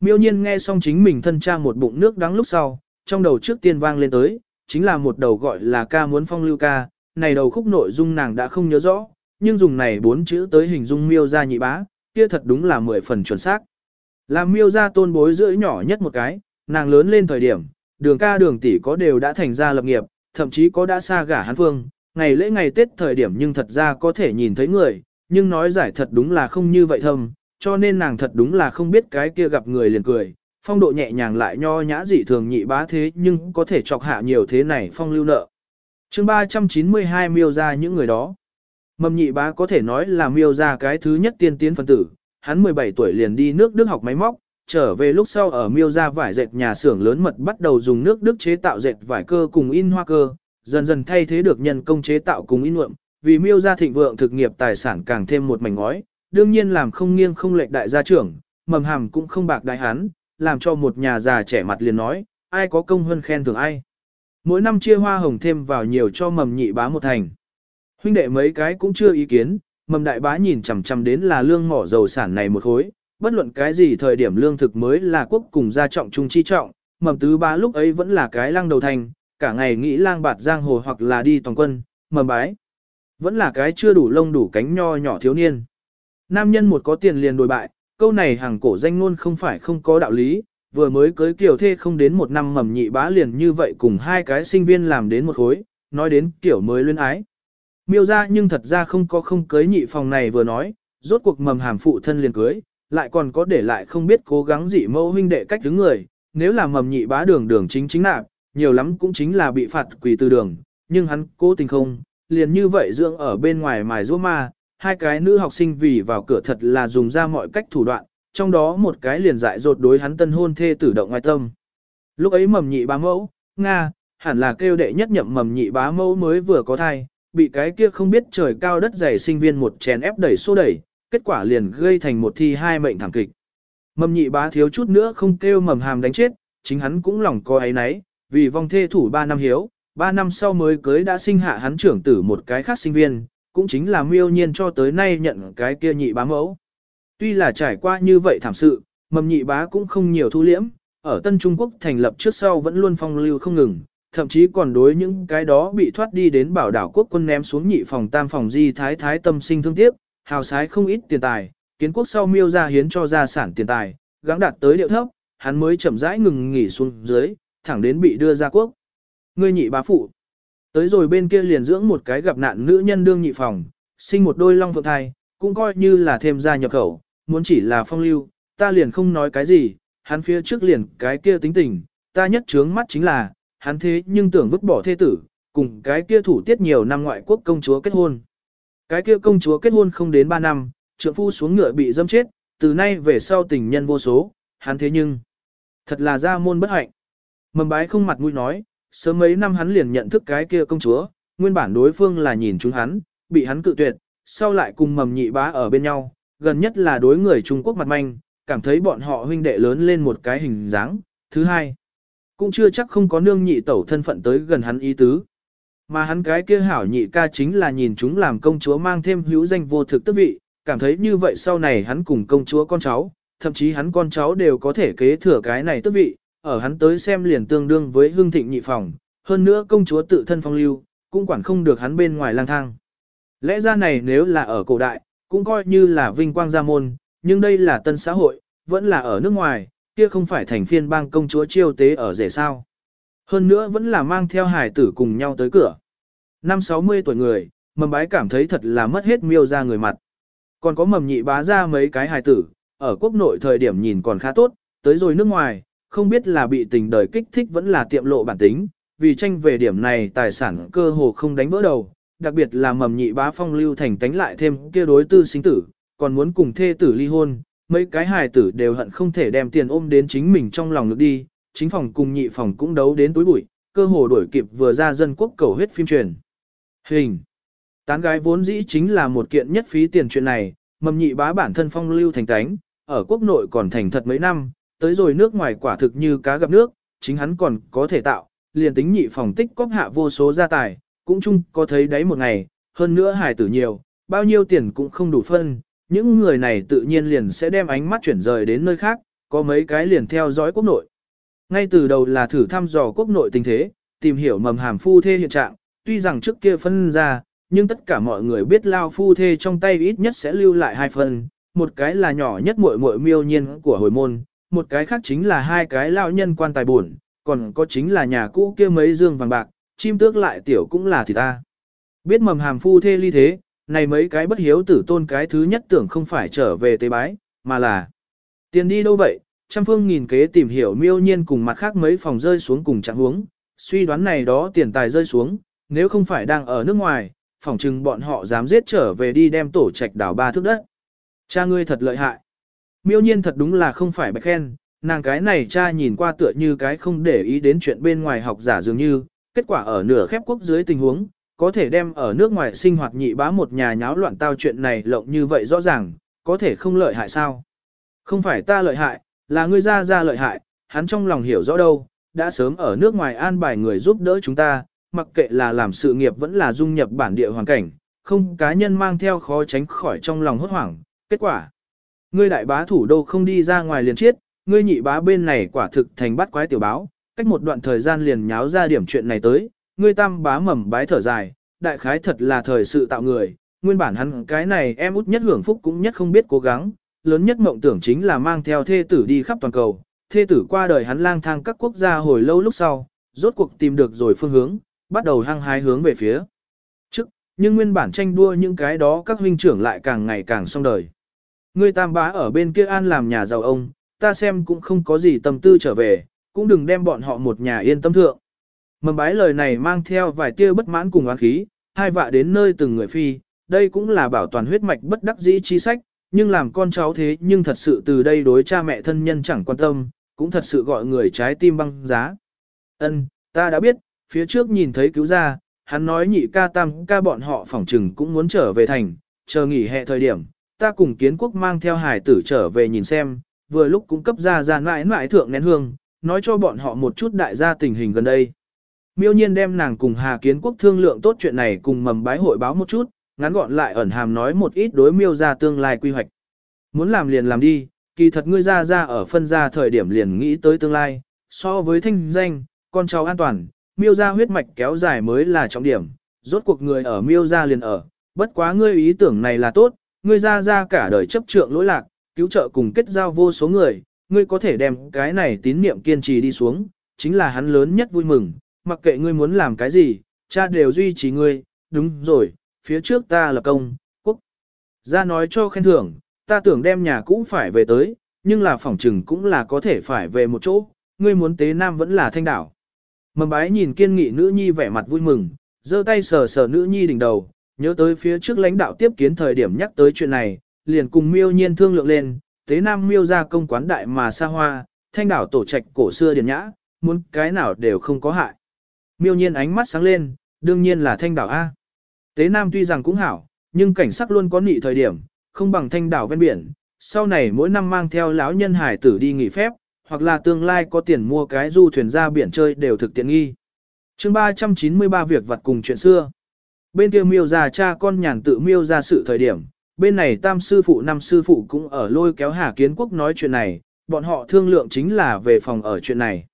miêu nhiên nghe xong chính mình thân cha một bụng nước đắng lúc sau, trong đầu trước tiên vang lên tới, chính là một đầu gọi là ca muốn phong lưu ca, này đầu khúc nội dung nàng đã không nhớ rõ, nhưng dùng này bốn chữ tới hình dung miêu ra nhị bá, kia thật đúng là mười phần chuẩn xác. Làm miêu ra tôn bối rưỡi nhỏ nhất một cái, nàng lớn lên thời điểm, đường ca đường tỷ có đều đã thành ra lập nghiệp, thậm chí có đã xa gả hắn phương, ngày lễ ngày Tết thời điểm nhưng thật ra có thể nhìn thấy người, nhưng nói giải thật đúng là không như vậy thâm, cho nên nàng thật đúng là không biết cái kia gặp người liền cười, phong độ nhẹ nhàng lại nho nhã dị thường nhị bá thế nhưng có thể chọc hạ nhiều thế này phong lưu nợ. chương 392 miêu ra những người đó. Mầm nhị bá có thể nói là miêu ra cái thứ nhất tiên tiến phân tử, hắn 17 tuổi liền đi nước Đức học máy móc, trở về lúc sau ở miêu ra vải dệt nhà xưởng lớn mật bắt đầu dùng nước Đức chế tạo dệt vải cơ cùng in hoa cơ, dần dần thay thế được nhân công chế tạo cùng in nhuộm, vì miêu ra thịnh vượng thực nghiệp tài sản càng thêm một mảnh ngói, đương nhiên làm không nghiêng không lệch đại gia trưởng, mầm hàm cũng không bạc đại hắn, làm cho một nhà già trẻ mặt liền nói, ai có công hơn khen thường ai. Mỗi năm chia hoa hồng thêm vào nhiều cho mầm nhị bá một thành. Huynh đệ mấy cái cũng chưa ý kiến, mầm đại bá nhìn chằm chằm đến là lương mỏ dầu sản này một khối, bất luận cái gì thời điểm lương thực mới là quốc cùng gia trọng trung chi trọng, mầm tứ bá lúc ấy vẫn là cái lăng đầu thành, cả ngày nghĩ lang bạt giang hồ hoặc là đi toàn quân, mầm bái. Vẫn là cái chưa đủ lông đủ cánh nho nhỏ thiếu niên. Nam nhân một có tiền liền đổi bại, câu này hàng cổ danh ngôn không phải không có đạo lý, vừa mới cưới kiểu thê không đến một năm mầm nhị bá liền như vậy cùng hai cái sinh viên làm đến một khối, nói đến kiểu mới luyến ái. Miêu ra nhưng thật ra không có không cưới nhị phòng này vừa nói, rốt cuộc mầm hàm phụ thân liền cưới, lại còn có để lại không biết cố gắng dị mẫu huynh đệ cách đứng người, nếu là mầm nhị bá đường đường chính chính nạp, nhiều lắm cũng chính là bị phạt quỳ từ đường, nhưng hắn cố tình không, liền như vậy dưỡng ở bên ngoài mài rũa ma, hai cái nữ học sinh vì vào cửa thật là dùng ra mọi cách thủ đoạn, trong đó một cái liền dại dột đối hắn tân hôn thê tử động ngoài tâm. Lúc ấy mầm nhị bá mẫu, Nga, hẳn là kêu đệ nhất nhậm mầm nhị bá mẫu mới vừa có thai, bị cái kia không biết trời cao đất dày sinh viên một chèn ép đẩy xô đẩy, kết quả liền gây thành một thi hai mệnh thảm kịch. Mầm nhị bá thiếu chút nữa không kêu mầm hàm đánh chết, chính hắn cũng lòng có ấy nấy, vì vong thê thủ 3 năm hiếu, 3 năm sau mới cưới đã sinh hạ hắn trưởng tử một cái khác sinh viên, cũng chính là miêu nhiên cho tới nay nhận cái kia nhị bá mẫu. Tuy là trải qua như vậy thảm sự, mầm nhị bá cũng không nhiều thu liễm, ở Tân Trung Quốc thành lập trước sau vẫn luôn phong lưu không ngừng, thậm chí còn đối những cái đó bị thoát đi đến bảo đảo quốc quân ném xuống nhị phòng tam phòng di thái thái tâm sinh thương tiếc, hào sái không ít tiền tài, kiến quốc sau miêu ra hiến cho gia sản tiền tài, gắng đạt tới điệu thấp, hắn mới chậm rãi ngừng nghỉ xuống dưới, thẳng đến bị đưa ra quốc. Ngươi nhị bá phụ. Tới rồi bên kia liền dưỡng một cái gặp nạn nữ nhân đương nhị phòng, sinh một đôi long phượng thai, cũng coi như là thêm gia nhập khẩu, muốn chỉ là phong lưu, ta liền không nói cái gì, hắn phía trước liền cái kia tính tình, ta nhất trướng mắt chính là, hắn thế nhưng tưởng vứt bỏ thê tử, cùng cái kia thủ tiết nhiều năm ngoại quốc công chúa kết hôn. Cái kia công chúa kết hôn không đến 3 năm, trượng phu xuống ngựa bị dâm chết, từ nay về sau tình nhân vô số, hắn thế nhưng, thật là ra môn bất hạnh. Mầm bái không mặt mũi nói, sớm mấy năm hắn liền nhận thức cái kia công chúa, nguyên bản đối phương là nhìn chúng hắn, bị hắn cự tuyệt, sau lại cùng mầm nhị bá ở bên nhau, gần nhất là đối người Trung Quốc mặt manh, cảm thấy bọn họ huynh đệ lớn lên một cái hình dáng. Thứ hai, cũng chưa chắc không có nương nhị tẩu thân phận tới gần hắn ý tứ. Mà hắn cái kia hảo nhị ca chính là nhìn chúng làm công chúa mang thêm hữu danh vô thực tức vị, cảm thấy như vậy sau này hắn cùng công chúa con cháu, thậm chí hắn con cháu đều có thể kế thừa cái này tức vị, ở hắn tới xem liền tương đương với hương thịnh nhị phòng, hơn nữa công chúa tự thân phong lưu, cũng quản không được hắn bên ngoài lang thang. Lẽ ra này nếu là ở cổ đại, cũng coi như là vinh quang gia môn, nhưng đây là tân xã hội, vẫn là ở nước ngoài, kia không phải thành phiên bang công chúa chiêu tế ở rể sao. Hơn nữa vẫn là mang theo hải tử cùng nhau tới cửa. Năm 60 tuổi người, mầm bái cảm thấy thật là mất hết miêu ra người mặt. Còn có mầm nhị bá ra mấy cái hài tử, ở quốc nội thời điểm nhìn còn khá tốt, tới rồi nước ngoài, không biết là bị tình đời kích thích vẫn là tiệm lộ bản tính, vì tranh về điểm này tài sản cơ hồ không đánh vỡ đầu, đặc biệt là mầm nhị bá phong lưu thành tánh lại thêm kia đối tư sinh tử, còn muốn cùng thê tử ly hôn, mấy cái hài tử đều hận không thể đem tiền ôm đến chính mình trong lòng được đi, chính phòng cùng nhị phòng cũng đấu đến túi bụi, cơ hồ đuổi kịp vừa ra dân quốc cầu huyết phim truyền. Hình Tán gái vốn dĩ chính là một kiện nhất phí tiền chuyện này, mầm nhị bá bản thân phong lưu thành tánh, ở quốc nội còn thành thật mấy năm, tới rồi nước ngoài quả thực như cá gặp nước, chính hắn còn có thể tạo, liền tính nhị phòng tích cóp hạ vô số gia tài, cũng chung có thấy đấy một ngày, hơn nữa hài tử nhiều, bao nhiêu tiền cũng không đủ phân, những người này tự nhiên liền sẽ đem ánh mắt chuyển rời đến nơi khác, có mấy cái liền theo dõi quốc nội. Ngay từ đầu là thử thăm dò quốc nội tình thế, tìm hiểu mầm hàm phu thê hiện trạng, tuy rằng trước kia phân ra, nhưng tất cả mọi người biết lao phu thê trong tay ít nhất sẽ lưu lại hai phần, một cái là nhỏ nhất muội muội miêu nhiên của hồi môn, một cái khác chính là hai cái lao nhân quan tài buồn, còn có chính là nhà cũ kia mấy dương vàng bạc, chim tước lại tiểu cũng là thì ta. Biết mầm hàm phu thê ly thế, này mấy cái bất hiếu tử tôn cái thứ nhất tưởng không phải trở về tế bái, mà là tiền đi đâu vậy, trăm phương nghìn kế tìm hiểu miêu nhiên cùng mặt khác mấy phòng rơi xuống cùng trạng huống, suy đoán này đó tiền tài rơi xuống, nếu không phải đang ở nước ngoài, phỏng chừng bọn họ dám giết trở về đi đem tổ trạch đảo ba thước đất. Cha ngươi thật lợi hại. Miêu nhiên thật đúng là không phải bạch khen, nàng cái này cha nhìn qua tựa như cái không để ý đến chuyện bên ngoài học giả dường như, kết quả ở nửa khép quốc dưới tình huống, có thể đem ở nước ngoài sinh hoạt nhị bá một nhà nháo loạn tao chuyện này lộng như vậy rõ ràng, có thể không lợi hại sao? Không phải ta lợi hại, là ngươi ra ra lợi hại, hắn trong lòng hiểu rõ đâu, đã sớm ở nước ngoài an bài người giúp đỡ chúng ta, mặc kệ là làm sự nghiệp vẫn là dung nhập bản địa hoàn cảnh, không cá nhân mang theo khó tránh khỏi trong lòng hốt hoảng. Kết quả, ngươi đại bá thủ đô không đi ra ngoài liền chết, ngươi nhị bá bên này quả thực thành bắt quái tiểu báo, cách một đoạn thời gian liền nháo ra điểm chuyện này tới, ngươi tam bá mầm bái thở dài, đại khái thật là thời sự tạo người, nguyên bản hắn cái này em út nhất hưởng phúc cũng nhất không biết cố gắng, lớn nhất mộng tưởng chính là mang theo thê tử đi khắp toàn cầu, thê tử qua đời hắn lang thang các quốc gia hồi lâu lúc sau, rốt cuộc tìm được rồi phương hướng, bắt đầu hăng hái hướng về phía trước, nhưng nguyên bản tranh đua những cái đó các huynh trưởng lại càng ngày càng xong đời. Ngươi tam bá ở bên kia an làm nhà giàu ông, ta xem cũng không có gì tâm tư trở về, cũng đừng đem bọn họ một nhà yên tâm thượng. Mầm bái lời này mang theo vài tia bất mãn cùng oán khí, hai vạ đến nơi từng người phi, đây cũng là bảo toàn huyết mạch bất đắc dĩ chi sách, nhưng làm con cháu thế nhưng thật sự từ đây đối cha mẹ thân nhân chẳng quan tâm, cũng thật sự gọi người trái tim băng giá. Ân, ta đã biết, phía trước nhìn thấy cứu ra, hắn nói nhị ca tam ca bọn họ phỏng trừng cũng muốn trở về thành, chờ nghỉ hè thời điểm, ta cùng kiến quốc mang theo hải tử trở về nhìn xem, vừa lúc cũng cấp ra ra mãi mãi thượng nén hương, nói cho bọn họ một chút đại gia tình hình gần đây. Miêu nhiên đem nàng cùng Hà Kiến Quốc thương lượng tốt chuyện này cùng mầm bái hội báo một chút, ngắn gọn lại ẩn hàm nói một ít đối miêu ra tương lai quy hoạch. Muốn làm liền làm đi, kỳ thật ngươi ra ra ở phân ra thời điểm liền nghĩ tới tương lai, so với thanh danh, con cháu an toàn, miêu ra huyết mạch kéo dài mới là trọng điểm, rốt cuộc người ở miêu ra liền ở, bất quá ngươi ý tưởng này là tốt, ngươi ra ra cả đời chấp trượng lỗi lạc, cứu trợ cùng kết giao vô số người, ngươi có thể đem cái này tín niệm kiên trì đi xuống, chính là hắn lớn nhất vui mừng, mặc kệ ngươi muốn làm cái gì, cha đều duy trì ngươi, đúng rồi, phía trước ta là công, quốc. Ra nói cho khen thưởng, ta tưởng đem nhà cũ phải về tới, nhưng là phỏng trừng cũng là có thể phải về một chỗ, ngươi muốn tế nam vẫn là thanh đảo. Mầm bái nhìn kiên nghị nữ nhi vẻ mặt vui mừng, giơ tay sờ sờ nữ nhi đỉnh đầu, nhớ tới phía trước lãnh đạo tiếp kiến thời điểm nhắc tới chuyện này, liền cùng miêu nhiên thương lượng lên, tế nam miêu ra công quán đại mà xa hoa, thanh đảo tổ trạch cổ xưa điển nhã, muốn cái nào đều không có hại. Miêu nhiên ánh mắt sáng lên, đương nhiên là thanh đảo A. Tế nam tuy rằng cũng hảo, nhưng cảnh sắc luôn có nị thời điểm, không bằng thanh đảo ven biển, sau này mỗi năm mang theo lão nhân hải tử đi nghỉ phép, hoặc là tương lai có tiền mua cái du thuyền ra biển chơi đều thực tiện nghi. chương 393 việc vặt cùng chuyện xưa. Bên kia miêu già cha con nhàn tự miêu ra sự thời điểm, bên này tam sư phụ năm sư phụ cũng ở lôi kéo Hà Kiến Quốc nói chuyện này, bọn họ thương lượng chính là về phòng ở chuyện này.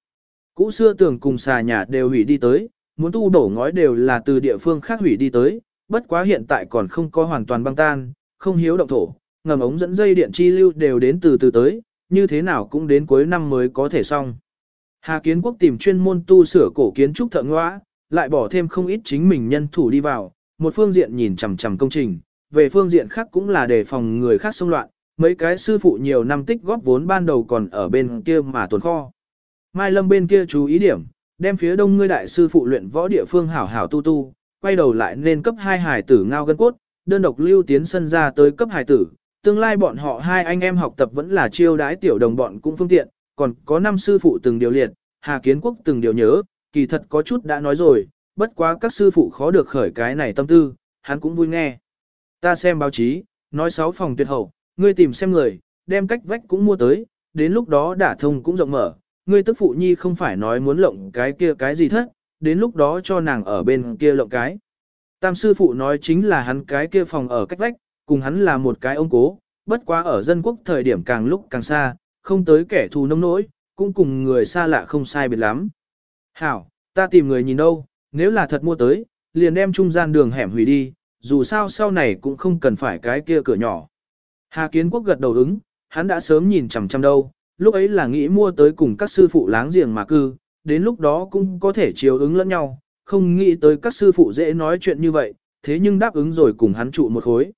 Cũ xưa tưởng cùng xà nhà đều hủy đi tới, muốn tu đổ ngói đều là từ địa phương khác hủy đi tới, bất quá hiện tại còn không có hoàn toàn băng tan, không hiếu động thổ, ngầm ống dẫn dây điện chi lưu đều đến từ từ tới, như thế nào cũng đến cuối năm mới có thể xong. Hà Kiến Quốc tìm chuyên môn tu sửa cổ kiến trúc thợ ngõa, lại bỏ thêm không ít chính mình nhân thủ đi vào, một phương diện nhìn chằm chằm công trình, về phương diện khác cũng là để phòng người khác xông loạn, mấy cái sư phụ nhiều năm tích góp vốn ban đầu còn ở bên kia mà tồn kho. Mai Lâm bên kia chú ý điểm, đem phía đông ngươi đại sư phụ luyện võ địa phương hảo hảo tu tu, quay đầu lại nên cấp hai hải tử ngao gân cốt, đơn độc lưu tiến sân ra tới cấp hải tử, tương lai bọn họ hai anh em học tập vẫn là chiêu đái tiểu đồng bọn cũng phương tiện, còn có năm sư phụ từng điều liệt, Hà Kiến Quốc từng điều nhớ, kỳ thật có chút đã nói rồi, bất quá các sư phụ khó được khởi cái này tâm tư, hắn cũng vui nghe. Ta xem báo chí, nói sáu phòng tuyệt hậu, ngươi tìm xem người, đem cách vách cũng mua tới, đến lúc đó đả thông cũng rộng mở, ngươi tức phụ nhi không phải nói muốn lộng cái kia cái gì thất, đến lúc đó cho nàng ở bên kia lộng cái. Tam sư phụ nói chính là hắn cái kia phòng ở cách vách, cùng hắn là một cái ông cố, bất quá ở dân quốc thời điểm càng lúc càng xa, không tới kẻ thù nông nỗi, cũng cùng người xa lạ không sai biệt lắm. Hảo, ta tìm người nhìn đâu, nếu là thật mua tới, liền đem trung gian đường hẻm hủy đi, dù sao sau này cũng không cần phải cái kia cửa nhỏ. Hà Kiến Quốc gật đầu ứng, hắn đã sớm nhìn chằm chằm đâu, lúc ấy là nghĩ mua tới cùng các sư phụ láng giềng mà cư, đến lúc đó cũng có thể chiều ứng lẫn nhau, không nghĩ tới các sư phụ dễ nói chuyện như vậy, thế nhưng đáp ứng rồi cùng hắn trụ một khối.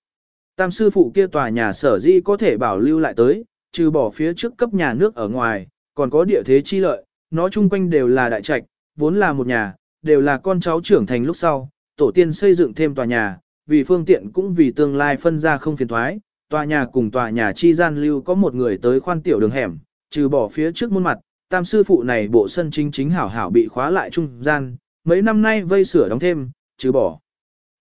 Tam sư phụ kia tòa nhà sở di có thể bảo lưu lại tới, trừ bỏ phía trước cấp nhà nước ở ngoài, còn có địa thế chi lợi, nó chung quanh đều là đại trạch, vốn là một nhà, đều là con cháu trưởng thành lúc sau, tổ tiên xây dựng thêm tòa nhà, vì phương tiện cũng vì tương lai phân ra không phiền thoái, tòa nhà cùng tòa nhà chi gian lưu có một người tới khoan tiểu đường hẻm, trừ bỏ phía trước môn mặt, tam sư phụ này bộ sân chính chính hảo hảo bị khóa lại trung gian, mấy năm nay vây sửa đóng thêm, trừ bỏ.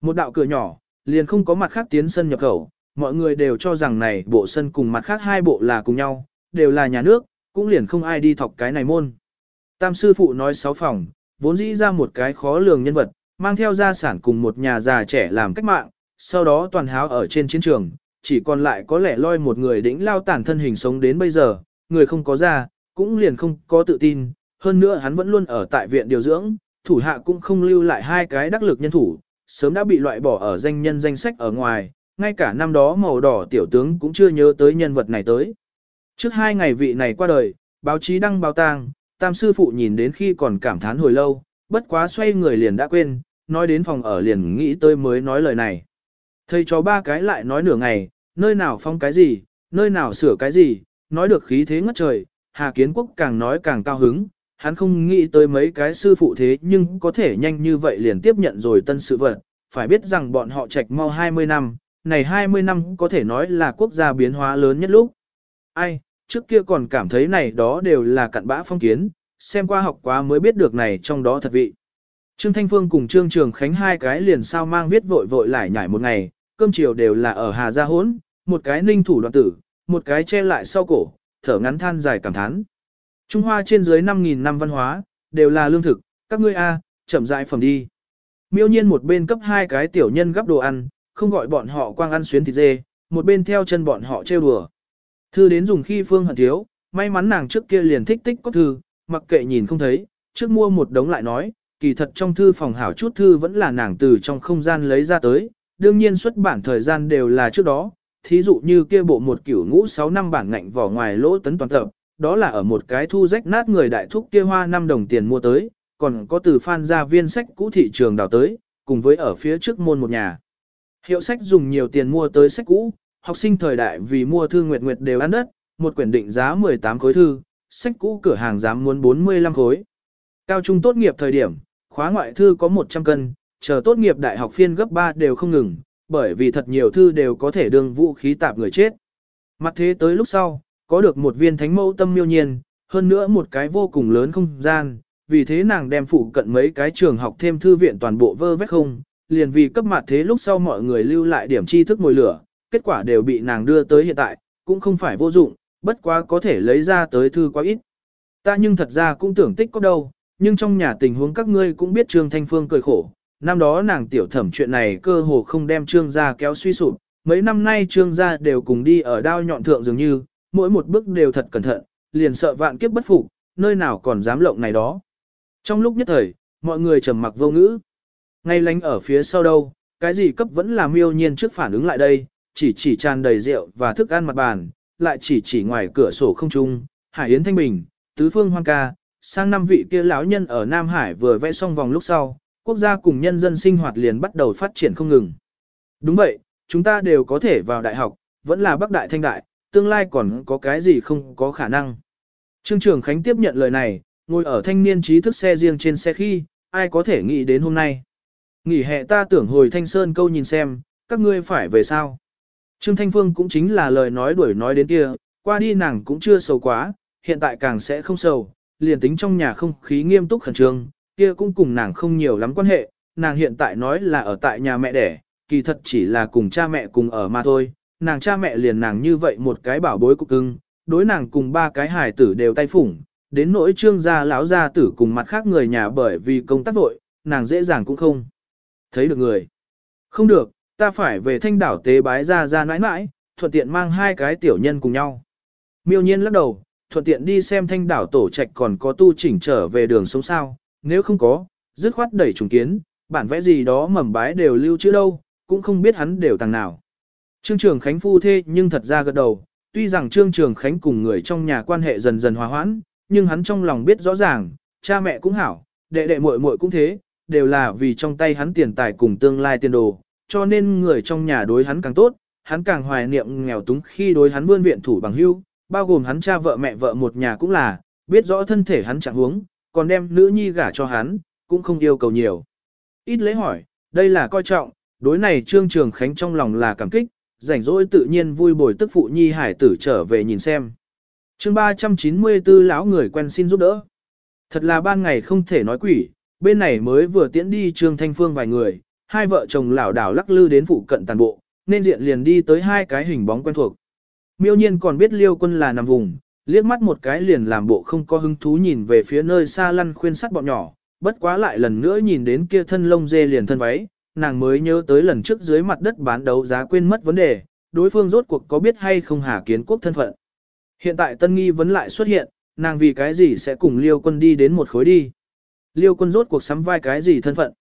Một đạo cửa nhỏ, liền không có mặt khác tiến sân nhập khẩu, mọi người đều cho rằng này bộ sân cùng mặt khác hai bộ là cùng nhau, đều là nhà nước, cũng liền không ai đi thọc cái này môn. Tam sư phụ nói sáu phòng, vốn dĩ ra một cái khó lường nhân vật, mang theo gia sản cùng một nhà già trẻ làm cách mạng, sau đó toàn háo ở trên chiến trường, chỉ còn lại có lẽ loi một người đỉnh lao tản thân hình sống đến bây giờ, người không có ra, cũng liền không có tự tin, hơn nữa hắn vẫn luôn ở tại viện điều dưỡng, thủ hạ cũng không lưu lại hai cái đắc lực nhân thủ, sớm đã bị loại bỏ ở danh nhân danh sách ở ngoài, ngay cả năm đó màu đỏ tiểu tướng cũng chưa nhớ tới nhân vật này tới. Trước hai ngày vị này qua đời, báo chí đăng báo tang, tam sư phụ nhìn đến khi còn cảm thán hồi lâu, bất quá xoay người liền đã quên, nói đến phòng ở liền nghĩ tới mới nói lời này. Thầy cho ba cái lại nói nửa ngày, nơi nào phong cái gì, nơi nào sửa cái gì, nói được khí thế ngất trời, Hà Kiến Quốc càng nói càng cao hứng, hắn không nghĩ tới mấy cái sư phụ thế nhưng có thể nhanh như vậy liền tiếp nhận rồi tân sự vật, phải biết rằng bọn họ trạch mau 20 năm, này 20 năm có thể nói là quốc gia biến hóa lớn nhất lúc. Ai, trước kia còn cảm thấy này đó đều là cặn bã phong kiến, xem qua học quá mới biết được này trong đó thật vị. Trương Thanh Phương cùng Trương Trường Khánh hai cái liền sao mang viết vội vội lại nhảy một ngày, cơm chiều đều là ở Hà Gia Hốn, một cái ninh thủ đoạn tử, một cái che lại sau cổ, thở ngắn than dài cảm thán. Trung Hoa trên dưới 5.000 năm văn hóa, đều là lương thực, các ngươi A, chậm dại phẩm đi. Miêu nhiên một bên cấp hai cái tiểu nhân gấp đồ ăn, không gọi bọn họ quang ăn xuyến thịt dê, một bên theo chân bọn họ trêu đùa. Thư đến dùng khi phương hận thiếu, may mắn nàng trước kia liền thích tích có thư, mặc kệ nhìn không thấy, trước mua một đống lại nói, kỳ thật trong thư phòng hảo chút thư vẫn là nàng từ trong không gian lấy ra tới, đương nhiên xuất bản thời gian đều là trước đó, thí dụ như kia bộ một kiểu ngũ 6 năm bản ngạnh vỏ ngoài lỗ tấn toàn tập, đó là ở một cái thu rách nát người đại thúc kia hoa 5 đồng tiền mua tới, còn có từ phan gia viên sách cũ thị trường đào tới, cùng với ở phía trước môn một nhà. Hiệu sách dùng nhiều tiền mua tới sách cũ, học sinh thời đại vì mua thư nguyệt nguyệt đều ăn đất, một quyển định giá 18 khối thư, sách cũ cửa hàng dám muốn 45 khối. Cao trung tốt nghiệp thời điểm, khóa ngoại thư có 100 cân, chờ tốt nghiệp đại học phiên gấp 3 đều không ngừng, bởi vì thật nhiều thư đều có thể đương vũ khí tạp người chết. Mặt thế tới lúc sau, có được một viên thánh mẫu tâm miêu nhiên, hơn nữa một cái vô cùng lớn không gian, vì thế nàng đem phụ cận mấy cái trường học thêm thư viện toàn bộ vơ vét không, liền vì cấp mặt thế lúc sau mọi người lưu lại điểm tri thức mồi lửa, kết quả đều bị nàng đưa tới hiện tại, cũng không phải vô dụng, bất quá có thể lấy ra tới thư quá ít. Ta nhưng thật ra cũng tưởng tích có đâu, nhưng trong nhà tình huống các ngươi cũng biết Trương Thanh Phương cười khổ, năm đó nàng tiểu thẩm chuyện này cơ hồ không đem Trương gia kéo suy sụp, mấy năm nay Trương gia đều cùng đi ở đao nhọn thượng dường như, mỗi một bước đều thật cẩn thận, liền sợ vạn kiếp bất phục, nơi nào còn dám lộng này đó. Trong lúc nhất thời, mọi người trầm mặc vô ngữ. Ngay lánh ở phía sau đâu, cái gì cấp vẫn là miêu nhiên trước phản ứng lại đây, chỉ chỉ tràn đầy rượu và thức ăn mặt bàn, lại chỉ chỉ ngoài cửa sổ không trung, Hải Yến Thanh Bình, Tứ Phương Hoan Ca, sang năm vị kia lão nhân ở Nam Hải vừa vẽ xong vòng lúc sau, quốc gia cùng nhân dân sinh hoạt liền bắt đầu phát triển không ngừng. Đúng vậy, chúng ta đều có thể vào đại học, vẫn là Bắc Đại Thanh Đại, tương lai còn có cái gì không có khả năng. Trương Trường Khánh tiếp nhận lời này, ngồi ở thanh niên trí thức xe riêng trên xe khi, ai có thể nghĩ đến hôm nay. Nghỉ hè ta tưởng hồi Thanh Sơn câu nhìn xem, các ngươi phải về sao. Trương Thanh Phương cũng chính là lời nói đuổi nói đến kia, qua đi nàng cũng chưa sầu quá, hiện tại càng sẽ không sầu, liền tính trong nhà không khí nghiêm túc khẩn trương, kia cũng cùng nàng không nhiều lắm quan hệ, nàng hiện tại nói là ở tại nhà mẹ đẻ, kỳ thật chỉ là cùng cha mẹ cùng ở mà thôi, nàng cha mẹ liền nàng như vậy một cái bảo bối cục cưng, đối nàng cùng ba cái hài tử đều tay phủng, đến nỗi trương gia lão gia tử cùng mặt khác người nhà bởi vì công tác vội, nàng dễ dàng cũng không thấy được người. Không được, ta phải về thanh đảo tế bái ra ra nãi nãi, thuận tiện mang hai cái tiểu nhân cùng nhau. Miêu nhiên lắc đầu, thuận tiện đi xem thanh đảo tổ trạch còn có tu chỉnh trở về đường sống sao, nếu không có, dứt khoát đẩy trùng kiến, bản vẽ gì đó mầm bái đều lưu chữ đâu, cũng không biết hắn đều tàng nào. Trương Trường Khánh phu thê nhưng thật ra gật đầu, tuy rằng Trương Trường Khánh cùng người trong nhà quan hệ dần dần hòa hoãn, nhưng hắn trong lòng biết rõ ràng, cha mẹ cũng hảo, đệ đệ muội muội cũng thế, đều là vì trong tay hắn tiền tài cùng tương lai tiền đồ, cho nên người trong nhà đối hắn càng tốt, hắn càng hoài niệm nghèo túng khi đối hắn vươn viện thủ bằng hưu, bao gồm hắn cha vợ mẹ vợ một nhà cũng là, biết rõ thân thể hắn chẳng huống, còn đem nữ nhi gả cho hắn, cũng không yêu cầu nhiều. Ít lấy hỏi, đây là coi trọng, đối này Trương Trường Khánh trong lòng là cảm kích, rảnh rỗi tự nhiên vui bồi tức phụ nhi hải tử trở về nhìn xem. chương 394 lão người quen xin giúp đỡ. Thật là ban ngày không thể nói quỷ, bên này mới vừa tiễn đi Trương Thanh Phương vài người, hai vợ chồng lão đảo lắc lư đến phụ cận tàn bộ, nên diện liền đi tới hai cái hình bóng quen thuộc. Miêu nhiên còn biết liêu quân là nằm vùng, liếc mắt một cái liền làm bộ không có hứng thú nhìn về phía nơi xa lăn khuyên sắt bọn nhỏ, bất quá lại lần nữa nhìn đến kia thân lông dê liền thân váy, nàng mới nhớ tới lần trước dưới mặt đất bán đấu giá quên mất vấn đề, đối phương rốt cuộc có biết hay không Hà Kiến Quốc thân phận. Hiện tại tân nghi vấn lại xuất hiện, nàng vì cái gì sẽ cùng Liêu quân đi đến một khối đi. Liêu quân rốt cuộc sắm vai cái gì thân phận.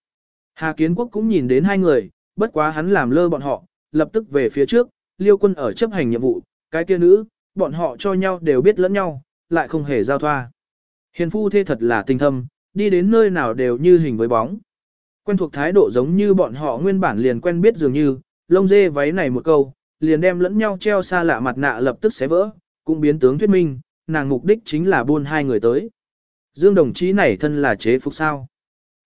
Hà Kiến Quốc cũng nhìn đến hai người, bất quá hắn làm lơ bọn họ, lập tức về phía trước, Liêu quân ở chấp hành nhiệm vụ, cái kia nữ, bọn họ cho nhau đều biết lẫn nhau, lại không hề giao thoa. Hiền phu thê thật là tinh thâm, đi đến nơi nào đều như hình với bóng. Quen thuộc thái độ giống như bọn họ nguyên bản liền quen biết dường như, lông dê váy này một câu, liền đem lẫn nhau treo xa lạ mặt nạ lập tức xé vỡ, cũng biến tướng thuyết minh, nàng mục đích chính là buôn hai người tới. Dương đồng chí này thân là chế phục sao.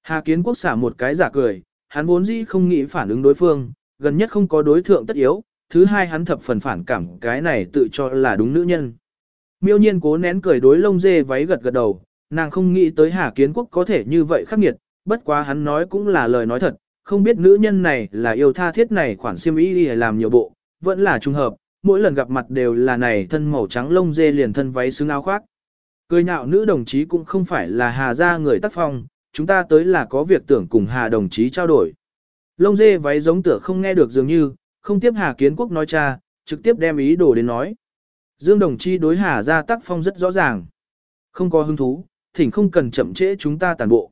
Hà kiến quốc xả một cái giả cười, hắn vốn dĩ không nghĩ phản ứng đối phương, gần nhất không có đối thượng tất yếu, thứ hai hắn thập phần phản cảm cái này tự cho là đúng nữ nhân. Miêu nhiên cố nén cười đối lông dê váy gật gật đầu, nàng không nghĩ tới Hà Kiến Quốc có thể như vậy khắc nghiệt, bất quá hắn nói cũng là lời nói thật, không biết nữ nhân này là yêu tha thiết này khoản siêm ý đi làm nhiều bộ, vẫn là trùng hợp, mỗi lần gặp mặt đều là này thân màu trắng lông dê liền thân váy xứng áo khoác. Cười nhạo nữ đồng chí cũng không phải là Hà gia người tác phong, chúng ta tới là có việc tưởng cùng Hà đồng chí trao đổi. Lông dê váy giống tựa không nghe được dường như, không tiếp Hà Kiến Quốc nói cha, trực tiếp đem ý đồ đến nói. Dương đồng chi đối Hà gia tác phong rất rõ ràng. Không có hứng thú, thỉnh không cần chậm trễ chúng ta tàn bộ.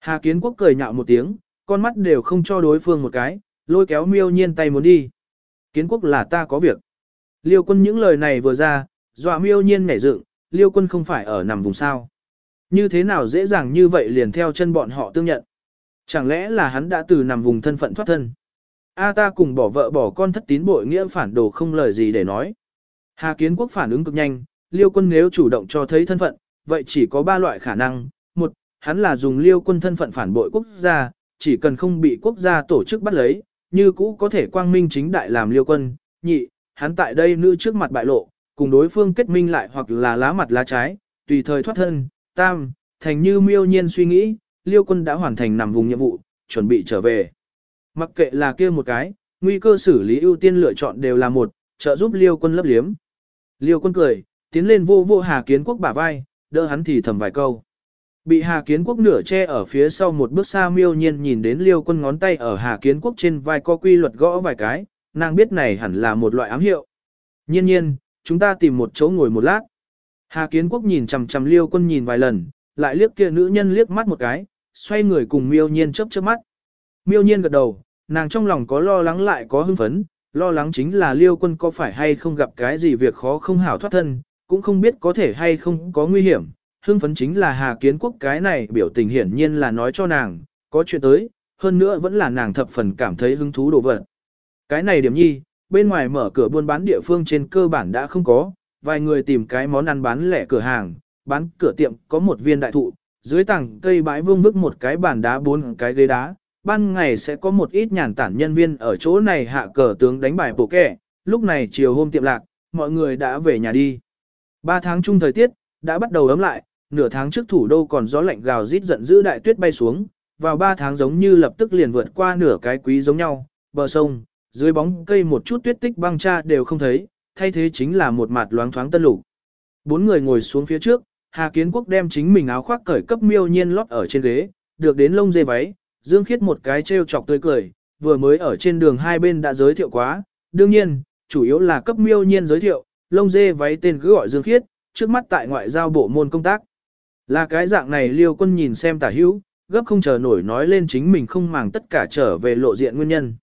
Hà Kiến Quốc cười nhạo một tiếng, con mắt đều không cho đối phương một cái, lôi kéo miêu nhiên tay muốn đi. Kiến Quốc là ta có việc. Liêu quân những lời này vừa ra, dọa miêu nhiên nhảy dựng, liêu quân không phải ở nằm vùng sao. Như thế nào dễ dàng như vậy liền theo chân bọn họ tương nhận. Chẳng lẽ là hắn đã từ nằm vùng thân phận thoát thân. A ta cùng bỏ vợ bỏ con thất tín bội nghĩa phản đồ không lời gì để nói. Hà Kiến Quốc phản ứng cực nhanh, Liêu quân nếu chủ động cho thấy thân phận, vậy chỉ có ba loại khả năng. Một, hắn là dùng Liêu quân thân phận phản bội quốc gia, chỉ cần không bị quốc gia tổ chức bắt lấy, như cũ có thể quang minh chính đại làm Liêu quân. Nhị, hắn tại đây nữ trước mặt bại lộ, cùng đối phương kết minh lại hoặc là lá mặt lá trái, tùy thời thoát thân. Tam, thành như miêu nhiên suy nghĩ, Liêu quân đã hoàn thành nằm vùng nhiệm vụ, chuẩn bị trở về. Mặc kệ là kia một cái, nguy cơ xử lý ưu tiên lựa chọn đều là một, trợ giúp Liêu quân lấp liếm. Liêu quân cười, tiến lên vô vô Hà Kiến Quốc bả vai, đỡ hắn thì thầm vài câu. Bị Hà Kiến Quốc nửa che ở phía sau một bước xa miêu nhiên nhìn đến Liêu quân ngón tay ở Hà Kiến Quốc trên vai có quy luật gõ vài cái, nàng biết này hẳn là một loại ám hiệu. Nhiên nhiên, chúng ta tìm một chỗ ngồi một lát. Hà Kiến Quốc nhìn chằm chằm Liêu quân nhìn vài lần, lại liếc kia nữ nhân liếc mắt một cái, xoay người cùng miêu nhiên chớp chớp mắt. Miêu nhiên gật đầu, nàng trong lòng có lo lắng lại có hưng phấn, lo lắng chính là liêu quân có phải hay không gặp cái gì việc khó không hảo thoát thân, cũng không biết có thể hay không có nguy hiểm. Hưng phấn chính là Hà Kiến Quốc cái này biểu tình hiển nhiên là nói cho nàng, có chuyện tới, hơn nữa vẫn là nàng thập phần cảm thấy hứng thú đồ vật. Cái này điểm nhi, bên ngoài mở cửa buôn bán địa phương trên cơ bản đã không có, vài người tìm cái món ăn bán lẻ cửa hàng, bán cửa tiệm có một viên đại thụ, dưới tầng cây bãi vương vức một cái bàn đá bốn cái ghế đá, ban ngày sẽ có một ít nhàn tản nhân viên ở chỗ này hạ cờ tướng đánh bài bổ kẻ, lúc này chiều hôm tiệm lạc, mọi người đã về nhà đi. Ba tháng chung thời tiết, đã bắt đầu ấm lại, nửa tháng trước thủ đô còn gió lạnh gào rít giận dữ đại tuyết bay xuống, vào ba tháng giống như lập tức liền vượt qua nửa cái quý giống nhau, bờ sông, dưới bóng cây một chút tuyết tích băng cha đều không thấy, thay thế chính là một mặt loáng thoáng tân lục. Bốn người ngồi xuống phía trước, Hà Kiến Quốc đem chính mình áo khoác cởi cấp miêu nhiên lót ở trên ghế, được đến lông dê váy, Dương Khiết một cái trêu chọc tươi cười, vừa mới ở trên đường hai bên đã giới thiệu quá, đương nhiên, chủ yếu là cấp miêu nhiên giới thiệu, lông dê váy tên cứ gọi Dương Khiết, trước mắt tại ngoại giao bộ môn công tác. Là cái dạng này liêu quân nhìn xem tả hữu, gấp không chờ nổi nói lên chính mình không màng tất cả trở về lộ diện nguyên nhân.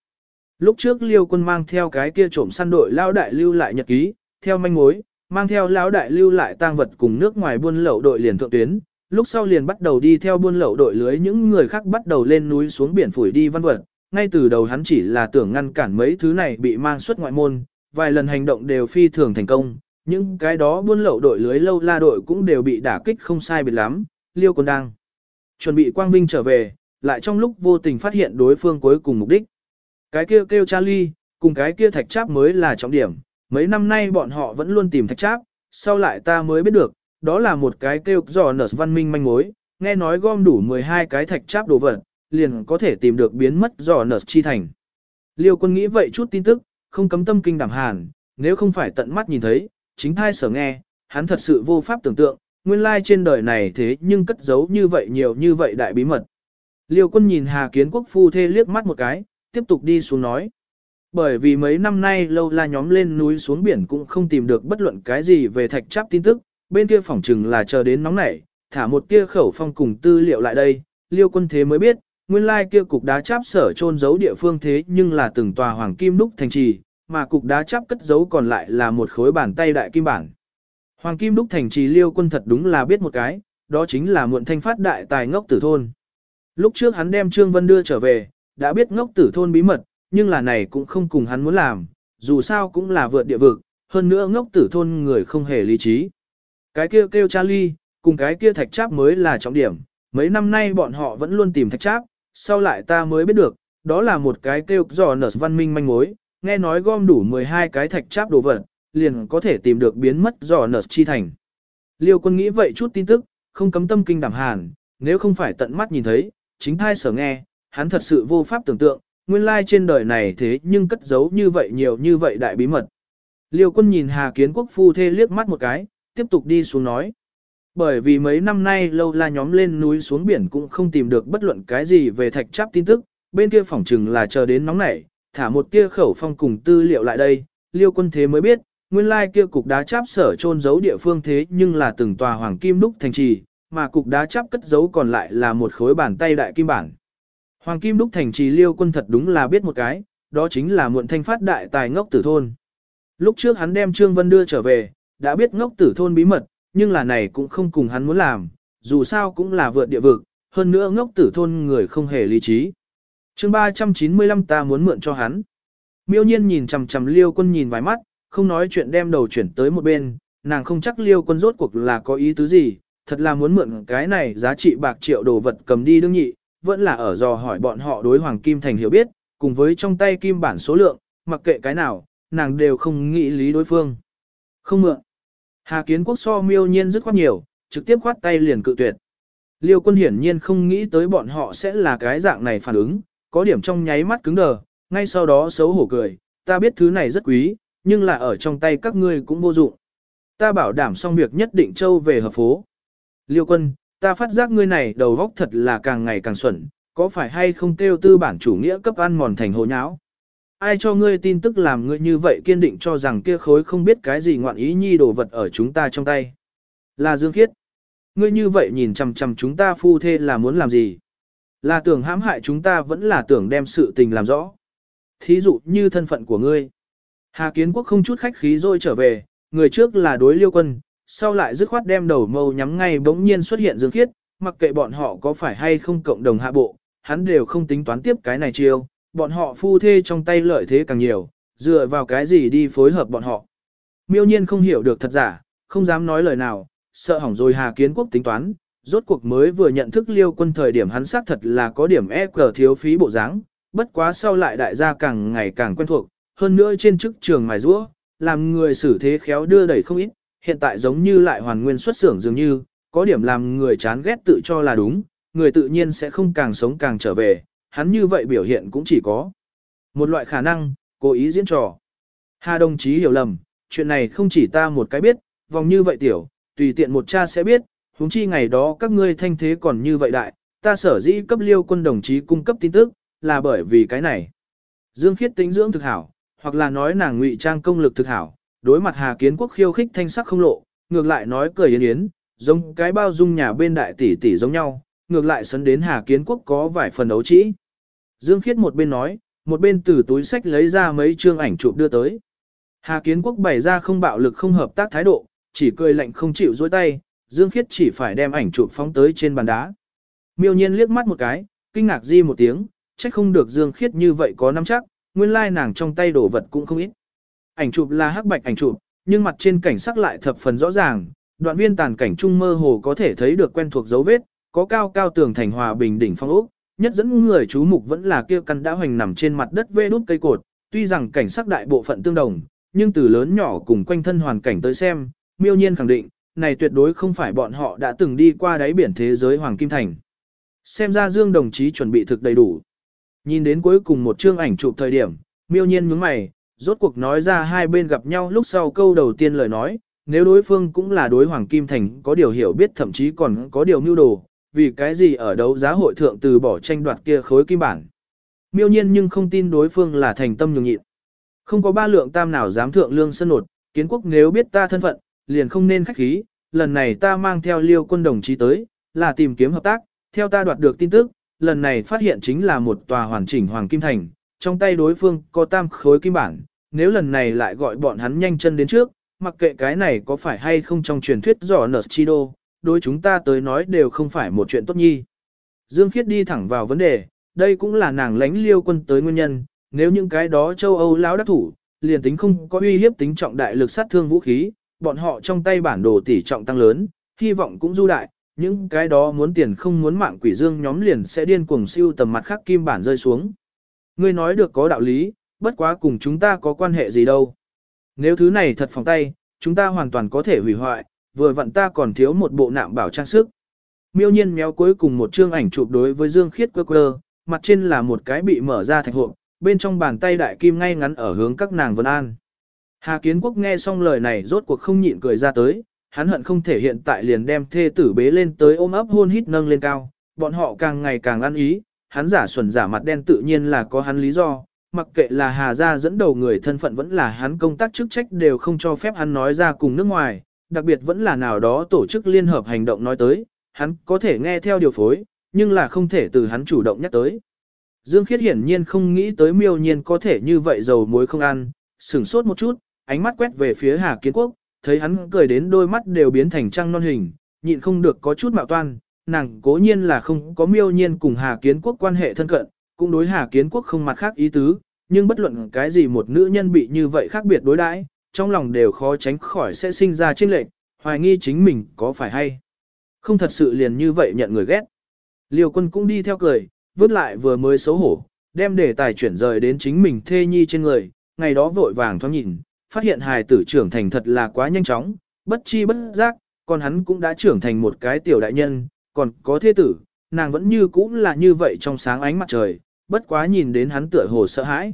Lúc trước liêu quân mang theo cái kia trộm săn đội lao đại lưu lại nhật ký, theo manh mối, mang theo lão đại lưu lại tang vật cùng nước ngoài buôn lậu đội liền thượng tuyến, lúc sau liền bắt đầu đi theo buôn lậu đội lưới những người khác bắt đầu lên núi xuống biển phủi đi văn vật, ngay từ đầu hắn chỉ là tưởng ngăn cản mấy thứ này bị mang xuất ngoại môn, vài lần hành động đều phi thường thành công, những cái đó buôn lậu đội lưới lâu la đội cũng đều bị đả kích không sai biệt lắm, liêu còn đang chuẩn bị quang vinh trở về, lại trong lúc vô tình phát hiện đối phương cuối cùng mục đích. Cái kia kêu Charlie, cùng cái kia thạch cháp mới là trọng điểm, mấy năm nay bọn họ vẫn luôn tìm thạch cháp, sau lại ta mới biết được, đó là một cái kêu giò nở văn minh manh mối, nghe nói gom đủ 12 cái thạch cháp đồ vật, liền có thể tìm được biến mất giò nở chi thành. Liêu quân nghĩ vậy chút tin tức, không cấm tâm kinh đảm hàn, nếu không phải tận mắt nhìn thấy, chính thai sở nghe, hắn thật sự vô pháp tưởng tượng, nguyên lai trên đời này thế nhưng cất giấu như vậy nhiều như vậy đại bí mật. Liêu quân nhìn Hà Kiến Quốc phu thê liếc mắt một cái, tiếp tục đi xuống nói. Bởi vì mấy năm nay lâu la nhóm lên núi xuống biển cũng không tìm được bất luận cái gì về thạch cháp tin tức, bên kia phỏng chừng là chờ đến nóng nảy, thả một tia khẩu phong cùng tư liệu lại đây, liêu quân thế mới biết, nguyên lai kia cục đá chắp sở trôn giấu địa phương thế nhưng là từng tòa hoàng kim đúc thành trì, mà cục đá chắp cất giấu còn lại là một khối bàn tay đại kim bản. Hoàng kim đúc thành trì liêu quân thật đúng là biết một cái, đó chính là muộn thanh phát đại tài ngốc tử thôn. Lúc trước hắn đem Trương Vân đưa trở về, đã biết ngốc tử thôn bí mật, nhưng là này cũng không cùng hắn muốn làm, dù sao cũng là vượt địa vực, hơn nữa ngốc tử thôn người không hề lý trí. Cái kia kêu Charlie, cùng cái kia thạch cháp mới là trọng điểm, mấy năm nay bọn họ vẫn luôn tìm thạch cháp, sau lại ta mới biết được, đó là một cái kêu giò nở văn minh manh mối, nghe nói gom đủ 12 cái thạch cháp đồ vật, liền có thể tìm được biến mất giò nở chi thành. Liêu quân nghĩ vậy chút tin tức, không cấm tâm kinh đảm hàn, nếu không phải tận mắt nhìn thấy, chính thai sở nghe, hắn thật sự vô pháp tưởng tượng, nguyên lai trên đời này thế nhưng cất giấu như vậy nhiều như vậy đại bí mật. Liêu quân nhìn Hà Kiến Quốc phu thê liếc mắt một cái, tiếp tục đi xuống nói. Bởi vì mấy năm nay lâu la nhóm lên núi xuống biển cũng không tìm được bất luận cái gì về thạch chắp tin tức, bên kia phỏng chừng là chờ đến nóng nảy, thả một tia khẩu phong cùng tư liệu lại đây, liêu quân thế mới biết, nguyên lai kia cục đá cháp sở trôn giấu địa phương thế nhưng là từng tòa hoàng kim đúc thành trì, mà cục đá cháp cất giấu còn lại là một khối bàn tay đại kim bản. Hoàng kim đúc thành trì liêu quân thật đúng là biết một cái, đó chính là muộn thanh phát đại tài ngốc tử thôn. Lúc trước hắn đem Trương Vân đưa trở về, đã biết ngốc tử thôn bí mật, nhưng là này cũng không cùng hắn muốn làm, dù sao cũng là vượt địa vực, hơn nữa ngốc tử thôn người không hề lý trí. chương 395 ta muốn mượn cho hắn. Miêu nhiên nhìn chằm chằm liêu quân nhìn vài mắt, không nói chuyện đem đầu chuyển tới một bên, nàng không chắc liêu quân rốt cuộc là có ý tứ gì, thật là muốn mượn cái này giá trị bạc triệu đồ vật cầm đi đương nhị, vẫn là ở dò hỏi bọn họ đối Hoàng Kim Thành hiểu biết, cùng với trong tay kim bản số lượng, mặc kệ cái nào, nàng đều không nghĩ lý đối phương. Không mượn. Hà Kiến Quốc so miêu nhiên dứt khoát nhiều, trực tiếp khoát tay liền cự tuyệt. Liêu quân hiển nhiên không nghĩ tới bọn họ sẽ là cái dạng này phản ứng, có điểm trong nháy mắt cứng đờ, ngay sau đó xấu hổ cười, ta biết thứ này rất quý, nhưng là ở trong tay các ngươi cũng vô dụng. Ta bảo đảm xong việc nhất định châu về hợp phố. Liêu quân, ta phát giác ngươi này đầu góc thật là càng ngày càng xuẩn, có phải hay không kêu tư bản chủ nghĩa cấp ăn mòn thành hồ nháo? Ai cho ngươi tin tức làm ngươi như vậy kiên định cho rằng kia khối không biết cái gì ngoạn ý nhi đồ vật ở chúng ta trong tay? Là Dương Khiết. Ngươi như vậy nhìn chằm chằm chúng ta phu thê là muốn làm gì? Là tưởng hãm hại chúng ta vẫn là tưởng đem sự tình làm rõ. Thí dụ như thân phận của ngươi. Hà Kiến Quốc không chút khách khí rồi trở về, người trước là đối liêu quân, sau lại dứt khoát đem đầu mâu nhắm ngay bỗng nhiên xuất hiện Dương Khiết, mặc kệ bọn họ có phải hay không cộng đồng hạ bộ, hắn đều không tính toán tiếp cái này chiêu, bọn họ phu thê trong tay lợi thế càng nhiều, dựa vào cái gì đi phối hợp bọn họ. Miêu nhiên không hiểu được thật giả, không dám nói lời nào, sợ hỏng rồi Hà Kiến Quốc tính toán, rốt cuộc mới vừa nhận thức liêu quân thời điểm hắn xác thật là có điểm e cờ thiếu phí bộ dáng, bất quá sau lại đại gia càng ngày càng quen thuộc, hơn nữa trên chức trường mài rũa, làm người xử thế khéo đưa đẩy không ít, hiện tại giống như lại hoàn nguyên xuất xưởng dường như, có điểm làm người chán ghét tự cho là đúng, người tự nhiên sẽ không càng sống càng trở về, hắn như vậy biểu hiện cũng chỉ có một loại khả năng, cố ý diễn trò. Hà đồng chí hiểu lầm, chuyện này không chỉ ta một cái biết, vòng như vậy tiểu, tùy tiện một cha sẽ biết, huống chi ngày đó các ngươi thanh thế còn như vậy đại, ta sở dĩ cấp liêu quân đồng chí cung cấp tin tức, là bởi vì cái này. Dương khiết tính dưỡng thực hảo, hoặc là nói nàng ngụy trang công lực thực hảo, đối mặt Hà Kiến Quốc khiêu khích thanh sắc không lộ, ngược lại nói cười yến yến, giống cái bao dung nhà bên đại tỷ tỷ giống nhau, ngược lại sấn đến Hà Kiến Quốc có vài phần đấu trĩ. Dương Khiết một bên nói, một bên từ túi sách lấy ra mấy chương ảnh chụp đưa tới. Hà Kiến Quốc bày ra không bạo lực không hợp tác thái độ, chỉ cười lạnh không chịu dối tay, Dương Khiết chỉ phải đem ảnh chụp phóng tới trên bàn đá. Miêu nhiên liếc mắt một cái, kinh ngạc di một tiếng, chắc không được Dương Khiết như vậy có nắm chắc, nguyên lai nàng trong tay đổ vật cũng không ít. Ảnh chụp là hắc bạch ảnh chụp, nhưng mặt trên cảnh sắc lại thập phần rõ ràng, đoạn viên tàn cảnh trung mơ hồ có thể thấy được quen thuộc dấu vết, có cao cao tường thành hòa bình đỉnh phong ốc, nhất dẫn người chú mục vẫn là kia căn đã hoành nằm trên mặt đất vê đút cây cột, tuy rằng cảnh sắc đại bộ phận tương đồng, nhưng từ lớn nhỏ cùng quanh thân hoàn cảnh tới xem, miêu nhiên khẳng định, này tuyệt đối không phải bọn họ đã từng đi qua đáy biển thế giới Hoàng Kim Thành. Xem ra Dương đồng chí chuẩn bị thực đầy đủ. Nhìn đến cuối cùng một chương ảnh chụp thời điểm, miêu nhiên nhướng mày, rốt cuộc nói ra hai bên gặp nhau lúc sau câu đầu tiên lời nói, nếu đối phương cũng là đối Hoàng Kim Thành có điều hiểu biết thậm chí còn có điều mưu đồ, vì cái gì ở đấu giá hội thượng từ bỏ tranh đoạt kia khối kim bản. Miêu nhiên nhưng không tin đối phương là thành tâm nhường nhịn. Không có ba lượng tam nào dám thượng lương sân nột, kiến quốc nếu biết ta thân phận, liền không nên khách khí, lần này ta mang theo liêu quân đồng chí tới, là tìm kiếm hợp tác, theo ta đoạt được tin tức, lần này phát hiện chính là một tòa hoàn chỉnh Hoàng Kim Thành, trong tay đối phương có tam khối kim bản, nếu lần này lại gọi bọn hắn nhanh chân đến trước, mặc kệ cái này có phải hay không trong truyền thuyết giỏ nở chi đô, đối chúng ta tới nói đều không phải một chuyện tốt nhi. Dương Khiết đi thẳng vào vấn đề, đây cũng là nàng lánh liêu quân tới nguyên nhân, nếu những cái đó châu Âu lão đắc thủ, liền tính không có uy hiếp tính trọng đại lực sát thương vũ khí, bọn họ trong tay bản đồ tỷ trọng tăng lớn, hy vọng cũng du đại, những cái đó muốn tiền không muốn mạng quỷ dương nhóm liền sẽ điên cuồng siêu tầm mặt khắc kim bản rơi xuống. Ngươi nói được có đạo lý, bất quá cùng chúng ta có quan hệ gì đâu. Nếu thứ này thật phòng tay, chúng ta hoàn toàn có thể hủy hoại, vừa vặn ta còn thiếu một bộ nạm bảo trang sức. Miêu nhiên méo cuối cùng một chương ảnh chụp đối với Dương Khiết quơ quơ, mặt trên là một cái bị mở ra thạch hộp, bên trong bàn tay đại kim ngay ngắn ở hướng các nàng vân an. Hà Kiến Quốc nghe xong lời này rốt cuộc không nhịn cười ra tới, hắn hận không thể hiện tại liền đem thê tử bế lên tới ôm ấp hôn hít nâng lên cao, bọn họ càng ngày càng ăn ý, hắn giả xuẩn giả mặt đen tự nhiên là có hắn lý do, mặc kệ là Hà gia dẫn đầu người thân phận vẫn là hắn công tác chức trách đều không cho phép hắn nói ra cùng nước ngoài, đặc biệt vẫn là nào đó tổ chức liên hợp hành động nói tới, hắn có thể nghe theo điều phối, nhưng là không thể từ hắn chủ động nhắc tới. Dương Khiết hiển nhiên không nghĩ tới miêu nhiên có thể như vậy dầu muối không ăn, sửng sốt một chút, ánh mắt quét về phía Hà Kiến Quốc, thấy hắn cười đến đôi mắt đều biến thành trăng non hình, nhịn không được có chút mạo toan, nàng cố nhiên là không có miêu nhiên cùng Hà Kiến Quốc quan hệ thân cận, cũng đối Hà Kiến Quốc không mặt khác ý tứ, nhưng bất luận cái gì một nữ nhân bị như vậy khác biệt đối đãi, trong lòng đều khó tránh khỏi sẽ sinh ra chênh lệch, hoài nghi chính mình có phải hay. Không thật sự liền như vậy nhận người ghét. Liêu quân cũng đi theo cười, vứt lại vừa mới xấu hổ, đem đề tài chuyển rời đến chính mình thê nhi trên người, ngày đó vội vàng thoáng nhìn, phát hiện hài tử trưởng thành thật là quá nhanh chóng, bất chi bất giác, còn hắn cũng đã trưởng thành một cái tiểu đại nhân, còn có thế tử, nàng vẫn như cũ là như vậy trong sáng ánh mặt trời, bất quá nhìn đến hắn tựa hồ sợ hãi.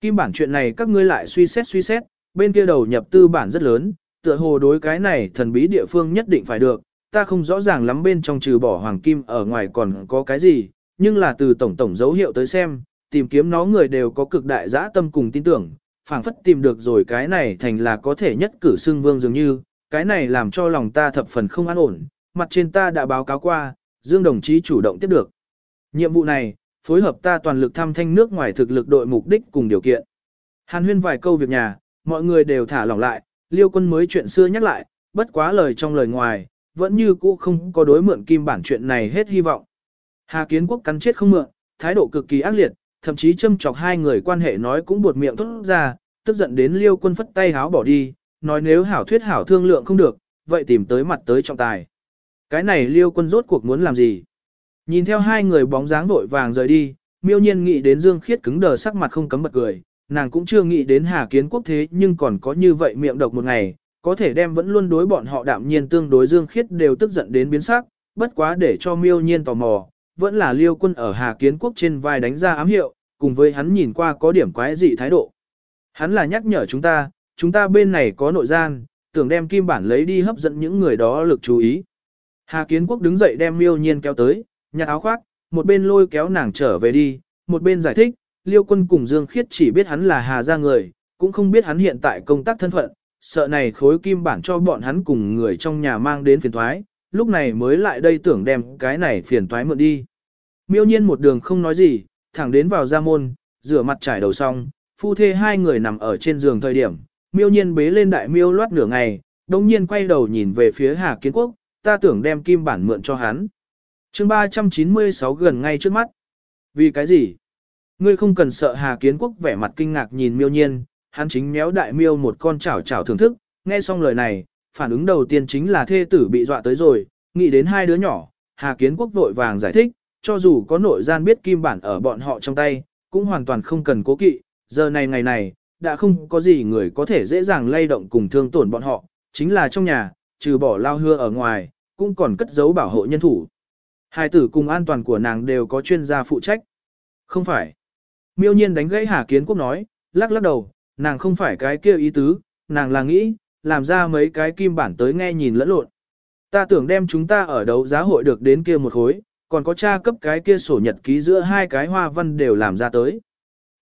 Kim bản chuyện này các ngươi lại suy xét suy xét, bên kia đầu nhập tư bản rất lớn, tựa hồ đối cái này thần bí địa phương nhất định phải được, ta không rõ ràng lắm bên trong trừ bỏ hoàng kim ở ngoài còn có cái gì, nhưng là từ tổng tổng dấu hiệu tới xem, tìm kiếm nó người đều có cực đại dã tâm cùng tin tưởng, phảng phất tìm được rồi cái này thành là có thể nhất cử xưng vương dường như, cái này làm cho lòng ta thập phần không an ổn, mặt trên ta đã báo cáo qua, Dương đồng chí chủ động tiếp được. Nhiệm vụ này, phối hợp ta toàn lực thăm thanh nước ngoài thực lực đội mục đích cùng điều kiện. Hàn huyên vài câu việc nhà, mọi người đều thả lỏng lại, liêu quân mới chuyện xưa nhắc lại, bất quá lời trong lời ngoài, vẫn như cũ không có đối mượn kim bản chuyện này hết hy vọng. Hà Kiến Quốc cắn chết không mượn, thái độ cực kỳ ác liệt, thậm chí châm chọc hai người quan hệ nói cũng buột miệng thốt ra, tức giận đến liêu quân phất tay háo bỏ đi, nói nếu hảo thuyết hảo thương lượng không được, vậy tìm tới mặt tới trọng tài. Cái này liêu quân rốt cuộc muốn làm gì? Nhìn theo hai người bóng dáng vội vàng rời đi, miêu nhiên nghĩ đến Dương Khiết cứng đờ sắc mặt không cấm bật cười, nàng cũng chưa nghĩ đến Hà Kiến Quốc thế nhưng còn có như vậy miệng độc một ngày, có thể đem vẫn luôn đối bọn họ đạm nhiên tương đối Dương Khiết đều tức giận đến biến sắc, bất quá để cho miêu nhiên tò mò, vẫn là liêu quân ở Hà Kiến Quốc trên vai đánh ra ám hiệu, cùng với hắn nhìn qua có điểm quái dị thái độ. Hắn là nhắc nhở chúng ta, chúng ta bên này có nội gian, tưởng đem kim bản lấy đi hấp dẫn những người đó lực chú ý. Hà Kiến Quốc đứng dậy đem miêu nhiên kéo tới, nhặt áo khoác, một bên lôi kéo nàng trở về đi, một bên giải thích, liêu quân cùng Dương Khiết chỉ biết hắn là Hà gia người, cũng không biết hắn hiện tại công tác thân phận, sợ này khối kim bản cho bọn hắn cùng người trong nhà mang đến phiền thoái, lúc này mới lại đây tưởng đem cái này phiền thoái mượn đi. Miêu nhiên một đường không nói gì, thẳng đến vào gia môn, rửa mặt trải đầu xong, phu thê hai người nằm ở trên giường thời điểm, miêu nhiên bế lên đại miêu loát nửa ngày, đồng nhiên quay đầu nhìn về phía Hà Kiến Quốc, ta tưởng đem kim bản mượn cho hắn. chương 396 gần ngay trước mắt. Vì cái gì? Ngươi không cần sợ Hà Kiến Quốc vẻ mặt kinh ngạc nhìn miêu nhiên, hắn chính méo đại miêu một con chảo chảo thưởng thức, nghe xong lời này, phản ứng đầu tiên chính là thê tử bị dọa tới rồi, nghĩ đến hai đứa nhỏ, Hà Kiến Quốc vội vàng giải thích, cho dù có nội gian biết kim bản ở bọn họ trong tay, cũng hoàn toàn không cần cố kỵ, giờ này ngày này, đã không có gì người có thể dễ dàng lay động cùng thương tổn bọn họ, chính là trong nhà, trừ bỏ lao hưa ở ngoài, cũng còn cất giấu bảo hộ nhân thủ. Hai tử cùng an toàn của nàng đều có chuyên gia phụ trách. Không phải. Miêu nhiên đánh gãy Hà Kiến Quốc nói, lắc lắc đầu, nàng không phải cái kia ý tứ, nàng là nghĩ, làm ra mấy cái kim bản tới nghe nhìn lẫn lộn. Ta tưởng đem chúng ta ở đấu giá hội được đến kia một khối, còn có tra cấp cái kia sổ nhật ký giữa hai cái hoa văn đều làm ra tới.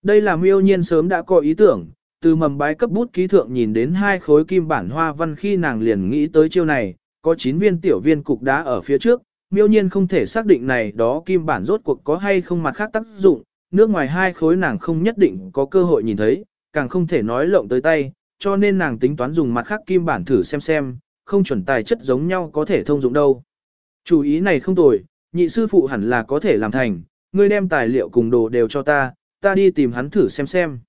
Đây là miêu nhiên sớm đã có ý tưởng, từ mầm bái cấp bút ký thượng nhìn đến hai khối kim bản hoa văn khi nàng liền nghĩ tới chiêu này, có 9 viên tiểu viên cục đá ở phía trước, miêu nhiên không thể xác định này đó kim bản rốt cuộc có hay không mặt khác tác dụng, nước ngoài hai khối nàng không nhất định có cơ hội nhìn thấy, càng không thể nói lộng tới tay, cho nên nàng tính toán dùng mặt khác kim bản thử xem xem, không chuẩn tài chất giống nhau có thể thông dụng đâu. Chủ ý này không tồi, nhị sư phụ hẳn là có thể làm thành, ngươi đem tài liệu cùng đồ đều cho ta, ta đi tìm hắn thử xem xem.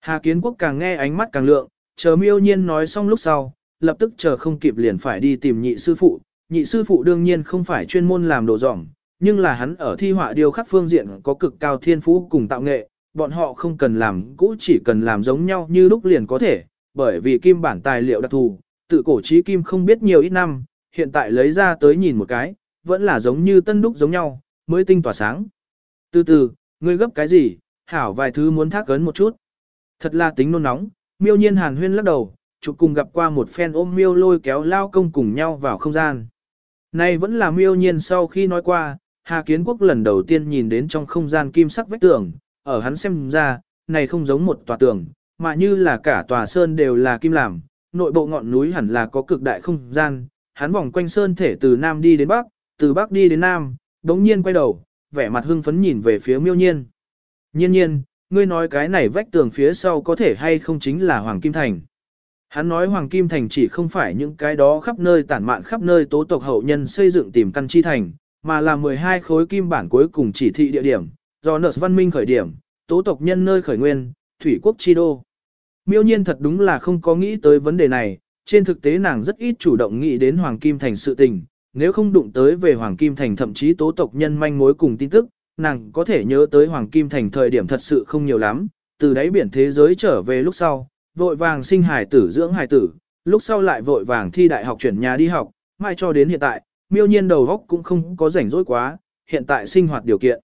Hà Kiến Quốc càng nghe ánh mắt càng lượng, chờ miêu nhiên nói xong lúc sau, lập tức chờ không kịp liền phải đi tìm nhị sư phụ. Nhị sư phụ đương nhiên không phải chuyên môn làm đồ dỏng, nhưng là hắn ở thi họa điều khắc phương diện có cực cao thiên phú cùng tạo nghệ, bọn họ không cần làm cũ chỉ cần làm giống nhau như lúc liền có thể, bởi vì kim bản tài liệu đặc thù, tự cổ trí kim không biết nhiều ít năm, hiện tại lấy ra tới nhìn một cái, vẫn là giống như tân đúc giống nhau, mới tinh tỏa sáng. Từ từ, ngươi gấp cái gì, hảo vài thứ muốn thác cấn một chút. Thật là tính nôn nóng, miêu nhiên hàn huyên lắc đầu, chụp cùng gặp qua một phen ôm miêu lôi kéo lao công cùng nhau vào không gian. Này vẫn là miêu nhiên sau khi nói qua, Hà Kiến Quốc lần đầu tiên nhìn đến trong không gian kim sắc vách tường, ở hắn xem ra, này không giống một tòa tường, mà như là cả tòa sơn đều là kim làm, nội bộ ngọn núi hẳn là có cực đại không gian, hắn vòng quanh sơn thể từ nam đi đến bắc, từ bắc đi đến nam, đống nhiên quay đầu, vẻ mặt hưng phấn nhìn về phía miêu nhiên. Nhiên nhiên, ngươi nói cái này vách tường phía sau có thể hay không chính là Hoàng Kim Thành. Hắn nói Hoàng Kim Thành chỉ không phải những cái đó khắp nơi tản mạn khắp nơi tố tộc hậu nhân xây dựng tìm căn chi thành, mà là 12 khối kim bản cuối cùng chỉ thị địa điểm, do nợ văn minh khởi điểm, tố tộc nhân nơi khởi nguyên, thủy quốc chi đô. Miêu nhiên thật đúng là không có nghĩ tới vấn đề này, trên thực tế nàng rất ít chủ động nghĩ đến Hoàng Kim Thành sự tình, nếu không đụng tới về Hoàng Kim Thành thậm chí tố tộc nhân manh mối cùng tin tức, nàng có thể nhớ tới Hoàng Kim Thành thời điểm thật sự không nhiều lắm, từ đáy biển thế giới trở về lúc sau, vội vàng sinh hải tử dưỡng hải tử, lúc sau lại vội vàng thi đại học chuyển nhà đi học, mai cho đến hiện tại, miêu nhiên đầu góc cũng không có rảnh rỗi quá, hiện tại sinh hoạt điều kiện.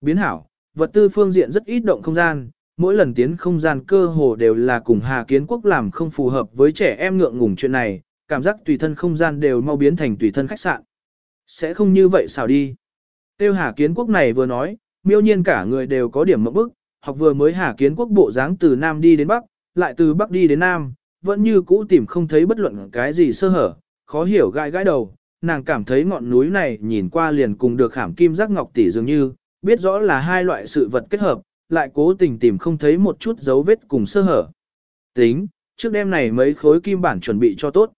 Biến hảo, vật tư phương diện rất ít động không gian, mỗi lần tiến không gian cơ hồ đều là cùng Hà Kiến Quốc làm không phù hợp với trẻ em ngượng ngùng chuyện này, cảm giác tùy thân không gian đều mau biến thành tùy thân khách sạn. Sẽ không như vậy sao đi. Tiêu Hà Kiến Quốc này vừa nói, miêu nhiên cả người đều có điểm mẫu bức, học vừa mới Hà Kiến Quốc bộ dáng từ Nam đi đến Bắc, lại từ Bắc đi đến Nam, vẫn như cũ tìm không thấy bất luận cái gì sơ hở, khó hiểu gai gãi đầu, nàng cảm thấy ngọn núi này nhìn qua liền cùng được khảm kim giác ngọc tỷ dường như, biết rõ là hai loại sự vật kết hợp, lại cố tình tìm không thấy một chút dấu vết cùng sơ hở. Tính, trước đêm này mấy khối kim bản chuẩn bị cho tốt.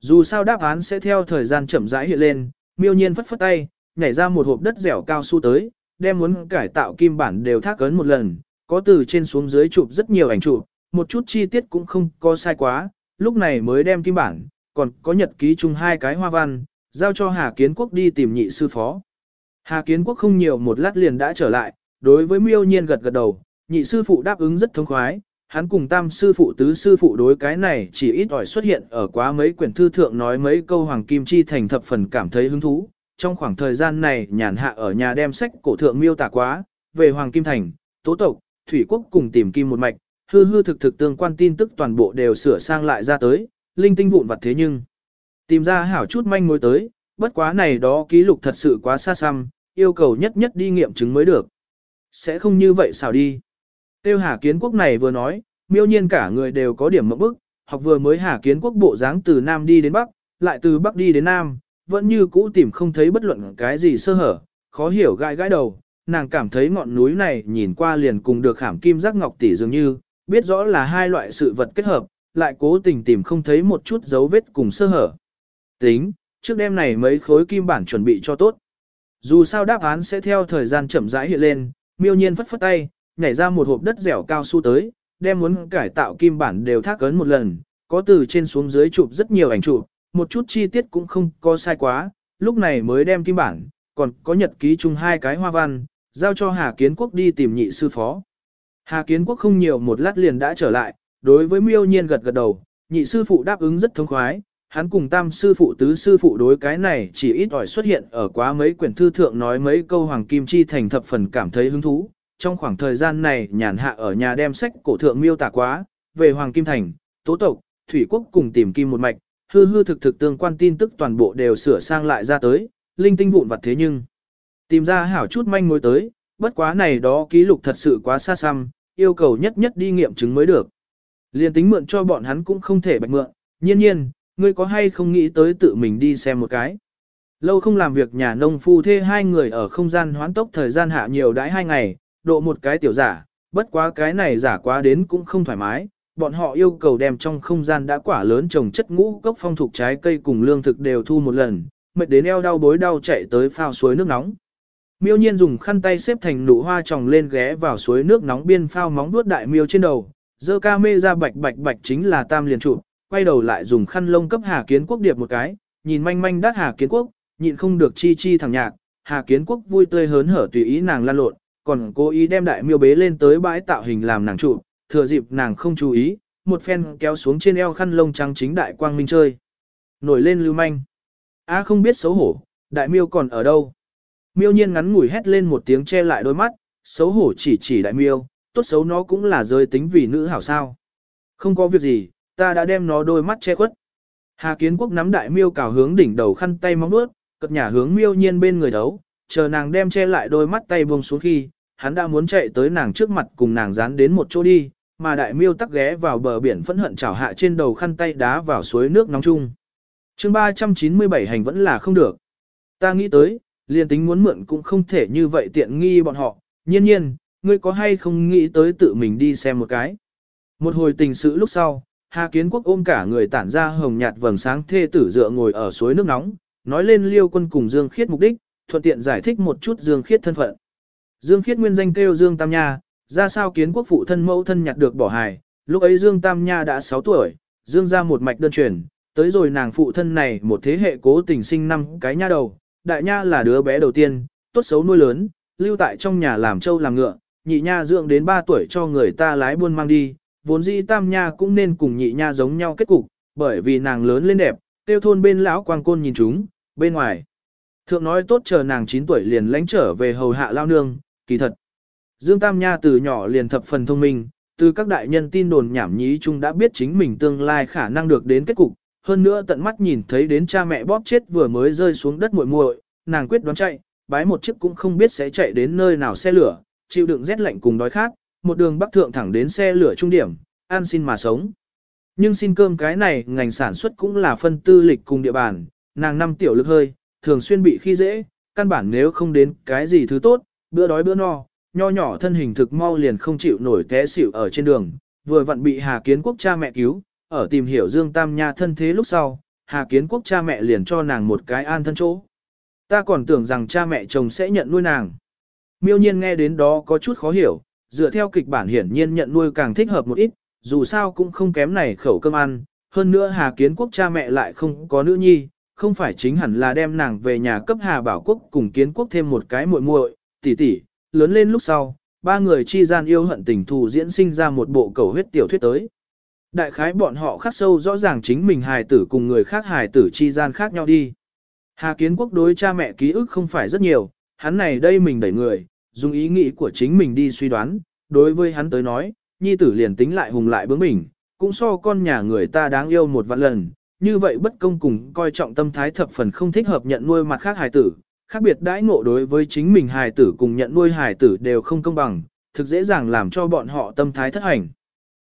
Dù sao đáp án sẽ theo thời gian chậm rãi hiện lên, miêu nhiên phất phất tay, nhảy ra một hộp đất dẻo cao su tới, đem muốn cải tạo kim bản đều thác ấn một lần, có từ trên xuống dưới chụp rất nhiều ảnh chụp, một chút chi tiết cũng không có sai quá, lúc này mới đem kim bản, còn có nhật ký chung hai cái hoa văn, giao cho Hà Kiến Quốc đi tìm nhị sư phó. Hà Kiến Quốc không nhiều một lát liền đã trở lại, đối với miêu nhiên gật gật đầu, nhị sư phụ đáp ứng rất thông khoái, hắn cùng tam sư phụ tứ sư phụ đối cái này chỉ ít ỏi xuất hiện ở quá mấy quyển thư thượng nói mấy câu Hoàng Kim Chi thành thập phần cảm thấy hứng thú. Trong khoảng thời gian này nhàn hạ ở nhà đem sách cổ thượng miêu tả quá, về Hoàng Kim Thành, tố tộc, thủy quốc cùng tìm kim một mạch, hư hư thực thực tương quan tin tức toàn bộ đều sửa sang lại ra tới, linh tinh vụn vặt thế nhưng. Tìm ra hảo chút manh mối tới, bất quá này đó ký lục thật sự quá xa xăm, yêu cầu nhất nhất đi nghiệm chứng mới được. Sẽ không như vậy sao đi. Tiêu Hà Kiến Quốc này vừa nói, miêu nhiên cả người đều có điểm mẫu bức, học vừa mới Hà Kiến Quốc bộ dáng từ Nam đi đến Bắc, lại từ Bắc đi đến Nam, vẫn như cũ tìm không thấy bất luận cái gì sơ hở, khó hiểu gai gãi đầu, nàng cảm thấy ngọn núi này nhìn qua liền cùng được khảm kim giác ngọc tỷ dường như, biết rõ là hai loại sự vật kết hợp, lại cố tình tìm không thấy một chút dấu vết cùng sơ hở. Tính, trước đêm này mấy khối kim bản chuẩn bị cho tốt. Dù sao đáp án sẽ theo thời gian chậm rãi hiện lên, miêu nhiên phất phất tay, nhảy ra một hộp đất dẻo cao su tới, đem muốn cải tạo kim bản đều thác ấn một lần, có từ trên xuống dưới chụp rất nhiều ảnh chụp, một chút chi tiết cũng không có sai quá, lúc này mới đem kim bản, còn có nhật ký chung hai cái hoa văn, giao cho Hà Kiến Quốc đi tìm nhị sư phó. Hà Kiến Quốc không nhiều một lát liền đã trở lại, đối với miêu nhiên gật gật đầu, nhị sư phụ đáp ứng rất thông khoái, hắn cùng tam sư phụ tứ sư phụ đối cái này chỉ ít ỏi xuất hiện ở quá mấy quyển thư thượng nói mấy câu Hoàng Kim Chi thành thập phần cảm thấy hứng thú. Trong khoảng thời gian này nhàn hạ ở nhà đem sách cổ thượng miêu tả quá, về Hoàng Kim Thành, tố tộc, thủy quốc cùng tìm kim một mạch, hư hư thực thực tương quan tin tức toàn bộ đều sửa sang lại ra tới, linh tinh vụn vặt thế nhưng. Tìm ra hảo chút manh mối tới, bất quá này đó ký lục thật sự quá xa xăm, yêu cầu nhất nhất đi nghiệm chứng mới được. Liên tính mượn cho bọn hắn cũng không thể bạch mượn, nhiên nhiên, ngươi có hay không nghĩ tới tự mình đi xem một cái. Lâu không làm việc nhà nông phu thê hai người ở không gian hoán tốc thời gian hạ nhiều đãi hai ngày, độ một cái tiểu giả, bất quá cái này giả quá đến cũng không thoải mái, bọn họ yêu cầu đem trong không gian đã quả lớn trồng chất ngũ cốc phong thuộc trái cây cùng lương thực đều thu một lần, mệt đến eo đau bối đau chạy tới phao suối nước nóng. Miêu nhiên dùng khăn tay xếp thành nụ hoa trồng lên ghé vào suối nước nóng biên phao móng vuốt đại miêu trên đầu, dơ ca mê ra bạch bạch bạch chính là tam liền trụ, quay đầu lại dùng khăn lông cấp Hà Kiến Quốc điệp một cái, nhìn manh manh đắt Hà Kiến Quốc, nhịn không được chi chi thẳng nhạc, Hà Kiến Quốc vui tươi hớn hở tùy ý nàng lan lộn, còn cố ý đem đại miêu bế lên tới bãi tạo hình làm nàng trụ, thừa dịp nàng không chú ý, một phen kéo xuống trên eo khăn lông trắng chính đại quang minh chơi. Nổi lên lưu manh. A không biết xấu hổ, đại miêu còn ở đâu? Miêu nhiên ngắn ngủi hét lên một tiếng che lại đôi mắt, xấu hổ chỉ chỉ đại miêu, tốt xấu nó cũng là rơi tính vì nữ hảo sao. Không có việc gì, ta đã đem nó đôi mắt che khuất. Hà Kiến Quốc nắm đại miêu cào hướng đỉnh đầu khăn tay móng nuốt, cật nhà hướng miêu nhiên bên người đấu, chờ nàng đem che lại đôi mắt tay buông xuống khi, hắn đã muốn chạy tới nàng trước mặt cùng nàng dán đến một chỗ đi, mà đại miêu tắc ghé vào bờ biển phẫn hận chảo hạ trên đầu khăn tay đá vào suối nước nóng chung. chương 397 hành vẫn là không được. Ta nghĩ tới, liền tính muốn mượn cũng không thể như vậy tiện nghi bọn họ, nhiên nhiên, ngươi có hay không nghĩ tới tự mình đi xem một cái. Một hồi tình sự lúc sau, Hà Kiến Quốc ôm cả người tản ra hồng nhạt vầng sáng thê tử dựa ngồi ở suối nước nóng, nói lên liêu quân cùng Dương Khiết mục đích, thuận tiện giải thích một chút Dương Khiết thân phận. Dương Khiết nguyên danh kêu Dương Tam Nha, ra sao Kiến Quốc phụ thân mẫu thân nhặt được bỏ hài, lúc ấy Dương Tam Nha đã 6 tuổi, Dương ra một mạch đơn truyền, tới rồi nàng phụ thân này một thế hệ cố tình sinh năm cái nha đầu, đại nha là đứa bé đầu tiên, tốt xấu nuôi lớn, lưu tại trong nhà làm trâu làm ngựa, nhị nha dưỡng đến 3 tuổi cho người ta lái buôn mang đi, vốn dĩ tam nha cũng nên cùng nhị nha giống nhau kết cục, bởi vì nàng lớn lên đẹp, tiêu thôn bên lão quang côn nhìn chúng, bên ngoài. Thượng nói tốt chờ nàng 9 tuổi liền lánh trở về hầu hạ lao nương, kỳ thật. Dương Tam Nha từ nhỏ liền thập phần thông minh, từ các đại nhân tin đồn nhảm nhí chung đã biết chính mình tương lai khả năng được đến kết cục, hơn nữa tận mắt nhìn thấy đến cha mẹ bóp chết vừa mới rơi xuống đất muội muội, nàng quyết đoán chạy, bái một chiếc cũng không biết sẽ chạy đến nơi nào xe lửa, chịu đựng rét lạnh cùng đói khát, một đường bắc thượng thẳng đến xe lửa trung điểm, ăn xin mà sống. Nhưng xin cơm cái này ngành sản xuất cũng là phân tư lịch cùng địa bàn, nàng năm tiểu lực hơi, thường xuyên bị khi dễ, căn bản nếu không đến cái gì thứ tốt, bữa đói bữa no, nho nhỏ thân hình thực mau liền không chịu nổi té xỉu ở trên đường, vừa vặn bị Hà Kiến Quốc cha mẹ cứu, ở tìm hiểu Dương Tam Nha thân thế lúc sau, Hà Kiến Quốc cha mẹ liền cho nàng một cái an thân chỗ. Ta còn tưởng rằng cha mẹ chồng sẽ nhận nuôi nàng. Miêu nhiên nghe đến đó có chút khó hiểu, dựa theo kịch bản hiển nhiên nhận nuôi càng thích hợp một ít, dù sao cũng không kém này khẩu cơm ăn, hơn nữa Hà Kiến Quốc cha mẹ lại không có nữ nhi, không phải chính hẳn là đem nàng về nhà cấp Hà Bảo Quốc cùng Kiến Quốc thêm một cái muội muội, tỷ tỷ, lớn lên lúc sau, ba người chi gian yêu hận tình thù diễn sinh ra một bộ cầu huyết tiểu thuyết tới. Đại khái bọn họ khắc sâu rõ ràng chính mình hài tử cùng người khác hài tử chi gian khác nhau đi. Hà Kiến Quốc đối cha mẹ ký ức không phải rất nhiều, hắn này đây mình đẩy người, dùng ý nghĩ của chính mình đi suy đoán, đối với hắn tới nói, nhi tử liền tính lại hùng lại bướng bỉnh, cũng so con nhà người ta đáng yêu một vạn lần, như vậy bất công cùng coi trọng tâm thái thập phần không thích hợp nhận nuôi mặt khác hài tử, khác biệt đãi ngộ đối với chính mình hài tử cùng nhận nuôi hài tử đều không công bằng, thực dễ dàng làm cho bọn họ tâm thái thất hành.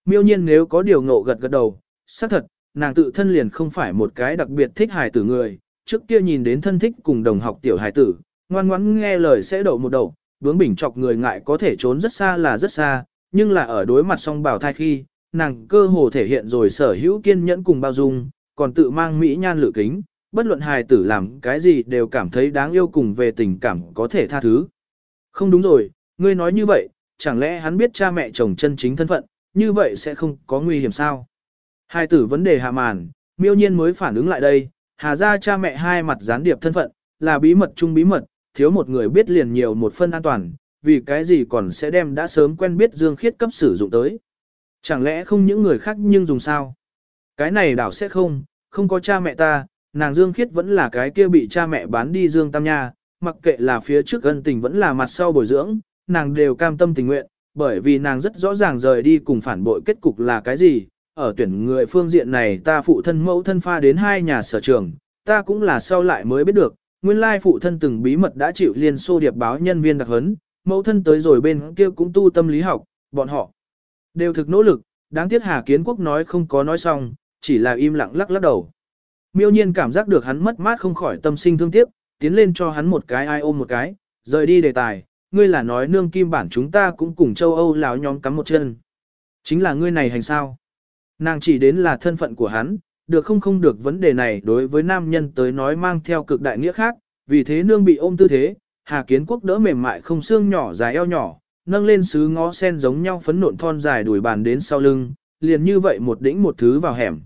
Miêu nhiên nếu có điều ngộ gật gật đầu, xác thật, nàng tự thân liền không phải một cái đặc biệt thích hài tử người, trước kia nhìn đến thân thích cùng đồng học tiểu hài tử, ngoan ngoãn nghe lời sẽ đậu một đầu, bướng bỉnh chọc người ngại có thể trốn rất xa là rất xa, nhưng là ở đối mặt song bảo thai khi, nàng cơ hồ thể hiện rồi sở hữu kiên nhẫn cùng bao dung, còn tự mang mỹ nhan lự kính, bất luận hài tử làm cái gì đều cảm thấy đáng yêu cùng về tình cảm có thể tha thứ. Không đúng rồi, ngươi nói như vậy, chẳng lẽ hắn biết cha mẹ chồng chân chính thân phận, như vậy sẽ không có nguy hiểm sao? Hai tử vấn đề hạ màn, miêu nhiên mới phản ứng lại đây, hà ra cha mẹ hai mặt gián điệp thân phận, là bí mật chung bí mật, thiếu một người biết liền nhiều một phân an toàn, vì cái gì còn sẽ đem đã sớm quen biết Dương Khiết cấp sử dụng tới. Chẳng lẽ không những người khác nhưng dùng sao? Cái này đảo sẽ không, không có cha mẹ ta, nàng Dương Khiết vẫn là cái kia bị cha mẹ bán đi Dương Tam Nha, mặc kệ là phía trước ân tình vẫn là mặt sau bồi dưỡng, nàng đều cam tâm tình nguyện, bởi vì nàng rất rõ ràng rời đi cùng phản bội kết cục là cái gì. Ở tuyển người phương diện này ta phụ thân mẫu thân pha đến hai nhà sở trường, ta cũng là sau lại mới biết được, nguyên lai phụ thân từng bí mật đã chịu liên xô điệp báo nhân viên đặc hấn, mẫu thân tới rồi bên kia cũng tu tâm lý học, bọn họ đều thực nỗ lực, đáng tiếc Hà Kiến Quốc nói không có nói xong, chỉ là im lặng lắc lắc đầu. Miêu nhiên cảm giác được hắn mất mát không khỏi tâm sinh thương tiếc, tiến lên cho hắn một cái ai ôm một cái, rời đi đề tài, ngươi là nói nương kim bản chúng ta cũng cùng châu Âu láo nhóm cắm một chân. Chính là ngươi này hành sao? Nàng chỉ đến là thân phận của hắn, được không không được vấn đề này đối với nam nhân tới nói mang theo cực đại nghĩa khác, vì thế nương bị ôm tư thế, Hà Kiến Quốc đỡ mềm mại không xương nhỏ dài eo nhỏ, nâng lên sứ ngó sen giống nhau phấn nộn thon dài đuổi bàn đến sau lưng, liền như vậy một đĩnh một thứ vào hẻm.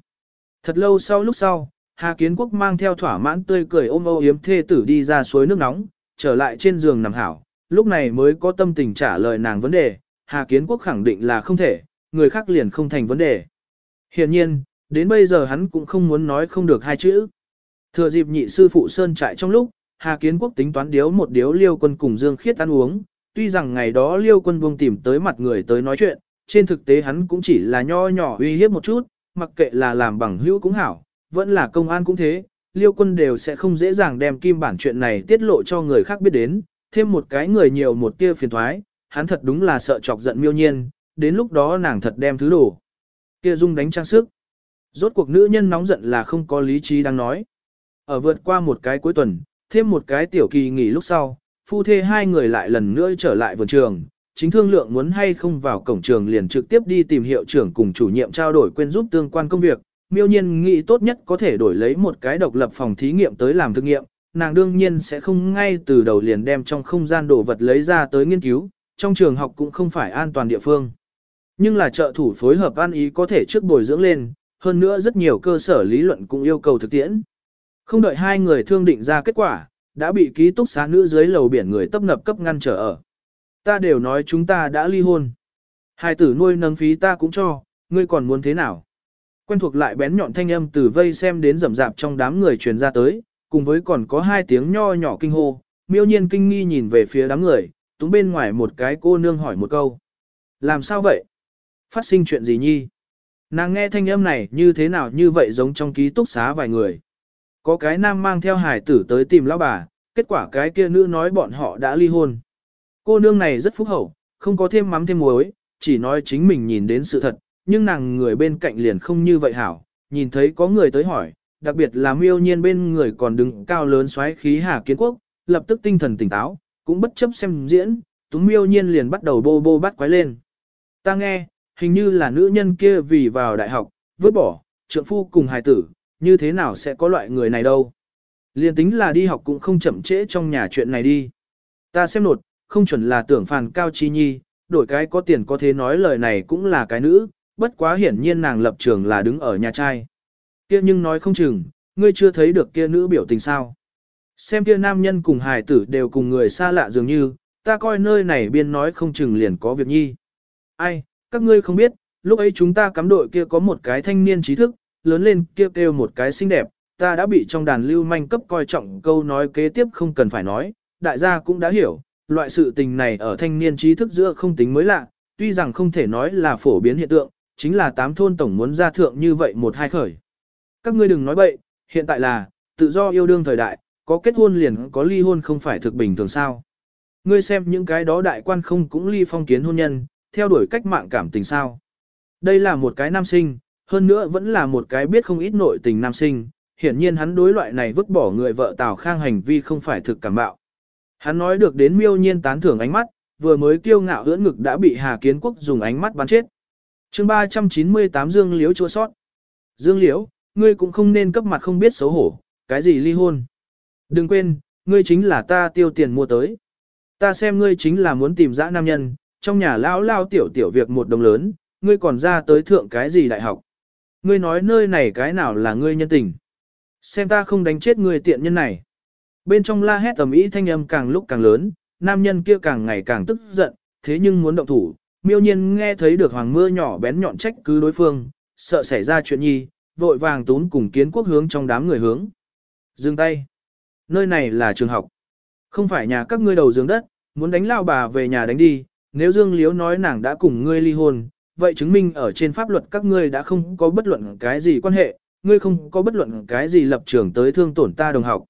Thật lâu sau lúc sau, Hà Kiến Quốc mang theo thỏa mãn tươi cười ôm âu yếm thê tử đi ra suối nước nóng, trở lại trên giường nằm hảo, lúc này mới có tâm tình trả lời nàng vấn đề, Hà Kiến Quốc khẳng định là không thể, người khác liền không thành vấn đề. Hiện nhiên, đến bây giờ hắn cũng không muốn nói không được hai chữ. Thừa dịp nhị sư phụ Sơn trại trong lúc, Hà Kiến Quốc tính toán điếu một điếu liêu quân cùng Dương Khiết ăn uống, tuy rằng ngày đó liêu quân buông tìm tới mặt người tới nói chuyện, trên thực tế hắn cũng chỉ là nho nhỏ uy hiếp một chút, mặc kệ là làm bằng hữu cũng hảo, vẫn là công an cũng thế, liêu quân đều sẽ không dễ dàng đem kim bản chuyện này tiết lộ cho người khác biết đến, thêm một cái người nhiều một tia phiền thoái, hắn thật đúng là sợ chọc giận miêu nhiên, đến lúc đó nàng thật đem thứ đồ. Kia dung đánh trang sức. Rốt cuộc nữ nhân nóng giận là không có lý trí đang nói. Ở vượt qua một cái cuối tuần, thêm một cái tiểu kỳ nghỉ lúc sau, phu thê hai người lại lần nữa trở lại vườn trường, chính thương lượng muốn hay không vào cổng trường liền trực tiếp đi tìm hiệu trưởng cùng chủ nhiệm trao đổi quên giúp tương quan công việc. Miêu nhiên nghĩ tốt nhất có thể đổi lấy một cái độc lập phòng thí nghiệm tới làm thực nghiệm, nàng đương nhiên sẽ không ngay từ đầu liền đem trong không gian đồ vật lấy ra tới nghiên cứu, trong trường học cũng không phải an toàn địa phương. Nhưng là trợ thủ phối hợp ăn ý có thể trước bồi dưỡng lên, hơn nữa rất nhiều cơ sở lý luận cũng yêu cầu thực tiễn. Không đợi hai người thương định ra kết quả, đã bị ký túc xá nữ dưới lầu biển người tấp nập cấp ngăn trở ở. Ta đều nói chúng ta đã ly hôn. Hai tử nuôi nâng phí ta cũng cho, ngươi còn muốn thế nào? Quen thuộc lại bén nhọn thanh âm từ vây xem đến rầm rạp trong đám người truyền ra tới, cùng với còn có hai tiếng nho nhỏ kinh hô, miêu nhiên kinh nghi nhìn về phía đám người, túng bên ngoài một cái cô nương hỏi một câu. Làm sao vậy? Phát sinh chuyện gì nhi? Nàng nghe thanh âm này như thế nào như vậy giống trong ký túc xá vài người. Có cái nam mang theo hải tử tới tìm lão bà, kết quả cái kia nữ nói bọn họ đã ly hôn. Cô nương này rất phúc hậu, không có thêm mắm thêm muối, chỉ nói chính mình nhìn đến sự thật, nhưng nàng người bên cạnh liền không như vậy hảo, nhìn thấy có người tới hỏi, đặc biệt là miêu nhiên bên người còn đứng cao lớn xoáy khí hà kiến quốc, lập tức tinh thần tỉnh táo, cũng bất chấp xem diễn, túng miêu nhiên liền bắt đầu bô bô bắt quái lên. Ta nghe, hình như là nữ nhân kia vì vào đại học, vứt bỏ, trượng phu cùng hài tử, như thế nào sẽ có loại người này đâu. Liên tính là đi học cũng không chậm trễ trong nhà chuyện này đi. Ta xem nột, không chuẩn là tưởng phàn cao chi nhi, đổi cái có tiền có thế nói lời này cũng là cái nữ, bất quá hiển nhiên nàng lập trường là đứng ở nhà trai. Kia nhưng nói không chừng, ngươi chưa thấy được kia nữ biểu tình sao. Xem kia nam nhân cùng hài tử đều cùng người xa lạ dường như, ta coi nơi này biên nói không chừng liền có việc nhi. Ai, các ngươi không biết, lúc ấy chúng ta cắm đội kia có một cái thanh niên trí thức, lớn lên kia kêu, kêu một cái xinh đẹp, ta đã bị trong đàn lưu manh cấp coi trọng câu nói kế tiếp không cần phải nói, đại gia cũng đã hiểu, loại sự tình này ở thanh niên trí thức giữa không tính mới lạ, tuy rằng không thể nói là phổ biến hiện tượng, chính là tám thôn tổng muốn ra thượng như vậy một hai khởi. Các ngươi đừng nói bậy, hiện tại là, tự do yêu đương thời đại, có kết hôn liền có ly hôn không phải thực bình thường sao. Ngươi xem những cái đó đại quan không cũng ly phong kiến hôn nhân, theo đuổi cách mạng cảm tình sao. Đây là một cái nam sinh, hơn nữa vẫn là một cái biết không ít nội tình nam sinh, hiển nhiên hắn đối loại này vứt bỏ người vợ Tào Khang hành vi không phải thực cảm bạo. Hắn nói được đến miêu nhiên tán thưởng ánh mắt, vừa mới kiêu ngạo ưỡn ngực đã bị Hà Kiến Quốc dùng ánh mắt bắn chết. chương 398 Dương Liễu chua sót. Dương Liễu, ngươi cũng không nên cấp mặt không biết xấu hổ, cái gì ly hôn. Đừng quên, ngươi chính là ta tiêu tiền mua tới. Ta xem ngươi chính là muốn tìm dã nam nhân, trong nhà lão lao tiểu tiểu việc một đồng lớn, ngươi còn ra tới thượng cái gì đại học. Ngươi nói nơi này cái nào là ngươi nhân tình. Xem ta không đánh chết ngươi tiện nhân này. Bên trong la hét tầm ý thanh âm càng lúc càng lớn, nam nhân kia càng ngày càng tức giận, thế nhưng muốn động thủ. Miêu nhiên nghe thấy được hoàng mưa nhỏ bén nhọn trách cứ đối phương, sợ xảy ra chuyện nhi, vội vàng tún cùng kiến quốc hướng trong đám người hướng. Dừng tay. Nơi này là trường học. Không phải nhà các ngươi đầu giường đất, muốn đánh lao bà về nhà đánh đi, nếu Dương Liếu nói nàng đã cùng ngươi ly hôn, vậy chứng minh ở trên pháp luật các ngươi đã không có bất luận cái gì quan hệ, ngươi không có bất luận cái gì lập trường tới thương tổn ta đồng học.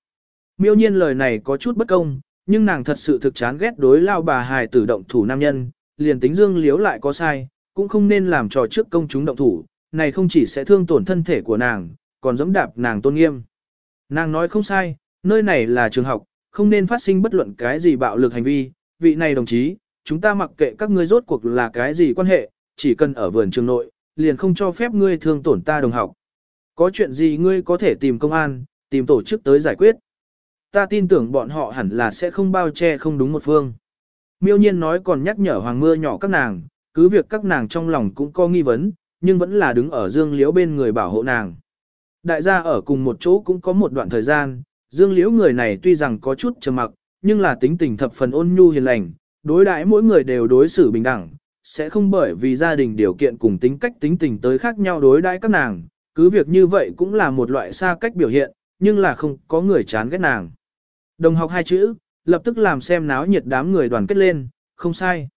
Miêu nhiên lời này có chút bất công, nhưng nàng thật sự thực chán ghét đối lao bà hài tử động thủ nam nhân, liền tính Dương Liếu lại có sai, cũng không nên làm trò trước công chúng động thủ, này không chỉ sẽ thương tổn thân thể của nàng, còn dẫm đạp nàng tôn nghiêm. Nàng nói không sai, nơi này là trường học, không nên phát sinh bất luận cái gì bạo lực hành vi, vị này đồng chí, chúng ta mặc kệ các ngươi rốt cuộc là cái gì quan hệ, chỉ cần ở vườn trường nội, liền không cho phép ngươi thương tổn ta đồng học. Có chuyện gì ngươi có thể tìm công an, tìm tổ chức tới giải quyết. Ta tin tưởng bọn họ hẳn là sẽ không bao che không đúng một phương. Miêu nhiên nói còn nhắc nhở hoàng mưa nhỏ các nàng, cứ việc các nàng trong lòng cũng có nghi vấn, nhưng vẫn là đứng ở dương liễu bên người bảo hộ nàng. Đại gia ở cùng một chỗ cũng có một đoạn thời gian, dương liễu người này tuy rằng có chút trầm mặc, nhưng là tính tình thập phần ôn nhu hiền lành, đối đãi mỗi người đều đối xử bình đẳng, sẽ không bởi vì gia đình điều kiện cùng tính cách tính tình tới khác nhau đối đãi các nàng, cứ việc như vậy cũng là một loại xa cách biểu hiện, nhưng là không có người chán ghét nàng. Đồng học hai chữ, lập tức làm xem náo nhiệt đám người đoàn kết lên, không sai.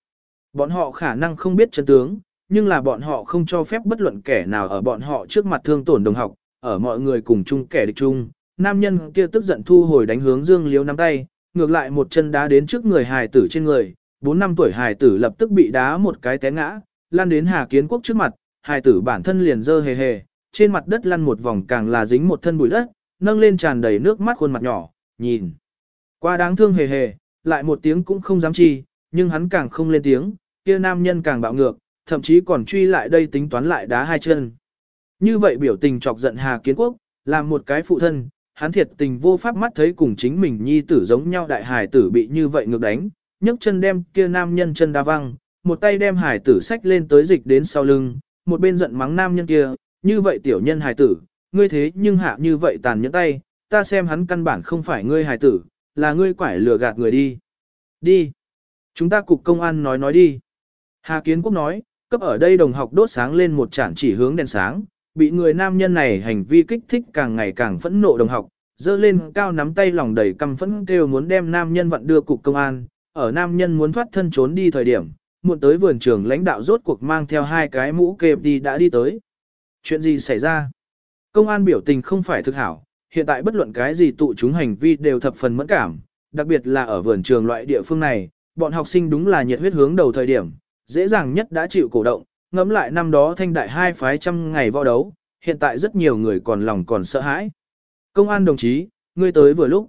Bọn họ khả năng không biết chân tướng, nhưng là bọn họ không cho phép bất luận kẻ nào ở bọn họ trước mặt thương tổn đồng học, ở mọi người cùng chung kẻ địch chung. Nam nhân kia tức giận thu hồi đánh hướng Dương Liếu nắm tay, ngược lại một chân đá đến trước người hài tử trên người, 4 năm tuổi hài tử lập tức bị đá một cái té ngã, lăn đến Hà Kiến Quốc trước mặt, hài tử bản thân liền dơ hề hề, trên mặt đất lăn một vòng càng là dính một thân bụi đất, nâng lên tràn đầy nước mắt khuôn mặt nhỏ, nhìn. Qua đáng thương hề hề, lại một tiếng cũng không dám chi, nhưng hắn càng không lên tiếng, kia nam nhân càng bạo ngược, thậm chí còn truy lại đây tính toán lại đá hai chân. Như vậy biểu tình chọc giận Hà Kiến Quốc, làm một cái phụ thân, hắn thiệt tình vô pháp mắt thấy cùng chính mình nhi tử giống nhau đại hài tử bị như vậy ngược đánh, nhấc chân đem kia nam nhân chân đá văng, một tay đem hải tử sách lên tới dịch đến sau lưng, một bên giận mắng nam nhân kia, như vậy tiểu nhân hải tử, ngươi thế nhưng hạ như vậy tàn nhẫn tay, ta xem hắn căn bản không phải ngươi hải tử, là ngươi quải lừa gạt người đi. Đi. Chúng ta cục công an nói nói đi. Hà Kiến Quốc nói, cấp ở đây đồng học đốt sáng lên một chản chỉ hướng đèn sáng, bị người nam nhân này hành vi kích thích càng ngày càng phẫn nộ đồng học, dơ lên cao nắm tay lòng đầy căm phẫn kêu muốn đem nam nhân vận đưa cục công an, ở nam nhân muốn thoát thân trốn đi thời điểm, muộn tới vườn trường lãnh đạo rốt cuộc mang theo hai cái mũ kẹp đi đã đi tới. Chuyện gì xảy ra? Công an biểu tình không phải thực hảo, hiện tại bất luận cái gì tụ chúng hành vi đều thập phần mẫn cảm, đặc biệt là ở vườn trường loại địa phương này, bọn học sinh đúng là nhiệt huyết hướng đầu thời điểm, dễ dàng nhất đã chịu cổ động, ngẫm lại năm đó thanh đại hai phái trăm ngày võ đấu, hiện tại rất nhiều người còn lòng còn sợ hãi. Công an đồng chí, ngươi tới vừa lúc.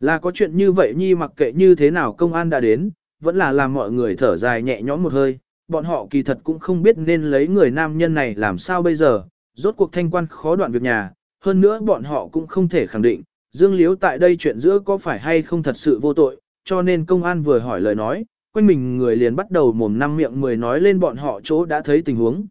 Là có chuyện như vậy nhi mặc kệ như thế nào công an đã đến, vẫn là làm mọi người thở dài nhẹ nhõm một hơi, bọn họ kỳ thật cũng không biết nên lấy người nam nhân này làm sao bây giờ, rốt cuộc thanh quan khó đoạn việc nhà, hơn nữa bọn họ cũng không thể khẳng định, Dương Liếu tại đây chuyện giữa có phải hay không thật sự vô tội, cho nên công an vừa hỏi lời nói, quanh mình người liền bắt đầu mồm năm miệng mười nói lên bọn họ chỗ đã thấy tình huống.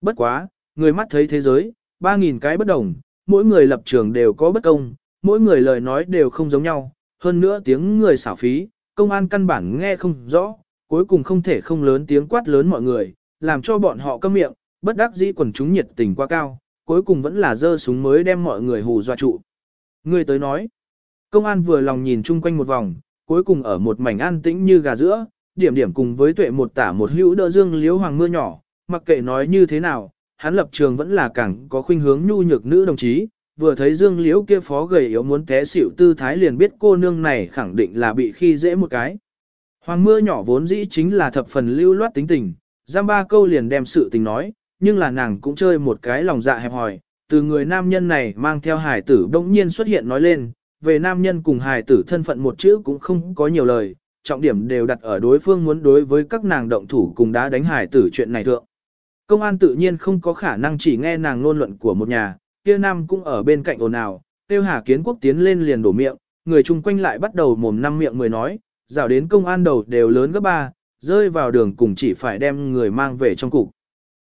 Bất quá, người mắt thấy thế giới, 3.000 cái bất đồng, mỗi người lập trường đều có bất công, mỗi người lời nói đều không giống nhau, hơn nữa tiếng người xảo phí, công an căn bản nghe không rõ, cuối cùng không thể không lớn tiếng quát lớn mọi người, làm cho bọn họ câm miệng, bất đắc dĩ quần chúng nhiệt tình quá cao, cuối cùng vẫn là dơ súng mới đem mọi người hù dọa trụ. Người tới nói, công an vừa lòng nhìn chung quanh một vòng, cuối cùng ở một mảnh an tĩnh như gà giữa, điểm điểm cùng với tuệ một tả một hữu đỡ dương liếu hoàng mưa nhỏ, mặc kệ nói như thế nào, hắn lập trường vẫn là càng có khuynh hướng nhu nhược nữ đồng chí, vừa thấy dương liễu kia phó gầy yếu muốn té xỉu tư thái liền biết cô nương này khẳng định là bị khi dễ một cái. Hoàng mưa nhỏ vốn dĩ chính là thập phần lưu loát tính tình, giam ba câu liền đem sự tình nói, nhưng là nàng cũng chơi một cái lòng dạ hẹp hòi, từ người nam nhân này mang theo hải tử bỗng nhiên xuất hiện nói lên, về nam nhân cùng hải tử thân phận một chữ cũng không có nhiều lời, trọng điểm đều đặt ở đối phương muốn đối với các nàng động thủ cùng đã đánh hải tử chuyện này thượng. Công an tự nhiên không có khả năng chỉ nghe nàng ngôn luận của một nhà, kia nam cũng ở bên cạnh ồn ào, tiêu hà kiến quốc tiến lên liền đổ miệng, người chung quanh lại bắt đầu mồm năm miệng mười nói, rào đến công an đầu đều lớn gấp ba, rơi vào đường cùng chỉ phải đem người mang về trong cục.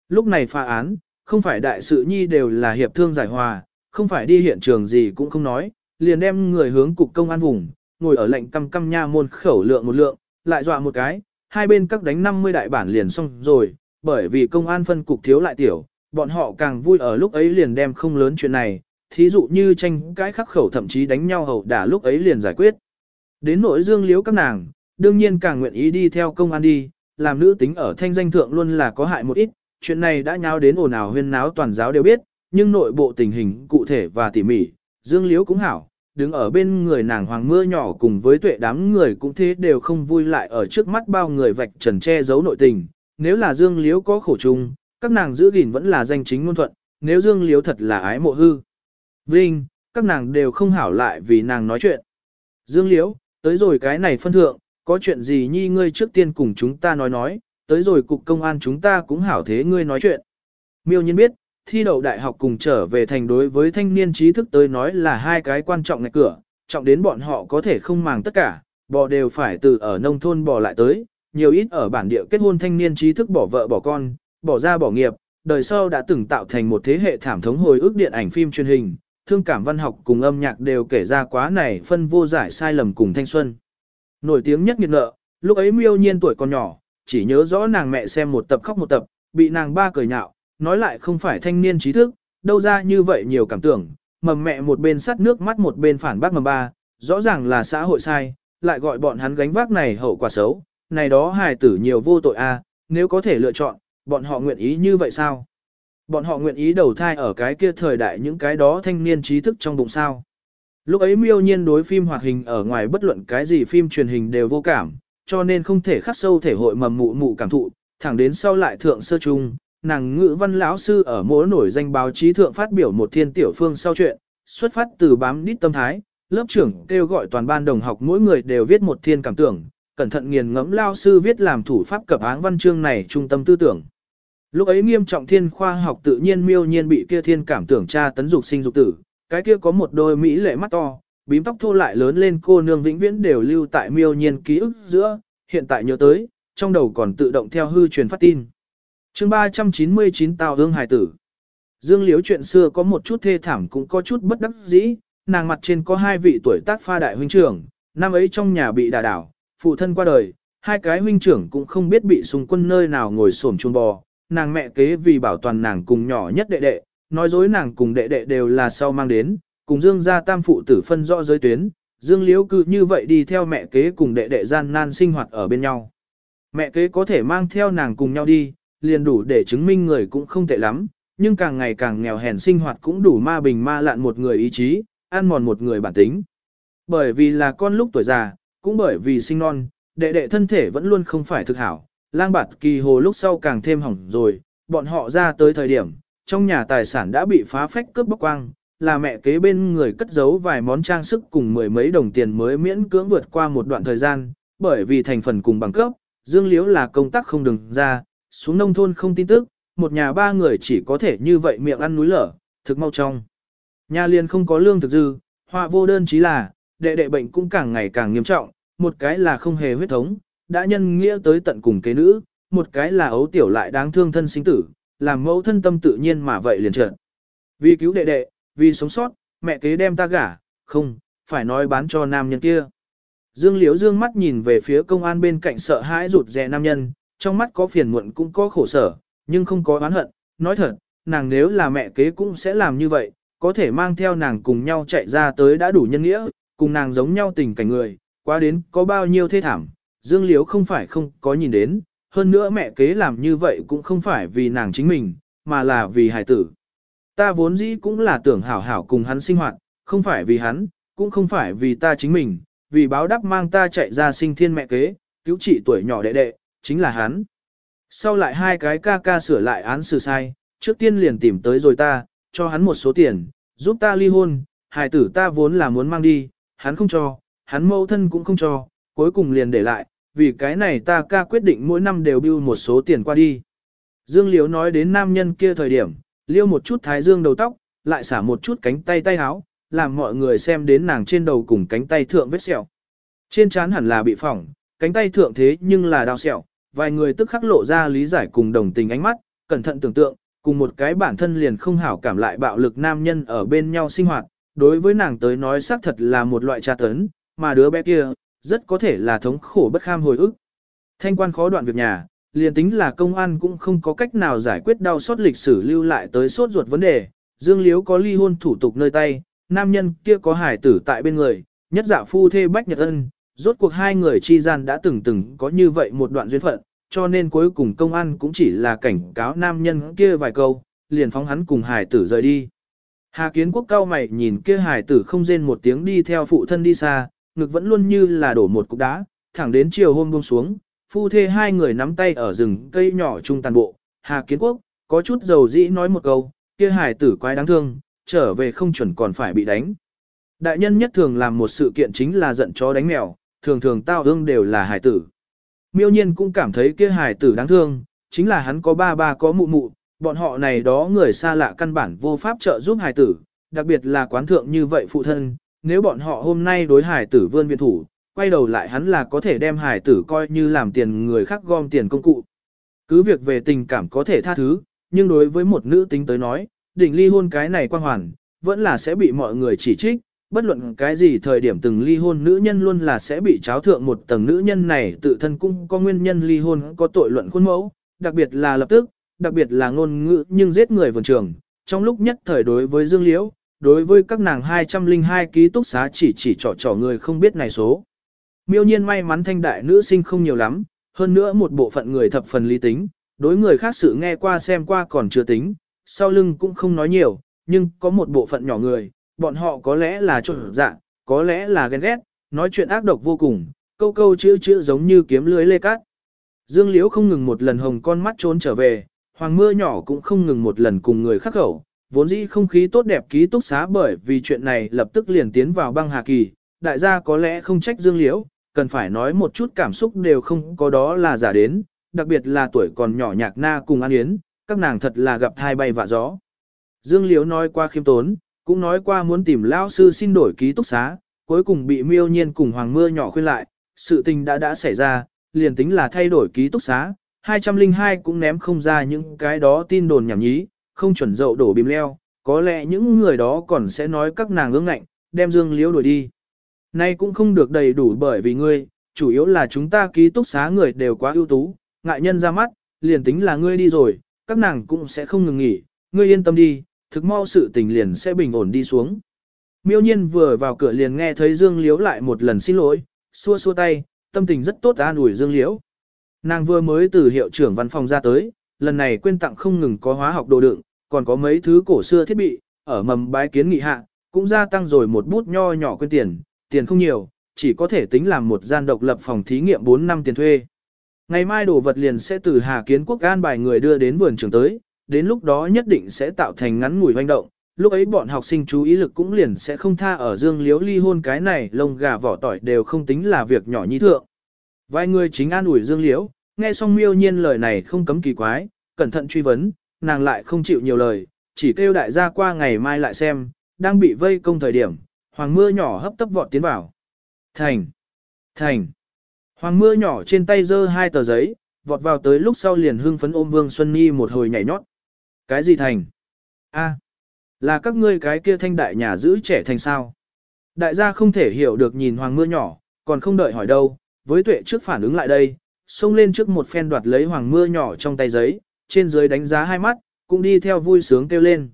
Lúc này pha án, không phải đại sự nhi đều là hiệp thương giải hòa, không phải đi hiện trường gì cũng không nói, liền đem người hướng cục công an vùng, ngồi ở lệnh căm căm nha môn khẩu lượng một lượng, lại dọa một cái, hai bên các đánh 50 đại bản liền xong rồi, bởi vì công an phân cục thiếu lại tiểu, bọn họ càng vui ở lúc ấy liền đem không lớn chuyện này, thí dụ như tranh cãi khắc khẩu thậm chí đánh nhau hậu đả lúc ấy liền giải quyết. Đến nỗi dương liếu các nàng, đương nhiên càng nguyện ý đi theo công an đi, làm nữ tính ở thanh danh thượng luôn là có hại một ít, chuyện này đã nháo đến ồn ào huyên náo toàn giáo đều biết, nhưng nội bộ tình hình cụ thể và tỉ mỉ, dương liếu cũng hảo, đứng ở bên người nàng hoàng mưa nhỏ cùng với tuệ đám người cũng thế đều không vui lại ở trước mắt bao người vạch trần che giấu nội tình, nếu là dương liếu có khổ chung, các nàng giữ gìn vẫn là danh chính ngôn thuận, nếu dương liếu thật là ái mộ hư. Vinh, các nàng đều không hảo lại vì nàng nói chuyện. Dương liếu, tới rồi cái này phân thượng, có chuyện gì nhi ngươi trước tiên cùng chúng ta nói nói, tới rồi cục công an chúng ta cũng hảo thế ngươi nói chuyện. Miêu nhiên biết, thi đậu đại học cùng trở về thành đối với thanh niên trí thức tới nói là hai cái quan trọng ngạch cửa, trọng đến bọn họ có thể không màng tất cả, bò đều phải từ ở nông thôn bò lại tới, nhiều ít ở bản địa kết hôn thanh niên trí thức bỏ vợ bỏ con, bỏ ra bỏ nghiệp, đời sau đã từng tạo thành một thế hệ thảm thống hồi ức điện ảnh phim truyền hình, thương cảm văn học cùng âm nhạc đều kể ra quá này phân vô giải sai lầm cùng thanh xuân. Nổi tiếng nhất nghiệt nợ, lúc ấy miêu nhiên tuổi còn nhỏ, chỉ nhớ rõ nàng mẹ xem một tập khóc một tập, bị nàng ba cười nhạo, nói lại không phải thanh niên trí thức, đâu ra như vậy nhiều cảm tưởng, mầm mẹ một bên sắt nước mắt một bên phản bác mầm ba, rõ ràng là xã hội sai, lại gọi bọn hắn gánh vác này hậu quả xấu, này đó hài tử nhiều vô tội a, nếu có thể lựa chọn, bọn họ nguyện ý như vậy sao? Bọn họ nguyện ý đầu thai ở cái kia thời đại những cái đó thanh niên trí thức trong bụng sao? Lúc ấy miêu nhiên đối phim hoạt hình ở ngoài bất luận cái gì phim truyền hình đều vô cảm, cho nên không thể khắc sâu thể hội mầm mụ mụ cảm thụ, thẳng đến sau lại thượng sơ trung, nàng ngữ văn lão sư ở mỗi nổi danh báo chí thượng phát biểu một thiên tiểu phương sau chuyện, xuất phát từ bám đít tâm thái, lớp trưởng kêu gọi toàn ban đồng học mỗi người đều viết một thiên cảm tưởng, cẩn thận nghiền ngẫm lao sư viết làm thủ pháp cập áng văn chương này trung tâm tư tưởng. Lúc ấy nghiêm trọng thiên khoa học tự nhiên miêu nhiên bị kia thiên cảm tưởng tra tấn dục sinh dục tử, cái kia có một đôi mỹ lệ mắt to, bím tóc thô lại lớn lên cô nương vĩnh viễn đều lưu tại miêu nhiên ký ức giữa, hiện tại nhớ tới, trong đầu còn tự động theo hư truyền phát tin. chương 399 Tào Hương Hải Tử Dương Liếu chuyện xưa có một chút thê thảm cũng có chút bất đắc dĩ, nàng mặt trên có hai vị tuổi tác pha đại huynh trưởng, năm ấy trong nhà bị đà đảo, phụ thân qua đời, hai cái huynh trưởng cũng không biết bị xung quân nơi nào ngồi xổm chuông bò, nàng mẹ kế vì bảo toàn nàng cùng nhỏ nhất đệ đệ, nói dối nàng cùng đệ đệ đều là sau mang đến, cùng Dương gia tam phụ tử phân rõ giới tuyến, Dương Liễu cứ như vậy đi theo mẹ kế cùng đệ đệ gian nan sinh hoạt ở bên nhau. Mẹ kế có thể mang theo nàng cùng nhau đi, liền đủ để chứng minh người cũng không tệ lắm, nhưng càng ngày càng nghèo hèn sinh hoạt cũng đủ ma bình ma lạn một người ý chí, ăn mòn một người bản tính. Bởi vì là con lúc tuổi già, cũng bởi vì sinh non, đệ đệ thân thể vẫn luôn không phải thực hảo, lang bạt kỳ hồ lúc sau càng thêm hỏng rồi, bọn họ ra tới thời điểm, trong nhà tài sản đã bị phá phách cướp bóc quang, là mẹ kế bên người cất giấu vài món trang sức cùng mười mấy đồng tiền mới miễn cưỡng vượt qua một đoạn thời gian, bởi vì thành phần cùng bằng cấp, Dương Liễu là công tác không đừng ra, xuống nông thôn không tin tức, một nhà ba người chỉ có thể như vậy miệng ăn núi lở, thực mau trong. Nhà liền không có lương thực dư, họa vô đơn chí là, đệ đệ bệnh cũng càng ngày càng nghiêm trọng, một cái là không hề huyết thống, đã nhân nghĩa tới tận cùng kế nữ, một cái là ấu tiểu lại đáng thương thân sinh tử, làm mẫu thân tâm tự nhiên mà vậy liền trợn. Vì cứu đệ đệ, vì sống sót, mẹ kế đem ta gả, không, phải nói bán cho nam nhân kia. Dương Liễu dương mắt nhìn về phía công an bên cạnh sợ hãi rụt rè nam nhân, trong mắt có phiền muộn cũng có khổ sở, nhưng không có oán hận, nói thật, nàng nếu là mẹ kế cũng sẽ làm như vậy, có thể mang theo nàng cùng nhau chạy ra tới đã đủ nhân nghĩa, cùng nàng giống nhau tình cảnh người, qua đến có bao nhiêu thê thảm, Dương Liễu không phải không có nhìn đến, hơn nữa mẹ kế làm như vậy cũng không phải vì nàng chính mình, mà là vì hài tử. Ta vốn dĩ cũng là tưởng hảo hảo cùng hắn sinh hoạt, không phải vì hắn, cũng không phải vì ta chính mình, vì báo đáp mang ta chạy ra sinh thiên mẹ kế, cứu trị tuổi nhỏ đệ đệ, chính là hắn. Sau lại hai cái ca ca sửa lại án xử sai, trước tiên liền tìm tới rồi ta, cho hắn một số tiền, giúp ta ly hôn, hài tử ta vốn là muốn mang đi, hắn không cho, hắn mâu thân cũng không cho, cuối cùng liền để lại, vì cái này ta ca quyết định mỗi năm đều bưu một số tiền qua đi. Dương Liếu nói đến nam nhân kia thời điểm, liêu một chút thái dương đầu tóc, lại xả một chút cánh tay tay háo, làm mọi người xem đến nàng trên đầu cùng cánh tay thượng vết sẹo. Trên trán hẳn là bị phỏng, cánh tay thượng thế nhưng là đau sẹo, vài người tức khắc lộ ra lý giải cùng đồng tình ánh mắt, cẩn thận tưởng tượng, cùng một cái bản thân liền không hảo cảm lại bạo lực nam nhân ở bên nhau sinh hoạt, đối với nàng tới nói xác thật là một loại tra tấn, mà đứa bé kia, rất có thể là thống khổ bất kham hồi ức. Thanh quan khó đoạn việc nhà, liền tính là công an cũng không có cách nào giải quyết đau xót lịch sử lưu lại tới sốt ruột vấn đề. Dương Liếu có ly hôn thủ tục nơi tay, nam nhân kia có hải tử tại bên người, nhất dạ phu thê bách nhật ân, rốt cuộc hai người chi gian đã từng từng có như vậy một đoạn duyên phận, cho nên cuối cùng công an cũng chỉ là cảnh cáo nam nhân kia vài câu, liền phóng hắn cùng hải tử rời đi. Hà kiến quốc cao mày nhìn kia hải tử không rên một tiếng đi theo phụ thân đi xa, ngực vẫn luôn như là đổ một cục đá, thẳng đến chiều hôm buông xuống, phu thê hai người nắm tay ở rừng cây nhỏ trung tàn bộ, Hà Kiến Quốc, có chút dầu dĩ nói một câu, kia hải tử quái đáng thương, trở về không chuẩn còn phải bị đánh. Đại nhân nhất thường làm một sự kiện chính là giận chó đánh mèo, thường thường tao ương đều là hải tử. Miêu nhiên cũng cảm thấy kia hải tử đáng thương, chính là hắn có ba ba có mụ mụ, bọn họ này đó người xa lạ căn bản vô pháp trợ giúp hải tử, đặc biệt là quán thượng như vậy phụ thân, nếu bọn họ hôm nay đối hải tử vươn viện thủ, quay đầu lại hắn là có thể đem hải tử coi như làm tiền người khác gom tiền công cụ. Cứ việc về tình cảm có thể tha thứ, nhưng đối với một nữ tính tới nói, đỉnh ly hôn cái này quan hoàn, vẫn là sẽ bị mọi người chỉ trích, bất luận cái gì thời điểm từng ly hôn nữ nhân luôn là sẽ bị cháo thượng một tầng nữ nhân này tự thân cũng có nguyên nhân ly hôn có tội luận khuôn mẫu, đặc biệt là lập tức, đặc biệt là ngôn ngữ nhưng giết người vườn trường, trong lúc nhất thời đối với Dương Liễu, đối với các nàng 202 ký túc xá chỉ chỉ trò trò người không biết này số. Miêu nhiên may mắn thanh đại nữ sinh không nhiều lắm, hơn nữa một bộ phận người thập phần lý tính, đối người khác sự nghe qua xem qua còn chưa tính, sau lưng cũng không nói nhiều, nhưng có một bộ phận nhỏ người, bọn họ có lẽ là trộn dạ, có lẽ là ghen ghét, nói chuyện ác độc vô cùng, câu câu chữ chữ giống như kiếm lưới lê cát. Dương Liễu không ngừng một lần hồng con mắt trốn trở về, hoàng mưa nhỏ cũng không ngừng một lần cùng người khắc khẩu, vốn dĩ không khí tốt đẹp ký túc xá bởi vì chuyện này lập tức liền tiến vào băng hà kỳ, đại gia có lẽ không trách Dương Liễu, cần phải nói một chút cảm xúc đều không có đó là giả đến, đặc biệt là tuổi còn nhỏ nhạc na cùng An Yến, các nàng thật là gặp thai bay vạ gió. Dương Liễu nói qua khiêm tốn, cũng nói qua muốn tìm lão sư xin đổi ký túc xá, cuối cùng bị miêu nhiên cùng hoàng mưa nhỏ khuyên lại, sự tình đã đã xảy ra, liền tính là thay đổi ký túc xá, 202 cũng ném không ra những cái đó tin đồn nhảm nhí, không chuẩn dậu đổ bìm leo, có lẽ những người đó còn sẽ nói các nàng ương ngạnh, đem Dương Liễu đuổi đi. Nay cũng không được đầy đủ bởi vì ngươi, chủ yếu là chúng ta ký túc xá người đều quá ưu tú, ngại nhân ra mắt, liền tính là ngươi đi rồi, các nàng cũng sẽ không ngừng nghỉ, ngươi yên tâm đi, thực mau sự tình liền sẽ bình ổn đi xuống. Miêu nhiên vừa vào cửa liền nghe thấy Dương Liễu lại một lần xin lỗi, xua xua tay, tâm tình rất tốt an ủi Dương Liễu. Nàng vừa mới từ hiệu trưởng văn phòng ra tới, lần này quên tặng không ngừng có hóa học đồ đựng, còn có mấy thứ cổ xưa thiết bị, ở mầm bái kiến nghị hạ, cũng gia tăng rồi một bút nho nhỏ quên tiền, tiền không nhiều, chỉ có thể tính làm một gian độc lập phòng thí nghiệm 4 năm tiền thuê. Ngày mai đồ vật liền sẽ từ Hà Kiến Quốc an bài người đưa đến vườn trường tới, đến lúc đó nhất định sẽ tạo thành ngắn ngủi hoành động, lúc ấy bọn học sinh chú ý lực cũng liền sẽ không tha ở dương liếu ly hôn cái này lông gà vỏ tỏi đều không tính là việc nhỏ nhi thượng. Vài người chính an ủi dương liếu, nghe xong miêu nhiên lời này không cấm kỳ quái, cẩn thận truy vấn, nàng lại không chịu nhiều lời, chỉ kêu đại gia qua ngày mai lại xem, đang bị vây công thời điểm, hoàng mưa nhỏ hấp tấp vọt tiến vào. Thành! Thành! Hoàng mưa nhỏ trên tay giơ hai tờ giấy, vọt vào tới lúc sau liền hưng phấn ôm Vương Xuân Nhi một hồi nhảy nhót. Cái gì thành? A, là các ngươi cái kia thanh đại nhà giữ trẻ thành sao? Đại gia không thể hiểu được nhìn hoàng mưa nhỏ, còn không đợi hỏi đâu, với tuệ trước phản ứng lại đây, xông lên trước một phen đoạt lấy hoàng mưa nhỏ trong tay giấy, trên dưới đánh giá hai mắt, cũng đi theo vui sướng kêu lên.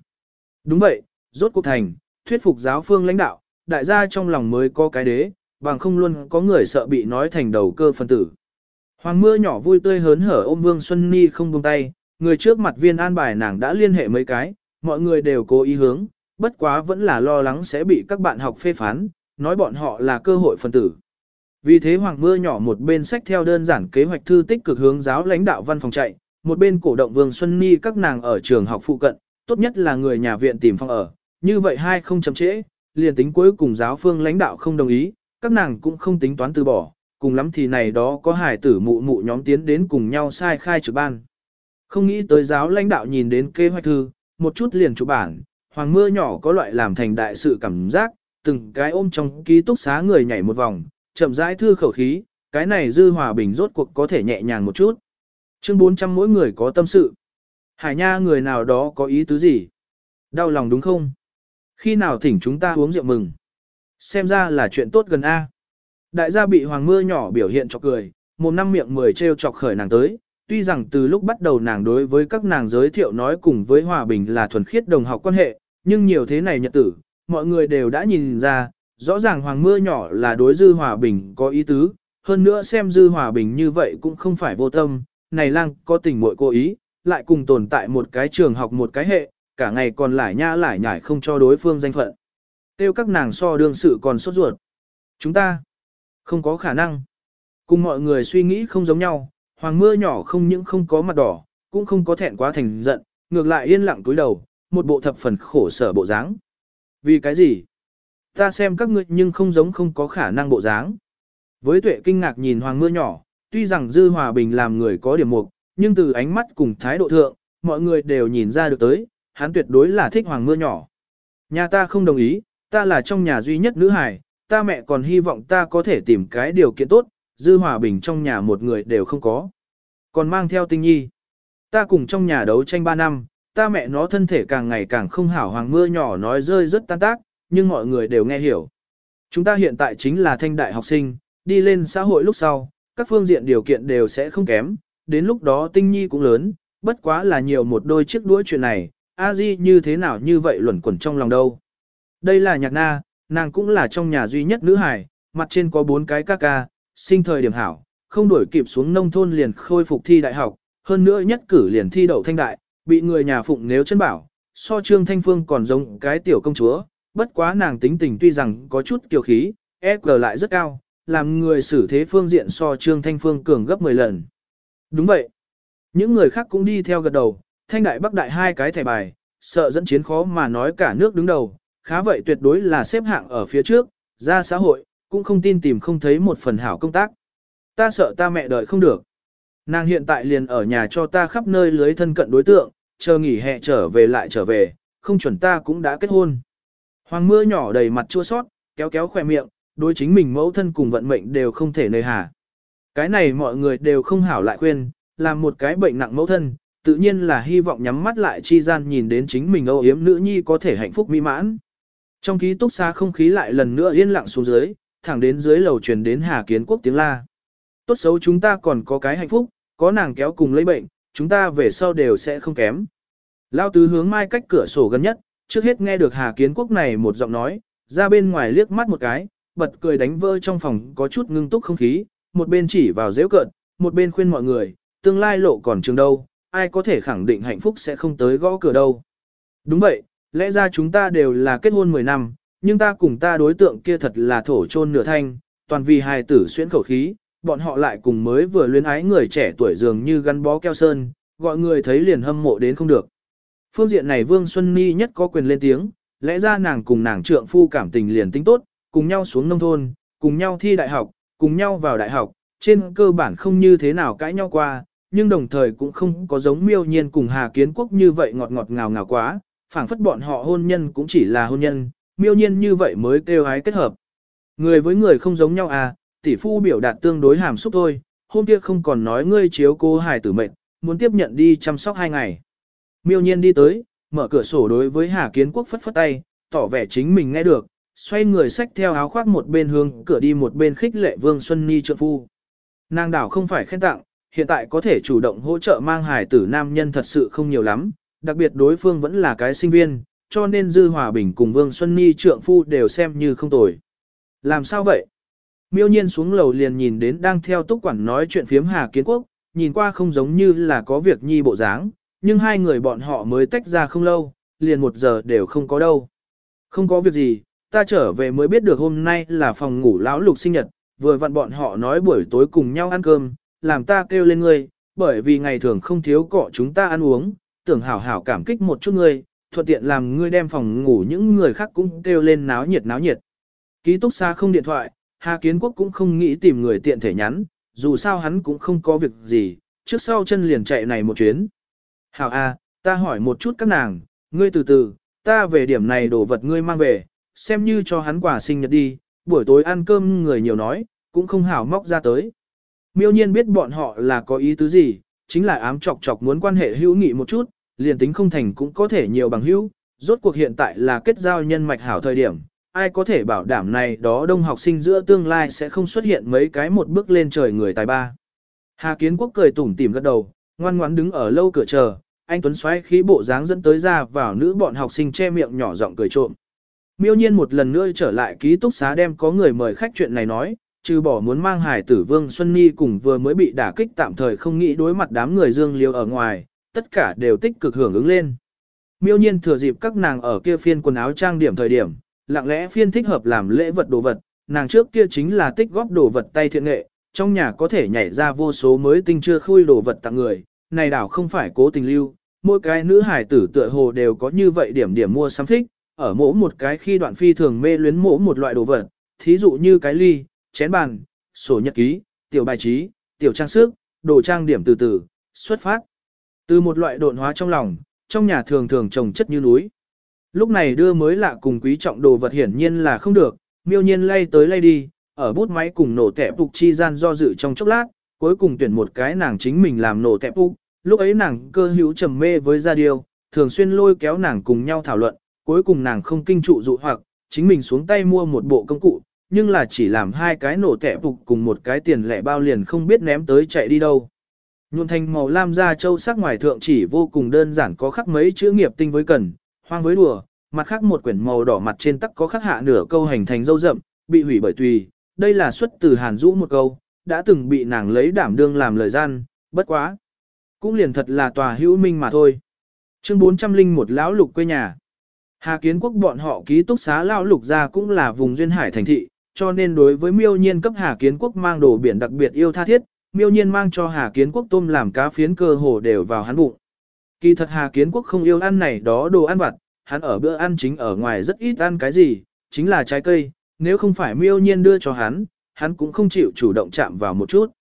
Đúng vậy, rốt cuộc thành, thuyết phục giáo phương lãnh đạo, đại gia trong lòng mới có cái đế, bằng không luôn có người sợ bị nói thành đầu cơ phân tử. Hoàng mưa nhỏ vui tươi hớn hở ôm Vương Xuân Ni không buông tay, người trước mặt viên an bài nàng đã liên hệ mấy cái, mọi người đều cố ý hướng, bất quá vẫn là lo lắng sẽ bị các bạn học phê phán, nói bọn họ là cơ hội phân tử. Vì thế Hoàng mưa nhỏ một bên sách theo đơn giản kế hoạch thư tích cực hướng giáo lãnh đạo văn phòng chạy, một bên cổ động Vương Xuân Ni các nàng ở trường học phụ cận, tốt nhất là người nhà viện tìm phòng ở, như vậy hai không chậm trễ, liền tính cuối cùng giáo phương lãnh đạo không đồng ý, các nàng cũng không tính toán từ bỏ, cùng lắm thì này đó có hải tử mụ mụ nhóm tiến đến cùng nhau sai khai trực ban. Không nghĩ tới giáo lãnh đạo nhìn đến kế hoạch thư, một chút liền chủ bản, hoàng mưa nhỏ có loại làm thành đại sự cảm giác, từng cái ôm trong ký túc xá người nhảy một vòng, chậm rãi thư khẩu khí, cái này dư hòa bình rốt cuộc có thể nhẹ nhàng một chút. Chương 400 mỗi người có tâm sự. Hải nha người nào đó có ý tứ gì? Đau lòng đúng không? Khi nào thỉnh chúng ta uống rượu mừng? Xem ra là chuyện tốt gần A. Đại gia bị hoàng mưa nhỏ biểu hiện chọc cười, một năm miệng mười treo chọc khởi nàng tới, tuy rằng từ lúc bắt đầu nàng đối với các nàng giới thiệu nói cùng với hòa bình là thuần khiết đồng học quan hệ, nhưng nhiều thế này nhật tử, mọi người đều đã nhìn ra, rõ ràng hoàng mưa nhỏ là đối dư hòa bình có ý tứ, hơn nữa xem dư hòa bình như vậy cũng không phải vô tâm, này lang có tình muội cố ý, lại cùng tồn tại một cái trường học một cái hệ, cả ngày còn lại nha lại nhải không cho đối phương danh phận. Tiêu các nàng so đương sự còn sốt ruột. Chúng ta không có khả năng. Cùng mọi người suy nghĩ không giống nhau, hoàng mưa nhỏ không những không có mặt đỏ, cũng không có thẹn quá thành giận, ngược lại yên lặng túi đầu, một bộ thập phần khổ sở bộ dáng. Vì cái gì? Ta xem các ngươi nhưng không giống không có khả năng bộ dáng. Với tuệ kinh ngạc nhìn hoàng mưa nhỏ, tuy rằng dư hòa bình làm người có điểm mục, nhưng từ ánh mắt cùng thái độ thượng, mọi người đều nhìn ra được tới, hắn tuyệt đối là thích hoàng mưa nhỏ. Nhà ta không đồng ý, ta là trong nhà duy nhất nữ hài, ta mẹ còn hy vọng ta có thể tìm cái điều kiện tốt, dư hòa bình trong nhà một người đều không có. Còn mang theo tinh nhi. Ta cùng trong nhà đấu tranh 3 năm, ta mẹ nó thân thể càng ngày càng không hảo hoàng mưa nhỏ nói rơi rất tan tác, nhưng mọi người đều nghe hiểu. Chúng ta hiện tại chính là thanh đại học sinh, đi lên xã hội lúc sau, các phương diện điều kiện đều sẽ không kém, đến lúc đó tinh nhi cũng lớn, bất quá là nhiều một đôi chiếc đuôi chuyện này, a di như thế nào như vậy luẩn quẩn trong lòng đâu. Đây là nhạc na, nàng cũng là trong nhà duy nhất nữ hài, mặt trên có bốn cái ca ca, sinh thời điểm hảo, không đổi kịp xuống nông thôn liền khôi phục thi đại học, hơn nữa nhất cử liền thi đậu thanh đại, bị người nhà phụng nếu chân bảo, so trương thanh phương còn giống cái tiểu công chúa, bất quá nàng tính tình tuy rằng có chút kiều khí, EQ lại rất cao, làm người xử thế phương diện so trương thanh phương cường gấp 10 lần. Đúng vậy. Những người khác cũng đi theo gật đầu, thanh đại bắc đại hai cái thẻ bài, sợ dẫn chiến khó mà nói cả nước đứng đầu, khá vậy tuyệt đối là xếp hạng ở phía trước, ra xã hội, cũng không tin tìm không thấy một phần hảo công tác. Ta sợ ta mẹ đợi không được. Nàng hiện tại liền ở nhà cho ta khắp nơi lưới thân cận đối tượng, chờ nghỉ hè trở về lại trở về, không chuẩn ta cũng đã kết hôn. Hoàng mưa nhỏ đầy mặt chua sót, kéo kéo khỏe miệng, đối chính mình mẫu thân cùng vận mệnh đều không thể nơi hà. Cái này mọi người đều không hảo lại khuyên, làm một cái bệnh nặng mẫu thân, tự nhiên là hy vọng nhắm mắt lại chi gian nhìn đến chính mình âu yếm nữ nhi có thể hạnh phúc mỹ mãn. Trong ký túc xa không khí lại lần nữa yên lặng xuống dưới, thẳng đến dưới lầu truyền đến Hà Kiến Quốc tiếng la. Tốt xấu chúng ta còn có cái hạnh phúc, có nàng kéo cùng lấy bệnh, chúng ta về sau đều sẽ không kém. Lao tứ hướng mai cách cửa sổ gần nhất, trước hết nghe được Hà Kiến Quốc này một giọng nói, ra bên ngoài liếc mắt một cái, bật cười đánh vơ trong phòng có chút ngưng túc không khí, một bên chỉ vào dễ cợt, một bên khuyên mọi người, tương lai lộ còn trường đâu, ai có thể khẳng định hạnh phúc sẽ không tới gõ cửa đâu. Đúng vậy, lẽ ra chúng ta đều là kết hôn 10 năm, nhưng ta cùng ta đối tượng kia thật là thổ chôn nửa thanh, toàn vì hài tử xuyên khẩu khí, bọn họ lại cùng mới vừa luyến ái người trẻ tuổi dường như gắn bó keo sơn, gọi người thấy liền hâm mộ đến không được. Phương diện này Vương Xuân Ni nhất có quyền lên tiếng, lẽ ra nàng cùng nàng trượng phu cảm tình liền tính tốt, cùng nhau xuống nông thôn, cùng nhau thi đại học, cùng nhau vào đại học, trên cơ bản không như thế nào cãi nhau qua, nhưng đồng thời cũng không có giống miêu nhiên cùng Hà Kiến Quốc như vậy ngọt ngọt ngào ngào quá, phảng phất bọn họ hôn nhân cũng chỉ là hôn nhân, miêu nhiên như vậy mới kêu hái kết hợp. Người với người không giống nhau à, tỷ phu biểu đạt tương đối hàm xúc thôi, hôm kia không còn nói ngươi chiếu cô hài tử mệnh, muốn tiếp nhận đi chăm sóc hai ngày. Miêu nhiên đi tới, mở cửa sổ đối với Hà Kiến Quốc phất phất tay, tỏ vẻ chính mình nghe được, xoay người xách theo áo khoác một bên hướng cửa đi một bên khích lệ Vương Xuân Ni trượng phu. Nàng đảo không phải khen tặng, hiện tại có thể chủ động hỗ trợ mang hài tử nam nhân thật sự không nhiều lắm, đặc biệt đối phương vẫn là cái sinh viên, cho nên Dư Hòa Bình cùng Vương Xuân Ni trượng phu đều xem như không tồi. Làm sao vậy? Miêu nhiên xuống lầu liền nhìn đến đang theo túc quản nói chuyện phiếm Hà Kiến Quốc, nhìn qua không giống như là có việc nhi bộ dáng, nhưng hai người bọn họ mới tách ra không lâu, liền một giờ đều không có đâu. Không có việc gì, ta trở về mới biết được hôm nay là phòng ngủ lão lục sinh nhật, vừa vặn bọn họ nói buổi tối cùng nhau ăn cơm, làm ta kêu lên ngươi, bởi vì ngày thường không thiếu cọ chúng ta ăn uống, tưởng hảo hảo cảm kích một chút ngươi, thuận tiện làm ngươi đem phòng ngủ những người khác cũng kêu lên náo nhiệt náo nhiệt. Ký túc xa không điện thoại, Hà Kiến Quốc cũng không nghĩ tìm người tiện thể nhắn, dù sao hắn cũng không có việc gì, trước sau chân liền chạy này một chuyến. Hảo a, ta hỏi một chút các nàng, ngươi từ từ, ta về điểm này đồ vật ngươi mang về, xem như cho hắn quà sinh nhật đi, buổi tối ăn cơm người nhiều nói, cũng không hảo móc ra tới. Miêu nhiên biết bọn họ là có ý tứ gì, chính là ám chọc chọc muốn quan hệ hữu nghị một chút, liền tính không thành cũng có thể nhiều bằng hữu, rốt cuộc hiện tại là kết giao nhân mạch hảo thời điểm, ai có thể bảo đảm này đó đông học sinh giữa tương lai sẽ không xuất hiện mấy cái một bước lên trời người tài ba. Hà Kiến Quốc cười tủm tỉm gật đầu, ngoan ngoãn đứng ở lâu cửa chờ, anh Tuấn xoáy khí bộ dáng dẫn tới ra vào nữ bọn học sinh che miệng nhỏ giọng cười trộm. Miêu nhiên một lần nữa trở lại ký túc xá đem có người mời khách chuyện này nói, trừ bỏ muốn mang hải tử Vương Xuân Nhi cùng vừa mới bị đả kích tạm thời không nghĩ đối mặt đám người dương liêu ở ngoài, tất cả đều tích cực hưởng ứng lên. Miêu nhiên thừa dịp các nàng ở kia phiên quần áo trang điểm thời điểm, lặng lẽ phiên thích hợp làm lễ vật đồ vật, nàng trước kia chính là tích góp đồ vật tay thiện nghệ, trong nhà có thể nhảy ra vô số mới tinh chưa khui đồ vật tặng người, này đảo không phải cố tình lưu, mỗi cái nữ hải tử tựa hồ đều có như vậy điểm điểm mua sắm thích, ở mỗi một cái khi đoạn phi thường mê luyến mỗi một loại đồ vật, thí dụ như cái ly, chén bàn, sổ nhật ký, tiểu bài trí, tiểu trang sức, đồ trang điểm từ từ, xuất phát. Từ một loại độn hóa trong lòng, trong nhà thường thường trồng chất như núi. Lúc này đưa mới lạ cùng quý trọng đồ vật hiển nhiên là không được, miêu nhiên lay tới lay đi, ở bút máy cùng nổ tẹp phục chi gian do dự trong chốc lát, cuối cùng tuyển một cái nàng chính mình làm nổ tẹp phục, lúc ấy nàng cơ hữu trầm mê với gia điều, thường xuyên lôi kéo nàng cùng nhau thảo luận, cuối cùng nàng không kinh trụ dụ hoặc, chính mình xuống tay mua một bộ công cụ, nhưng là chỉ làm hai cái nổ tẻ phục cùng một cái tiền lẻ bao liền không biết ném tới chạy đi đâu. Nhuộn thành màu lam da châu sắc ngoài thượng chỉ vô cùng đơn giản có khắc mấy chữ nghiệp tinh với cần, hoang với đùa, mặt khác một quyển màu đỏ mặt trên tắc có khắc hạ nửa câu hành thành dâu rậm, bị hủy bởi tùy, đây là xuất từ Hàn Dũ một câu, đã từng bị nàng lấy đảm đương làm lời gian, bất quá. Cũng liền thật là tòa hữu minh mà thôi. Chương 401 lão lục quê nhà. Hà kiến quốc bọn họ ký túc xá lao lục ra cũng là vùng duyên hải thành thị, cho nên đối với miêu nhiên cấp Hà kiến quốc mang đồ biển đặc biệt yêu tha thiết, miêu nhiên mang cho Hà Kiến Quốc tôm làm cá phiến cơ hồ đều vào hắn bụng. Kỳ thật Hà Kiến Quốc không yêu ăn này đó đồ ăn vặt, hắn ở bữa ăn chính ở ngoài rất ít ăn cái gì, chính là trái cây, nếu không phải miêu nhiên đưa cho hắn, hắn cũng không chịu chủ động chạm vào một chút.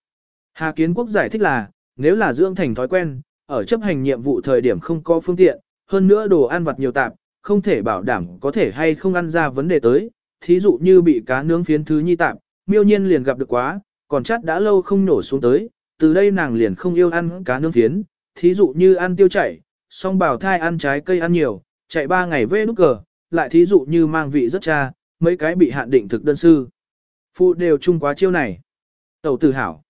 Hà Kiến Quốc giải thích là, nếu là dưỡng thành thói quen, ở chấp hành nhiệm vụ thời điểm không có phương tiện, hơn nữa đồ ăn vặt nhiều tạp, không thể bảo đảm có thể hay không ăn ra vấn đề tới, thí dụ như bị cá nướng phiến thứ nhi tạm, miêu nhiên liền gặp được quá, còn chát đã lâu không nổ xuống tới, từ đây nàng liền không yêu ăn cá nướng phiến, thí dụ như ăn tiêu chảy, song bào thai ăn trái cây ăn nhiều, chạy ba ngày về nút cờ, lại thí dụ như mang vị rất cha, mấy cái bị hạn định thực đơn sư. Phụ đều chung quá chiêu này. Tẩu tử hảo.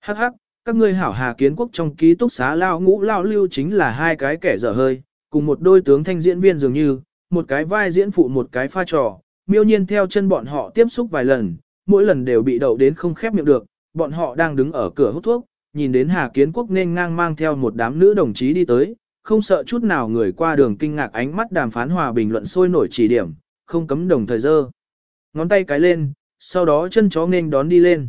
Hắc hắc, các ngươi hảo hà kiến quốc trong ký túc xá lao ngũ lao lưu chính là hai cái kẻ dở hơi, cùng một đôi tướng thanh diễn viên dường như, một cái vai diễn phụ một cái pha trò, miêu nhiên theo chân bọn họ tiếp xúc vài lần, mỗi lần đều bị đậu đến không khép miệng được, bọn họ đang đứng ở cửa hút thuốc, nhìn đến Hà Kiến Quốc nên ngang mang theo một đám nữ đồng chí đi tới, không sợ chút nào người qua đường kinh ngạc ánh mắt đàm phán hòa bình luận sôi nổi chỉ điểm, không cấm đồng thời dơ. Ngón tay cái lên, sau đó chân chó nên đón đi lên.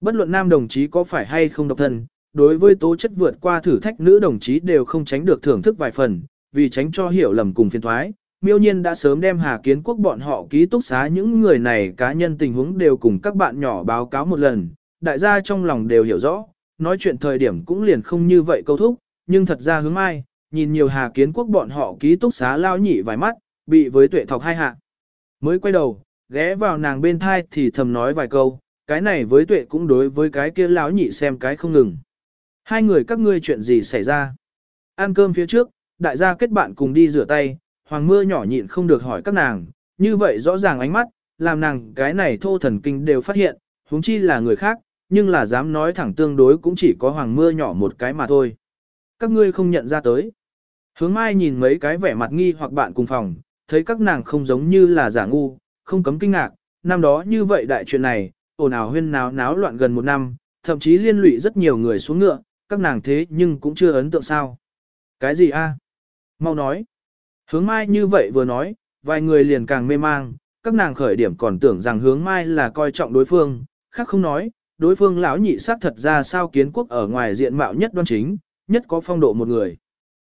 Bất luận nam đồng chí có phải hay không độc thân, đối với tố chất vượt qua thử thách nữ đồng chí đều không tránh được thưởng thức vài phần, vì tránh cho hiểu lầm cùng phiền thoái. Miêu nhiên đã sớm đem Hà Kiến Quốc bọn họ ký túc xá những người này cá nhân tình huống đều cùng các bạn nhỏ báo cáo một lần, đại gia trong lòng đều hiểu rõ, nói chuyện thời điểm cũng liền không như vậy câu thúc, nhưng thật ra hướng mai, nhìn nhiều Hà Kiến Quốc bọn họ ký túc xá lao nhị vài mắt, bị với tuệ thọc hai hạ. Mới quay đầu, ghé vào nàng bên thai thì thầm nói vài câu, cái này với tuệ cũng đối với cái kia lão nhị xem cái không ngừng. Hai người các ngươi chuyện gì xảy ra? Ăn cơm phía trước, đại gia kết bạn cùng đi rửa tay, hoàng mưa nhỏ nhịn không được hỏi các nàng, như vậy rõ ràng ánh mắt, làm nàng cái này thô thần kinh đều phát hiện, huống chi là người khác, nhưng là dám nói thẳng tương đối cũng chỉ có hoàng mưa nhỏ một cái mà thôi. Các ngươi không nhận ra tới. Hướng mai nhìn mấy cái vẻ mặt nghi hoặc bạn cùng phòng, thấy các nàng không giống như là giả ngu, không cấm kinh ngạc, năm đó như vậy đại chuyện này, ồn ào huyên náo náo loạn gần một năm, thậm chí liên lụy rất nhiều người xuống ngựa, các nàng thế nhưng cũng chưa ấn tượng sao. Cái gì a? Mau nói. Hướng mai như vậy vừa nói, vài người liền càng mê mang, các nàng khởi điểm còn tưởng rằng hướng mai là coi trọng đối phương, khác không nói, đối phương lão nhị sát thật ra sao kiến quốc ở ngoài diện mạo nhất đoan chính, nhất có phong độ một người.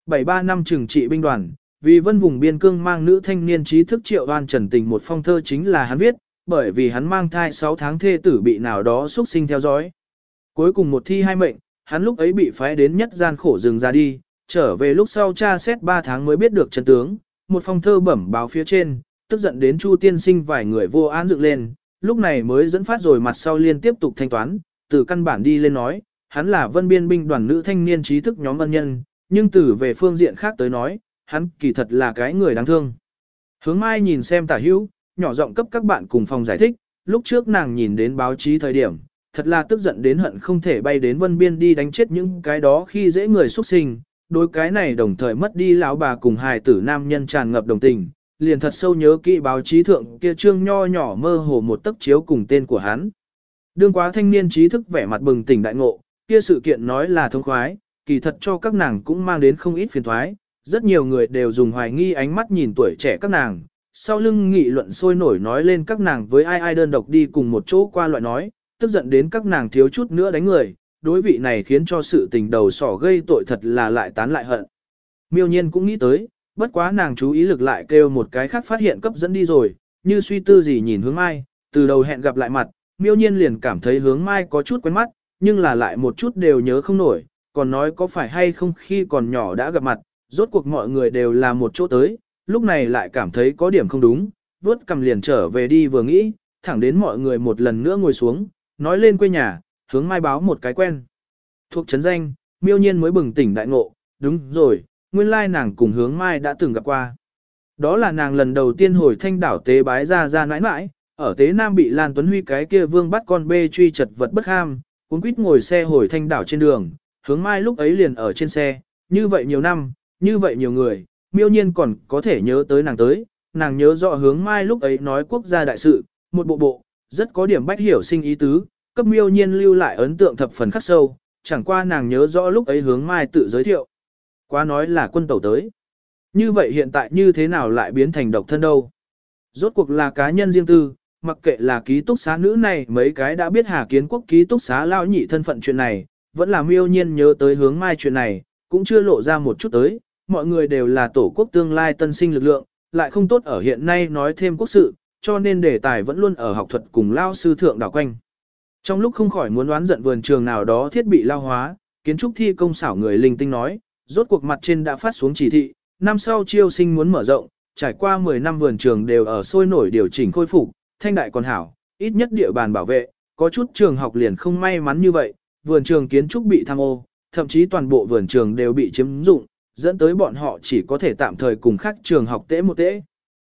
73 năm trừng trị binh đoàn, vì vân vùng biên cương mang nữ thanh niên trí thức triệu đoan trần tình một phong thơ chính là hắn viết, bởi vì hắn mang thai 6 tháng thê tử bị nào đó xuất sinh theo dõi. Cuối cùng một thi hai mệnh, hắn lúc ấy bị phái đến nhất gian khổ rừng ra đi, trở về lúc sau cha xét 3 tháng mới biết được chân tướng, một phong thơ bẩm báo phía trên, tức giận đến Chu tiên sinh vài người vô án dựng lên, lúc này mới dẫn phát rồi mặt sau liên tiếp tục thanh toán, từ căn bản đi lên nói, hắn là vân biên binh đoàn nữ thanh niên trí thức nhóm ân nhân, nhưng từ về phương diện khác tới nói, hắn kỳ thật là cái người đáng thương. Hướng Mai nhìn xem tả hữu, nhỏ giọng cấp các bạn cùng phòng giải thích, lúc trước nàng nhìn đến báo chí thời điểm, thật là tức giận đến hận không thể bay đến vân biên đi đánh chết những cái đó khi dễ người xuất sinh, đối cái này đồng thời mất đi lão bà cùng hài tử nam nhân tràn ngập đồng tình, liền thật sâu nhớ kỹ báo chí thượng kia trương nho nhỏ mơ hồ một tấc chiếu cùng tên của hắn. Đương quá thanh niên trí thức vẻ mặt bừng tỉnh đại ngộ, kia sự kiện nói là thông khoái, kỳ thật cho các nàng cũng mang đến không ít phiền thoái, rất nhiều người đều dùng hoài nghi ánh mắt nhìn tuổi trẻ các nàng, sau lưng nghị luận sôi nổi nói lên các nàng với ai ai đơn độc đi cùng một chỗ qua loại nói, tức giận đến các nàng thiếu chút nữa đánh người, đối vị này khiến cho sự tình đầu sỏ gây tội thật là lại tán lại hận. Miêu nhiên cũng nghĩ tới, bất quá nàng chú ý lực lại kêu một cái khác phát hiện cấp dẫn đi rồi, như suy tư gì nhìn hướng mai, từ đầu hẹn gặp lại mặt, miêu nhiên liền cảm thấy hướng mai có chút quen mắt, nhưng là lại một chút đều nhớ không nổi, còn nói có phải hay không khi còn nhỏ đã gặp mặt, rốt cuộc mọi người đều là một chỗ tới, lúc này lại cảm thấy có điểm không đúng, vuốt cầm liền trở về đi vừa nghĩ, thẳng đến mọi người một lần nữa ngồi xuống, nói lên quê nhà, hướng mai báo một cái quen. Thuộc chấn danh, miêu nhiên mới bừng tỉnh đại ngộ, đúng rồi, nguyên lai nàng cùng hướng mai đã từng gặp qua. Đó là nàng lần đầu tiên hồi thanh đảo tế bái ra ra nãi nãi, ở tế nam bị Lan Tuấn Huy cái kia vương bắt con bê truy chật vật bất ham, cuốn quýt ngồi xe hồi thanh đảo trên đường, hướng mai lúc ấy liền ở trên xe, như vậy nhiều năm, như vậy nhiều người, miêu nhiên còn có thể nhớ tới nàng tới, nàng nhớ rõ hướng mai lúc ấy nói quốc gia đại sự, một bộ bộ, rất có điểm bách hiểu sinh ý tứ, cấp miêu nhiên lưu lại ấn tượng thập phần khắc sâu, chẳng qua nàng nhớ rõ lúc ấy hướng mai tự giới thiệu. Quá nói là quân tàu tới. Như vậy hiện tại như thế nào lại biến thành độc thân đâu? Rốt cuộc là cá nhân riêng tư, mặc kệ là ký túc xá nữ này mấy cái đã biết Hà Kiến Quốc ký túc xá lao nhị thân phận chuyện này, vẫn là miêu nhiên nhớ tới hướng mai chuyện này, cũng chưa lộ ra một chút tới, mọi người đều là tổ quốc tương lai tân sinh lực lượng, lại không tốt ở hiện nay nói thêm quốc sự, cho nên đề tài vẫn luôn ở học thuật cùng lao sư thượng đảo quanh. Trong lúc không khỏi muốn đoán giận vườn trường nào đó thiết bị lao hóa, kiến trúc thi công xảo người linh tinh nói, rốt cuộc mặt trên đã phát xuống chỉ thị, năm sau chiêu sinh muốn mở rộng, trải qua 10 năm vườn trường đều ở sôi nổi điều chỉnh khôi phục, thanh đại còn hảo, ít nhất địa bàn bảo vệ, Có chút trường học liền không may mắn như vậy, vườn trường kiến trúc bị tham ô, thậm chí toàn bộ vườn trường đều bị chiếm dụng, dẫn tới bọn họ chỉ có thể tạm thời cùng khác trường học tễ một tễ.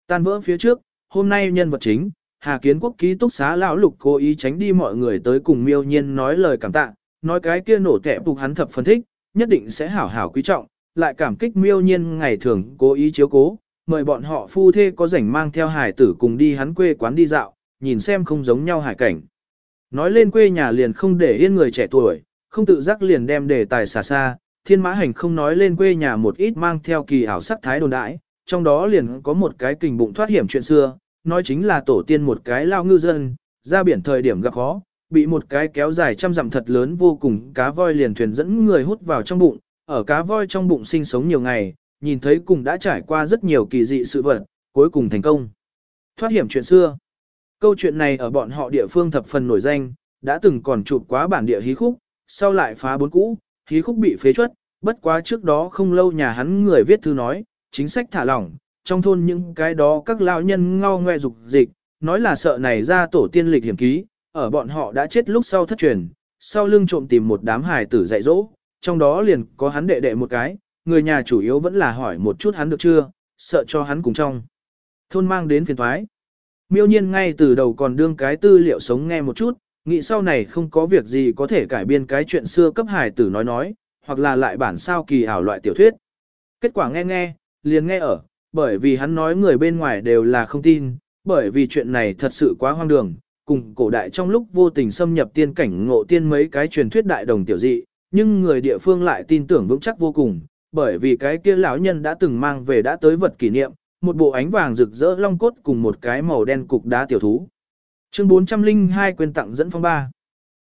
Tan vỡ phía trước, hôm nay nhân vật chính, Hà Kiến Quốc ký túc xá lão lục cố ý tránh đi mọi người tới cùng miêu nhiên nói lời cảm tạ, nói cái kia nổ tẻ phục hắn thập phân thích, nhất định sẽ hảo hảo quý trọng, lại cảm kích miêu nhiên ngày thường cố ý chiếu cố, mời bọn họ phu thê có rảnh mang theo hải tử cùng đi hắn quê quán đi dạo, nhìn xem không giống nhau hải cảnh. Nói lên quê nhà liền không để yên người trẻ tuổi, không tự giác liền đem đề tài xả xa, thiên mã hành không nói lên quê nhà một ít mang theo kỳ ảo sắc thái đồn đãi, trong đó liền có một cái kình bụng thoát hiểm chuyện xưa, nói chính là tổ tiên một cái lao ngư dân, ra biển thời điểm gặp khó, bị một cái kéo dài trăm dặm thật lớn vô cùng cá voi liền thuyền dẫn người hút vào trong bụng, ở cá voi trong bụng sinh sống nhiều ngày, nhìn thấy cùng đã trải qua rất nhiều kỳ dị sự vật, cuối cùng thành công. Thoát hiểm chuyện xưa. Câu chuyện này ở bọn họ địa phương thập phần nổi danh, đã từng còn chụp quá bản địa hí khúc, sau lại phá bốn cũ, hí khúc bị phế chuất, bất quá trước đó không lâu nhà hắn người viết thư nói, chính sách thả lỏng, trong thôn những cái đó các lao nhân ngao ngoe dục dịch, nói là sợ này ra tổ tiên lịch hiểm ký, ở bọn họ đã chết lúc sau thất truyền, sau lưng trộm tìm một đám hài tử dạy dỗ, trong đó liền có hắn đệ đệ một cái, người nhà chủ yếu vẫn là hỏi một chút hắn được chưa, sợ cho hắn cùng trong. Thôn mang đến phiền thoái. Miêu nhiên ngay từ đầu còn đương cái tư liệu sống nghe một chút, nghĩ sau này không có việc gì có thể cải biên cái chuyện xưa cấp hài tử nói nói, hoặc là lại bản sao kỳ ảo loại tiểu thuyết. Kết quả nghe nghe, liền nghe ở, bởi vì hắn nói người bên ngoài đều là không tin, bởi vì chuyện này thật sự quá hoang đường, cùng cổ đại trong lúc vô tình xâm nhập tiên cảnh ngộ tiên mấy cái truyền thuyết đại đồng tiểu dị, nhưng người địa phương lại tin tưởng vững chắc vô cùng, bởi vì cái kia lão nhân đã từng mang về đã tới vật kỷ niệm, một bộ ánh vàng rực rỡ long cốt cùng một cái màu đen cục đá tiểu thú. Chương 402 quyền tặng dẫn phong ba.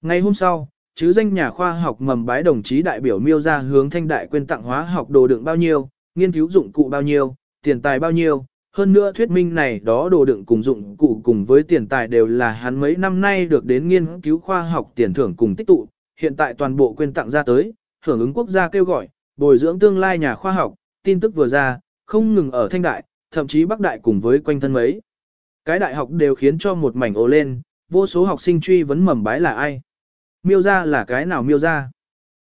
Ngày hôm sau, chứ danh nhà khoa học mầm bái đồng chí đại biểu miêu ra hướng thanh đại quyên tặng hóa học đồ đựng bao nhiêu, nghiên cứu dụng cụ bao nhiêu, tiền tài bao nhiêu, hơn nữa thuyết minh này đó đồ đựng cùng dụng cụ cùng với tiền tài đều là hắn mấy năm nay được đến nghiên cứu khoa học tiền thưởng cùng tích tụ, hiện tại toàn bộ quyền tặng ra tới, hưởng ứng quốc gia kêu gọi, bồi dưỡng tương lai nhà khoa học, tin tức vừa ra, không ngừng ở thanh đại, thậm chí bắc đại cùng với quanh thân mấy. Cái đại học đều khiến cho một mảnh ồ lên, vô số học sinh truy vấn mầm bái là ai. Miêu ra là cái nào miêu ra.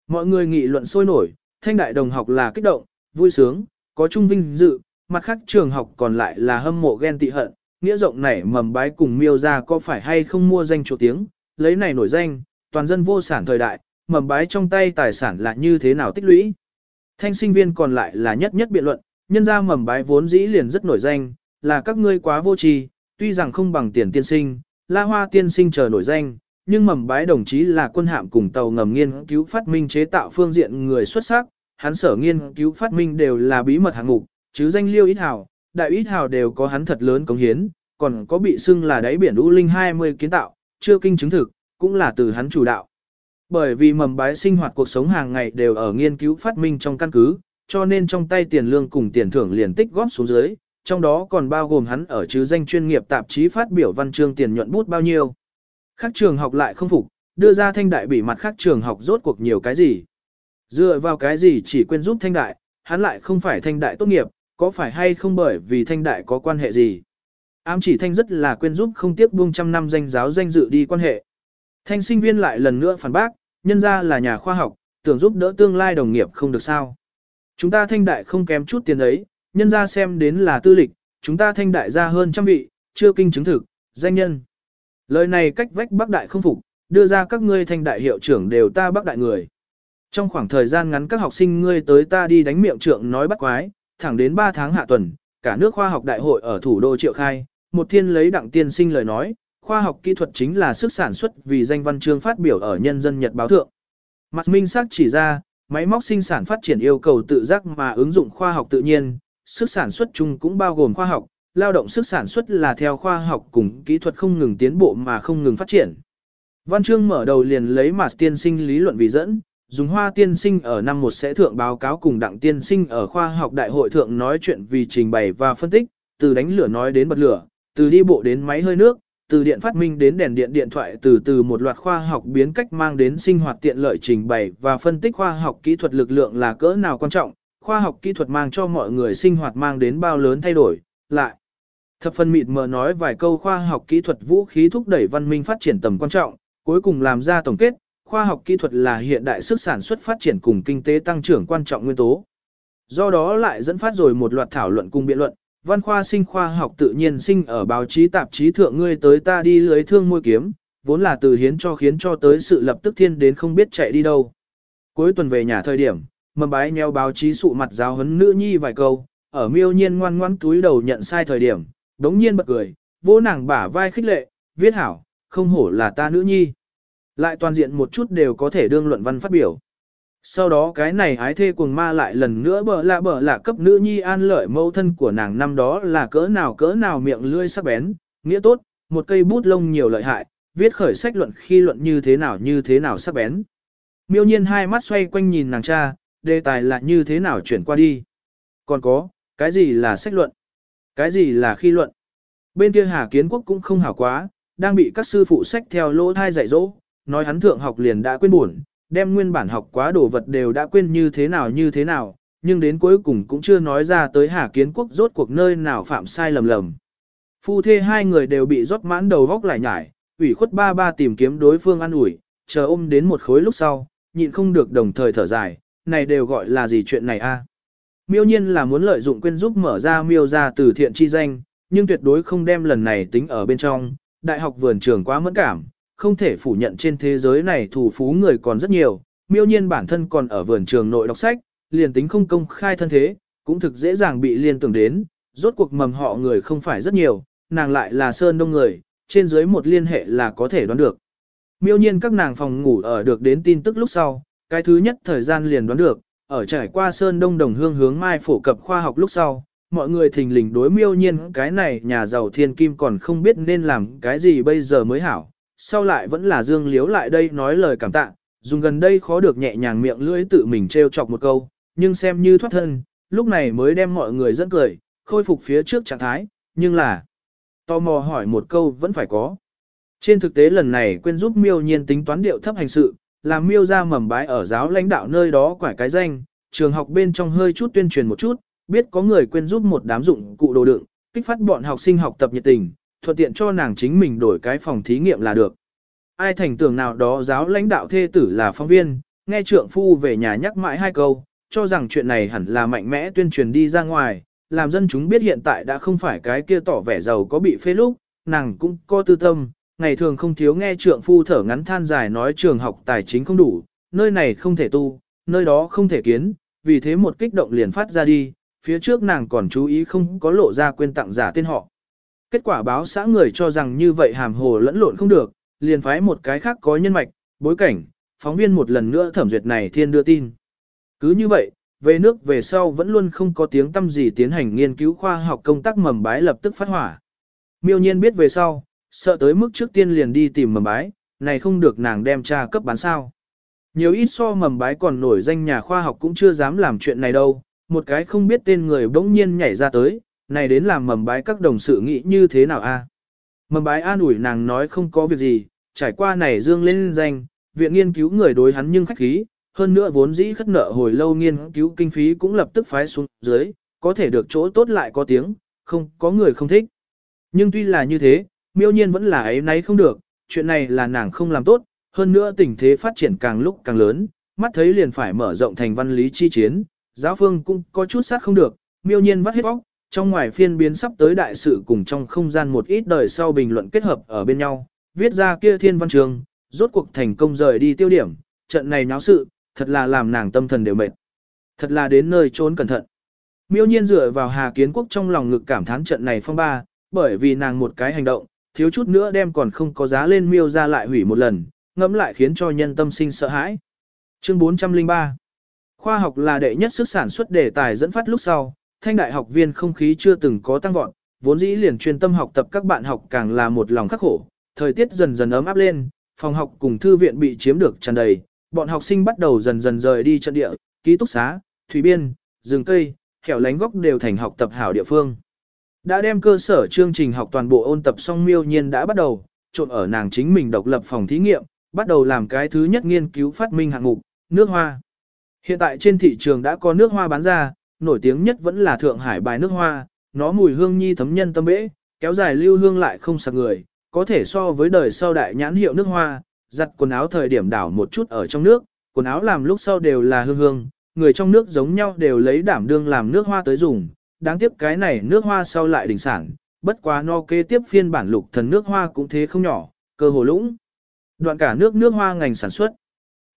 Mọi người nghị luận sôi nổi, thanh đại đồng học là kích động, vui sướng, có trung vinh dự, mặt khác trường học còn lại là hâm mộ ghen tị hận, nghĩa rộng nảy mầm bái cùng miêu ra có phải hay không mua danh chỗ tiếng, lấy này nổi danh, toàn dân vô sản thời đại, mầm bái trong tay tài sản là như thế nào tích lũy. Thanh sinh viên còn lại là nhất nhất biện luận, nhân ra mầm bái vốn dĩ liền rất nổi danh, là các ngươi quá vô tri, tuy rằng không bằng tiền tiên sinh, la hoa tiên sinh chờ nổi danh, nhưng mầm bái đồng chí là quân hạm cùng tàu ngầm nghiên cứu phát minh chế tạo phương diện người xuất sắc, hắn sở nghiên cứu phát minh đều là bí mật hạng mục, chứ danh liêu ít hào, đại ít hào đều có hắn thật lớn công hiến, còn có bị xưng là đáy biển U Linh 20 kiến tạo, chưa kinh chứng thực, cũng là từ hắn chủ đạo. Bởi vì mầm bái sinh hoạt cuộc sống hàng ngày đều ở nghiên cứu phát minh trong căn cứ, cho nên trong tay tiền lương cùng tiền thưởng liền tích góp xuống dưới, trong đó còn bao gồm hắn ở chứ danh chuyên nghiệp tạp chí phát biểu văn chương tiền nhuận bút bao nhiêu. Khác trường học lại không phục, đưa ra thanh đại bị mặt khác trường học rốt cuộc nhiều cái gì. Dựa vào cái gì chỉ quên giúp thanh đại, hắn lại không phải thanh đại tốt nghiệp, có phải hay không bởi vì thanh đại có quan hệ gì. Ám chỉ thanh rất là quên giúp không tiếc buông trăm năm danh giáo danh dự đi quan hệ. Thanh sinh viên lại lần nữa phản bác, nhân ra là nhà khoa học, tưởng giúp đỡ tương lai đồng nghiệp không được sao. Chúng ta thanh đại không kém chút tiền ấy, nhân ra xem đến là tư lịch, chúng ta thanh đại ra hơn trăm vị, chưa kinh chứng thực, danh nhân. Lời này cách vách bác đại không phục, đưa ra các ngươi thanh đại hiệu trưởng đều ta bác đại người. Trong khoảng thời gian ngắn các học sinh ngươi tới ta đi đánh miệng trưởng nói bắt quái, thẳng đến 3 tháng hạ tuần, cả nước khoa học đại hội ở thủ đô Triệu Khai, một thiên lấy đặng tiên sinh lời nói, khoa học kỹ thuật chính là sức sản xuất vì danh văn chương phát biểu ở nhân dân nhật báo thượng. Mặt minh xác chỉ ra, máy móc sinh sản phát triển yêu cầu tự giác mà ứng dụng khoa học tự nhiên, sức sản xuất chung cũng bao gồm khoa học, lao động sức sản xuất là theo khoa học cùng kỹ thuật không ngừng tiến bộ mà không ngừng phát triển. Văn chương mở đầu liền lấy mặt tiên sinh lý luận vì dẫn, dùng hoa tiên sinh ở năm một sẽ thượng báo cáo cùng đặng tiên sinh ở khoa học đại hội thượng nói chuyện vì trình bày và phân tích, từ đánh lửa nói đến bật lửa, từ đi bộ đến máy hơi nước, từ điện phát minh đến đèn điện điện thoại từ từ một loạt khoa học biến cách mang đến sinh hoạt tiện lợi trình bày và phân tích khoa học kỹ thuật lực lượng là cỡ nào quan trọng, khoa học kỹ thuật mang cho mọi người sinh hoạt mang đến bao lớn thay đổi, lại. Thập phân mịt mờ nói vài câu khoa học kỹ thuật vũ khí thúc đẩy văn minh phát triển tầm quan trọng, cuối cùng làm ra tổng kết, khoa học kỹ thuật là hiện đại sức sản xuất phát triển cùng kinh tế tăng trưởng quan trọng nguyên tố. Do đó lại dẫn phát rồi một loạt thảo luận cùng biện luận, văn khoa sinh khoa học tự nhiên sinh ở báo chí tạp chí thượng ngươi tới ta đi lưới thương môi kiếm, vốn là từ hiến cho khiến cho tới sự lập tức thiên đến không biết chạy đi đâu. Cuối tuần về nhà thời điểm, mầm bái nheo báo chí sụ mặt giáo huấn nữ nhi vài câu, ở miêu nhiên ngoan ngoãn túi đầu nhận sai thời điểm, đống nhiên bật cười, vỗ nàng bả vai khích lệ, viết hảo, không hổ là ta nữ nhi. Lại toàn diện một chút đều có thể đương luận văn phát biểu. Sau đó cái này ái thê cuồng ma lại lần nữa bở lạ bở lạ cấp nữ nhi an lợi mẫu thân của nàng năm đó là cỡ nào cỡ nào miệng lươi sắc bén, nghĩa tốt, một cây bút lông nhiều lợi hại, viết khởi sách luận khi luận như thế nào như thế nào sắc bén. Miêu nhiên hai mắt xoay quanh nhìn nàng cha, đề tài là như thế nào chuyển qua đi. Còn có, cái gì là sách luận? Cái gì là khi luận? Bên kia Hà Kiến Quốc cũng không hảo quá, đang bị các sư phụ sách theo lỗ thai dạy dỗ, nói hắn thượng học liền đã quên buồn, đem nguyên bản học quá đồ vật đều đã quên như thế nào như thế nào, nhưng đến cuối cùng cũng chưa nói ra tới Hà Kiến Quốc rốt cuộc nơi nào phạm sai lầm lầm. Phu thê hai người đều bị rót mãn đầu vóc lại nhải, ủy khuất ba ba tìm kiếm đối phương ăn ủi, chờ ôm đến một khối lúc sau, nhịn không được đồng thời thở dài, này đều gọi là gì chuyện này a? Miêu nhiên là muốn lợi dụng quên giúp mở ra miêu ra từ thiện chi danh, nhưng tuyệt đối không đem lần này tính ở bên trong, đại học vườn trường quá mẫn cảm, không thể phủ nhận trên thế giới này thủ phú người còn rất nhiều, miêu nhiên bản thân còn ở vườn trường nội đọc sách, liền tính không công khai thân thế, cũng thực dễ dàng bị liên tưởng đến, rốt cuộc mầm họ người không phải rất nhiều, nàng lại là sơn đông người, trên dưới một liên hệ là có thể đoán được. Miêu nhiên các nàng phòng ngủ ở được đến tin tức lúc sau, cái thứ nhất thời gian liền đoán được, ở trải qua sơn đông đồng hương hướng mai phổ cập khoa học lúc sau, mọi người thình lình đối miêu nhiên cái này nhà giàu thiên kim còn không biết nên làm cái gì bây giờ mới hảo, sau lại vẫn là dương liếu lại đây nói lời cảm tạ, dùng gần đây khó được nhẹ nhàng miệng lưỡi tự mình trêu chọc một câu, nhưng xem như thoát thân, lúc này mới đem mọi người dẫn cười, khôi phục phía trước trạng thái, nhưng là tò mò hỏi một câu vẫn phải có. Trên thực tế lần này quên giúp miêu nhiên tính toán điệu thấp hành sự, làm miêu ra mầm bái ở giáo lãnh đạo nơi đó quải cái danh, trường học bên trong hơi chút tuyên truyền một chút, biết có người quên giúp một đám dụng cụ đồ đựng, kích phát bọn học sinh học tập nhiệt tình, thuận tiện cho nàng chính mình đổi cái phòng thí nghiệm là được. Ai thành tưởng nào đó giáo lãnh đạo thê tử là phóng viên, nghe trượng phu về nhà nhắc mãi hai câu, cho rằng chuyện này hẳn là mạnh mẽ tuyên truyền đi ra ngoài, làm dân chúng biết hiện tại đã không phải cái kia tỏ vẻ giàu có bị phê lúc, nàng cũng có tư tâm, ngày thường không thiếu nghe trượng phu thở ngắn than dài nói trường học tài chính không đủ, nơi này không thể tu, nơi đó không thể kiến, vì thế một kích động liền phát ra đi, phía trước nàng còn chú ý không có lộ ra quên tặng giả tên họ. Kết quả báo xã người cho rằng như vậy hàm hồ lẫn lộn không được, liền phái một cái khác có nhân mạch, bối cảnh, phóng viên một lần nữa thẩm duyệt này thiên đưa tin. Cứ như vậy, về nước về sau vẫn luôn không có tiếng tâm gì tiến hành nghiên cứu khoa học công tác mầm bái lập tức phát hỏa. Miêu nhiên biết về sau, sợ tới mức trước tiên liền đi tìm mầm bái, này không được nàng đem tra cấp bán sao. Nhiều ít so mầm bái còn nổi danh nhà khoa học cũng chưa dám làm chuyện này đâu, một cái không biết tên người bỗng nhiên nhảy ra tới, này đến làm mầm bái các đồng sự nghĩ như thế nào a? À? Mầm bái an ủi nàng nói không có việc gì, trải qua này dương lên danh, viện nghiên cứu người đối hắn nhưng khách khí, hơn nữa vốn dĩ khất nợ hồi lâu nghiên cứu kinh phí cũng lập tức phái xuống dưới, có thể được chỗ tốt lại có tiếng, không có người không thích. Nhưng tuy là như thế, miêu nhiên vẫn là ấy nấy không được, chuyện này là nàng không làm tốt, hơn nữa tình thế phát triển càng lúc càng lớn, mắt thấy liền phải mở rộng thành văn lý chi chiến, giáo phương cũng có chút sát không được, miêu nhiên vắt hết bóc, trong ngoài phiên biến sắp tới đại sự cùng trong không gian một ít đời sau bình luận kết hợp ở bên nhau, viết ra kia thiên văn trường, rốt cuộc thành công rời đi tiêu điểm, trận này náo sự, thật là làm nàng tâm thần đều mệt. Thật là đến nơi trốn cẩn thận. Miêu nhiên dựa vào Hà Kiến Quốc trong lòng ngực cảm thán trận này phong ba, bởi vì nàng một cái hành động, thiếu chút nữa đem còn không có giá lên miêu ra lại hủy một lần, ngẫm lại khiến cho nhân tâm sinh sợ hãi. Chương 403 Khoa học là đệ nhất sức sản xuất đề tài dẫn phát lúc sau, thanh đại học viên không khí chưa từng có tăng vọt, vốn dĩ liền chuyên tâm học tập các bạn học càng là một lòng khắc khổ, thời tiết dần dần ấm áp lên, phòng học cùng thư viện bị chiếm được tràn đầy, bọn học sinh bắt đầu dần dần rời đi trận địa, ký túc xá, thủy biên, rừng cây, hẻo lánh góc đều thành học tập hảo địa phương. Đã đem cơ sở chương trình học toàn bộ ôn tập xong miêu nhiên đã bắt đầu, trộn ở nàng chính mình độc lập phòng thí nghiệm, bắt đầu làm cái thứ nhất nghiên cứu phát minh hạng mục, nước hoa. Hiện tại trên thị trường đã có nước hoa bán ra, nổi tiếng nhất vẫn là Thượng Hải bài nước hoa, nó mùi hương nhi thấm nhân tâm bễ, kéo dài lưu hương lại không sạc người, có thể so với đời sau đại nhãn hiệu nước hoa, giặt quần áo thời điểm đảo một chút ở trong nước, quần áo làm lúc sau đều là hương hương, người trong nước giống nhau đều lấy đảm đương làm nước hoa tới dùng, đáng tiếc cái này nước hoa sau lại đỉnh sản, bất quá no kế tiếp phiên bản lục thần nước hoa cũng thế không nhỏ, cơ hồ lũng. Đoạn cả nước nước hoa ngành sản xuất.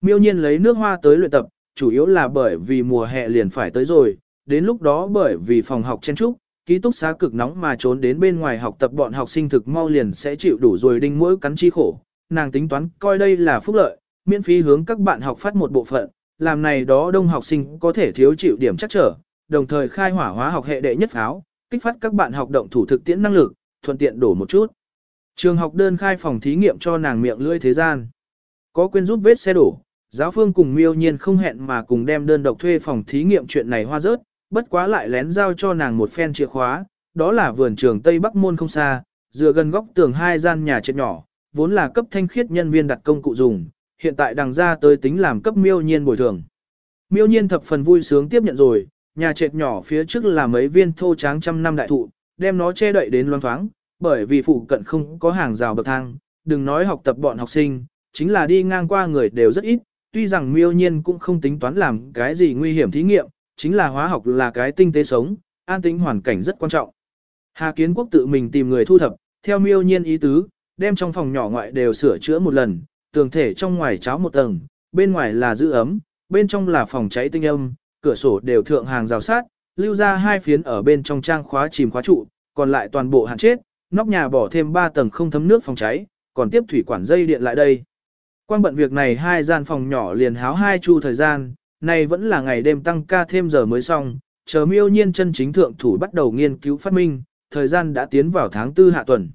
Miêu nhiên lấy nước hoa tới luyện tập, chủ yếu là bởi vì mùa hè liền phải tới rồi, đến lúc đó bởi vì phòng học chen trúc, ký túc xá cực nóng mà trốn đến bên ngoài học tập bọn học sinh thực mau liền sẽ chịu đủ rồi đinh mỗi cắn chi khổ. Nàng tính toán coi đây là phúc lợi, miễn phí hướng các bạn học phát một bộ phận, làm này đó đông học sinh có thể thiếu chịu điểm chắc trở, đồng thời khai hỏa hóa học hệ đệ nhất pháo, kích phát các bạn học động thủ thực tiễn năng lực, thuận tiện đổ một chút. Trường học đơn khai phòng thí nghiệm cho nàng miệng lưỡi thế gian. Có quên giúp vết xe đổ, giáo phương cùng miêu nhiên không hẹn mà cùng đem đơn độc thuê phòng thí nghiệm chuyện này hoa rớt, bất quá lại lén giao cho nàng một phen chìa khóa, đó là vườn trường Tây Bắc Môn không xa, dựa gần góc tường hai gian nhà trệt nhỏ, vốn là cấp thanh khiết nhân viên đặt công cụ dùng, hiện tại đằng ra tới tính làm cấp miêu nhiên bồi thường. Miêu nhiên thập phần vui sướng tiếp nhận rồi, nhà trệt nhỏ phía trước là mấy viên thô tráng trăm năm đại thụ, đem nó che đậy đến loang thoáng, bởi vì phụ cận không có hàng rào bậc thang, đừng nói học tập bọn học sinh, chính là đi ngang qua người đều rất ít, tuy rằng miêu nhiên cũng không tính toán làm cái gì nguy hiểm thí nghiệm, chính là hóa học là cái tinh tế sống, an tính hoàn cảnh rất quan trọng. Hà Kiến Quốc tự mình tìm người thu thập, theo miêu nhiên ý tứ, đem trong phòng nhỏ ngoại đều sửa chữa một lần, tường thể trong ngoài cháo một tầng, bên ngoài là giữ ấm, bên trong là phòng cháy tinh âm, cửa sổ đều thượng hàng rào sát, lưu ra hai phiến ở bên trong trang khóa chìm khóa trụ, còn lại toàn bộ hạn chết, nóc nhà bỏ thêm 3 tầng không thấm nước phòng cháy, còn tiếp thủy quản dây điện lại đây. Quang bận việc này hai gian phòng nhỏ liền háo hai chu thời gian, này vẫn là ngày đêm tăng ca thêm giờ mới xong, chờ miêu nhiên chân chính thượng thủ bắt đầu nghiên cứu phát minh, thời gian đã tiến vào tháng tư hạ tuần.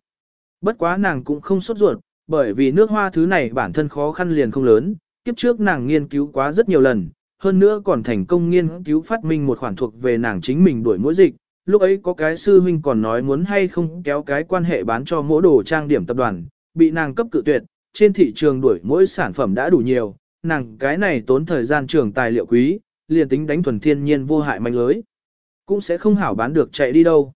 Bất quá nàng cũng không sốt ruột, bởi vì nước hoa thứ này bản thân khó khăn liền không lớn, kiếp trước nàng nghiên cứu quá rất nhiều lần, hơn nữa còn thành công nghiên cứu phát minh một khoản thuộc về nàng chính mình đuổi mỗi dịch. Lúc ấy có cái sư huynh còn nói muốn hay không kéo cái quan hệ bán cho mỗi đồ trang điểm tập đoàn, bị nàng cấp cự tuyệt, trên thị trường đuổi mỗi sản phẩm đã đủ nhiều, nàng cái này tốn thời gian trưởng tài liệu quý, liền tính đánh thuần thiên nhiên vô hại manh lưới. Cũng sẽ không hảo bán được chạy đi đâu.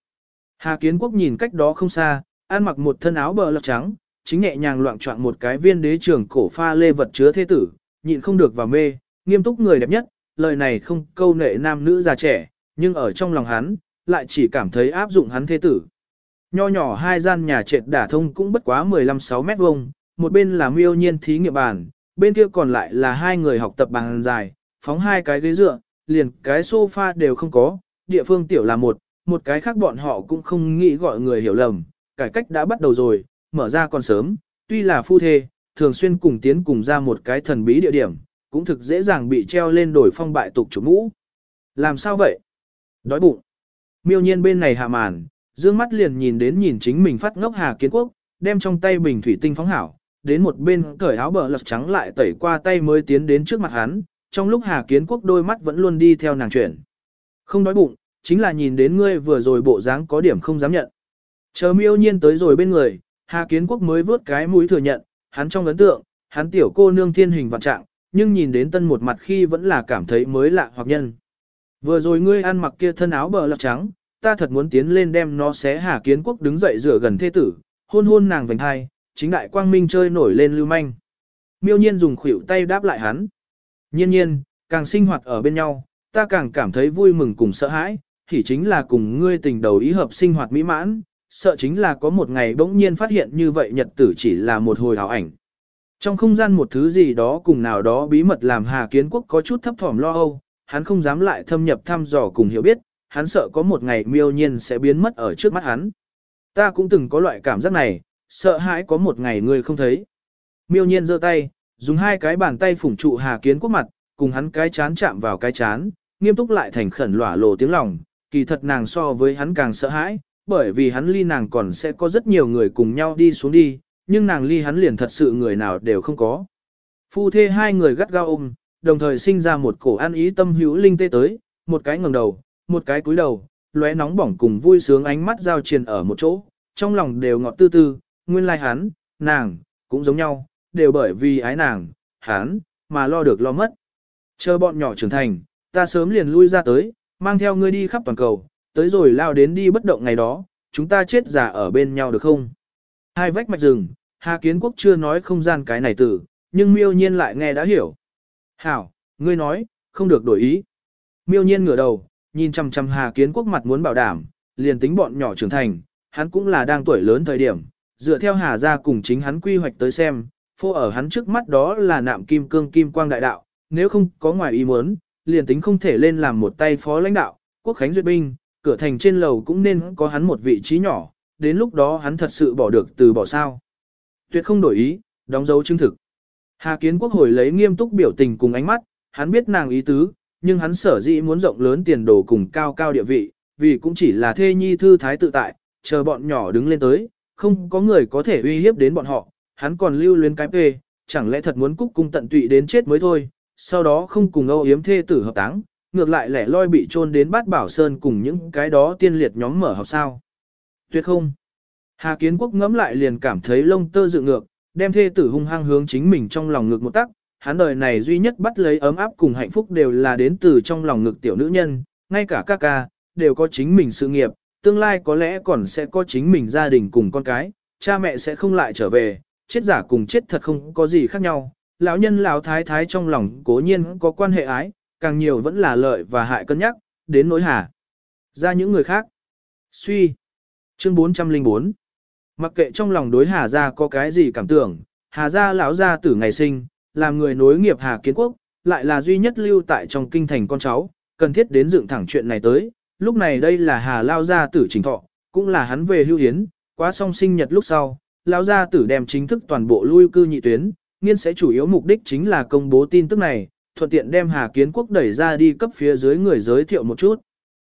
Hà Kiến Quốc nhìn cách đó không xa, ăn mặc một thân áo bờ lọc trắng, chính nhẹ nhàng loạn trọng một cái viên đế trưởng cổ pha lê vật chứa thế tử, nhịn không được vào mê, nghiêm túc người đẹp nhất, lời này không câu nệ nam nữ già trẻ, nhưng ở trong lòng hắn, lại chỉ cảm thấy áp dụng hắn thế tử. Nho nhỏ hai gian nhà trệt đả thông cũng bất quá 15-6 mét vuông, một bên là miêu nhiên thí nghiệm bàn, bên kia còn lại là hai người học tập bằng dài, phóng hai cái ghế dựa, liền cái sofa đều không có, địa phương tiểu là một, một cái khác bọn họ cũng không nghĩ gọi người hiểu lầm, cải cách đã bắt đầu rồi, mở ra còn sớm, tuy là phu thê, thường xuyên cùng tiến cùng ra một cái thần bí địa điểm, cũng thực dễ dàng bị treo lên đổi phong bại tục chủ mũ. Làm sao vậy? Đói bụng. Miêu nhiên bên này hạ màn, dương mắt liền nhìn đến nhìn chính mình phát ngốc Hà Kiến Quốc, đem trong tay bình thủy tinh phóng hảo, đến một bên cởi áo bờ lật trắng lại tẩy qua tay mới tiến đến trước mặt hắn, trong lúc Hà Kiến Quốc đôi mắt vẫn luôn đi theo nàng chuyển. Không đói bụng, chính là nhìn đến ngươi vừa rồi bộ dáng có điểm không dám nhận. Chờ miêu nhiên tới rồi bên người, Hà Kiến Quốc mới vớt cái mũi thừa nhận, hắn trong ấn tượng, hắn tiểu cô nương thiên hình vạn trạng, nhưng nhìn đến tân một mặt khi vẫn là cảm thấy mới lạ hoặc nhân. Vừa rồi ngươi ăn mặc kia thân áo bờ lọc trắng, ta thật muốn tiến lên đem nó xé Hà Kiến Quốc đứng dậy rửa gần thế tử, hôn hôn nàng vành hai, chính đại quang minh chơi nổi lên lưu manh. Miêu nhiên dùng khuỷu tay đáp lại hắn. Nhiên nhiên, càng sinh hoạt ở bên nhau, ta càng cảm thấy vui mừng cùng sợ hãi, thì chính là cùng ngươi tình đầu ý hợp sinh hoạt mỹ mãn, sợ chính là có một ngày bỗng nhiên phát hiện như vậy nhật tử chỉ là một hồi hào ảnh. Trong không gian một thứ gì đó cùng nào đó bí mật làm Hà Kiến Quốc có chút thấp thỏm lo âu, hắn không dám lại thâm nhập thăm dò cùng hiểu biết, hắn sợ có một ngày miêu nhiên sẽ biến mất ở trước mắt hắn. Ta cũng từng có loại cảm giác này, sợ hãi có một ngày ngươi không thấy. Miêu nhiên giơ tay, dùng hai cái bàn tay phủng trụ Hà Kiến Quốc mặt, cùng hắn cái chán chạm vào cái chán, nghiêm túc lại thành khẩn lỏa lộ tiếng lòng, kỳ thật nàng so với hắn càng sợ hãi, bởi vì hắn ly nàng còn sẽ có rất nhiều người cùng nhau đi xuống đi, nhưng nàng ly hắn liền thật sự người nào đều không có. Phu thê hai người gắt gao ôm, đồng thời sinh ra một cổ an ý tâm hữu linh tê tới, một cái ngẩng đầu, một cái cúi đầu, lóe nóng bỏng cùng vui sướng ánh mắt giao triền ở một chỗ, trong lòng đều ngọt tư tư, nguyên lai like hắn, nàng, cũng giống nhau, đều bởi vì ái nàng, hắn, mà lo được lo mất. Chờ bọn nhỏ trưởng thành, ta sớm liền lui ra tới, mang theo ngươi đi khắp toàn cầu, tới rồi lao đến đi bất động ngày đó, chúng ta chết giả ở bên nhau được không? Hai vách mạch rừng, Hà Kiến Quốc chưa nói không gian cái này tử, nhưng miêu nhiên lại nghe đã hiểu. Hảo, ngươi nói, không được đổi ý. Miêu nhiên ngửa đầu, nhìn chằm chằm Hà Kiến Quốc mặt muốn bảo đảm, liền tính bọn nhỏ trưởng thành, hắn cũng là đang tuổi lớn thời điểm, dựa theo Hà gia cùng chính hắn quy hoạch tới xem, phô ở hắn trước mắt đó là nạm kim cương kim quang đại đạo, nếu không có ngoài ý muốn, liền tính không thể lên làm một tay phó lãnh đạo, quốc khánh duyệt binh, cửa thành trên lầu cũng nên có hắn một vị trí nhỏ, đến lúc đó hắn thật sự bỏ được từ bỏ sao. Tuyệt không đổi ý, đóng dấu chứng thực. Hà Kiến Quốc hồi lấy nghiêm túc biểu tình cùng ánh mắt, hắn biết nàng ý tứ, nhưng hắn sở dĩ muốn rộng lớn tiền đồ cùng cao cao địa vị, vì cũng chỉ là thê nhi thư thái tự tại, chờ bọn nhỏ đứng lên tới, không có người có thể uy hiếp đến bọn họ, hắn còn lưu luyến cái phê, chẳng lẽ thật muốn cúc cung tận tụy đến chết mới thôi, sau đó không cùng âu yếm thê tử hợp táng, ngược lại lẻ loi bị trôn đến bát bảo sơn cùng những cái đó tiên liệt nhóm mở học sao. Tuyệt không. Hà Kiến Quốc ngẫm lại liền cảm thấy lông tơ dựng ngược, đem thê tử hung hăng hướng chính mình trong lòng ngược một tắc, hắn đời này duy nhất bắt lấy ấm áp cùng hạnh phúc đều là đến từ trong lòng ngực tiểu nữ nhân, ngay cả ca ca, đều có chính mình sự nghiệp, tương lai có lẽ còn sẽ có chính mình gia đình cùng con cái, cha mẹ sẽ không lại trở về, chết giả cùng chết thật không có gì khác nhau. Lão nhân lão thái thái trong lòng cố nhiên có quan hệ ái, càng nhiều vẫn là lợi và hại cân nhắc, đến nỗi hà. Ra những người khác. Suy. Chương 404 Mặc kệ trong lòng đối Hà Gia có cái gì cảm tưởng, Hà Gia lão gia tử ngày sinh, làm người nối nghiệp Hà Kiến Quốc, lại là duy nhất lưu tại trong kinh thành con cháu, cần thiết đến dựng thẳng chuyện này tới. Lúc này đây là Hà Lao gia tử trình thọ, cũng là hắn về hưu hiến, quá xong sinh nhật lúc sau, lão gia tử đem chính thức toàn bộ lui cư nhị tuyến, nghiên sẽ chủ yếu mục đích chính là công bố tin tức này, thuận tiện đem Hà Kiến Quốc đẩy ra đi cấp phía dưới người giới thiệu một chút.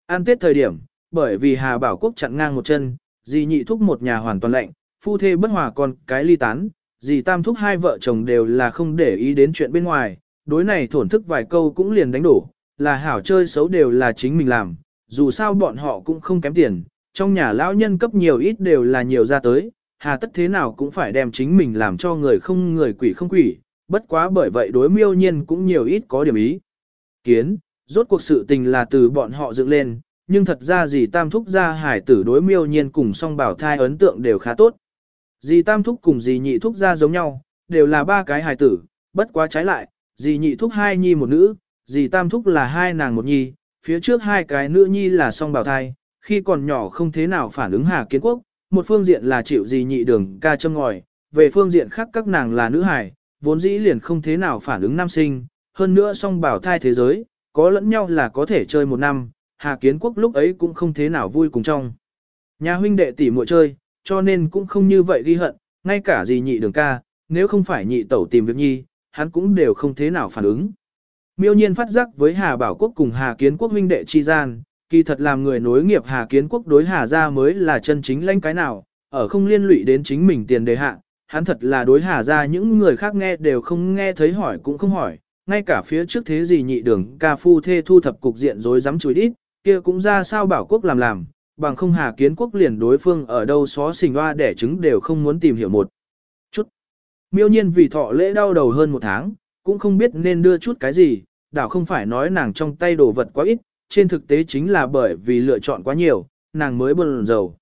An Tết thời điểm, bởi vì Hà Bảo Quốc chặn ngang một chân, dì nhị thúc một nhà hoàn toàn lệnh, phu thê bất hòa con cái ly tán, dì tam thúc hai vợ chồng đều là không để ý đến chuyện bên ngoài, đối này thổn thức vài câu cũng liền đánh đổ, là hảo chơi xấu đều là chính mình làm, dù sao bọn họ cũng không kém tiền, trong nhà lão nhân cấp nhiều ít đều là nhiều ra tới, hà tất thế nào cũng phải đem chính mình làm cho người không người quỷ không quỷ, bất quá bởi vậy đối miêu nhiên cũng nhiều ít có điểm ý. Kiến, rốt cuộc sự tình là từ bọn họ dựng lên, nhưng thật ra dì Tam Thúc ra hải tử đối miêu nhiên cùng song bảo thai ấn tượng đều khá tốt. Dì Tam Thúc cùng dì Nhị Thúc ra giống nhau, đều là ba cái hải tử, bất quá trái lại, dì Nhị Thúc hai nhi một nữ, dì Tam Thúc là hai nàng một nhi, phía trước hai cái nữ nhi là song bảo thai, khi còn nhỏ không thế nào phản ứng Hà Kiến Quốc, một phương diện là chịu gì Nhị đường ca châm ngòi, về phương diện khác các nàng là nữ hải, vốn dĩ liền không thế nào phản ứng nam sinh, hơn nữa song bảo thai thế giới, có lẫn nhau là có thể chơi một năm, Hà Kiến Quốc lúc ấy cũng không thế nào vui cùng trong. Nhà huynh đệ tỷ muội chơi, cho nên cũng không như vậy ghi hận, ngay cả gì nhị đường ca, nếu không phải nhị tẩu tìm việc nhi, hắn cũng đều không thế nào phản ứng. Miêu nhiên phát giác với Hà Bảo Quốc cùng Hà Kiến Quốc huynh đệ chi gian, kỳ thật làm người nối nghiệp Hà Kiến Quốc đối Hà gia mới là chân chính lãnh cái nào, ở không liên lụy đến chính mình tiền đề hạ, hắn thật là đối Hà gia những người khác nghe đều không nghe thấy hỏi cũng không hỏi, ngay cả phía trước thế gì nhị đường ca phu thê thu thập cục diện rối rắm chùi đít, kia cũng ra sao bảo quốc làm làm, bằng không hà kiến quốc liền đối phương ở đâu xó xình hoa đẻ trứng đều không muốn tìm hiểu một chút. Miêu nhiên vì thọ lễ đau đầu hơn một tháng, cũng không biết nên đưa chút cái gì, đảo không phải nói nàng trong tay đồ vật quá ít, trên thực tế chính là bởi vì lựa chọn quá nhiều, nàng mới bần dầu.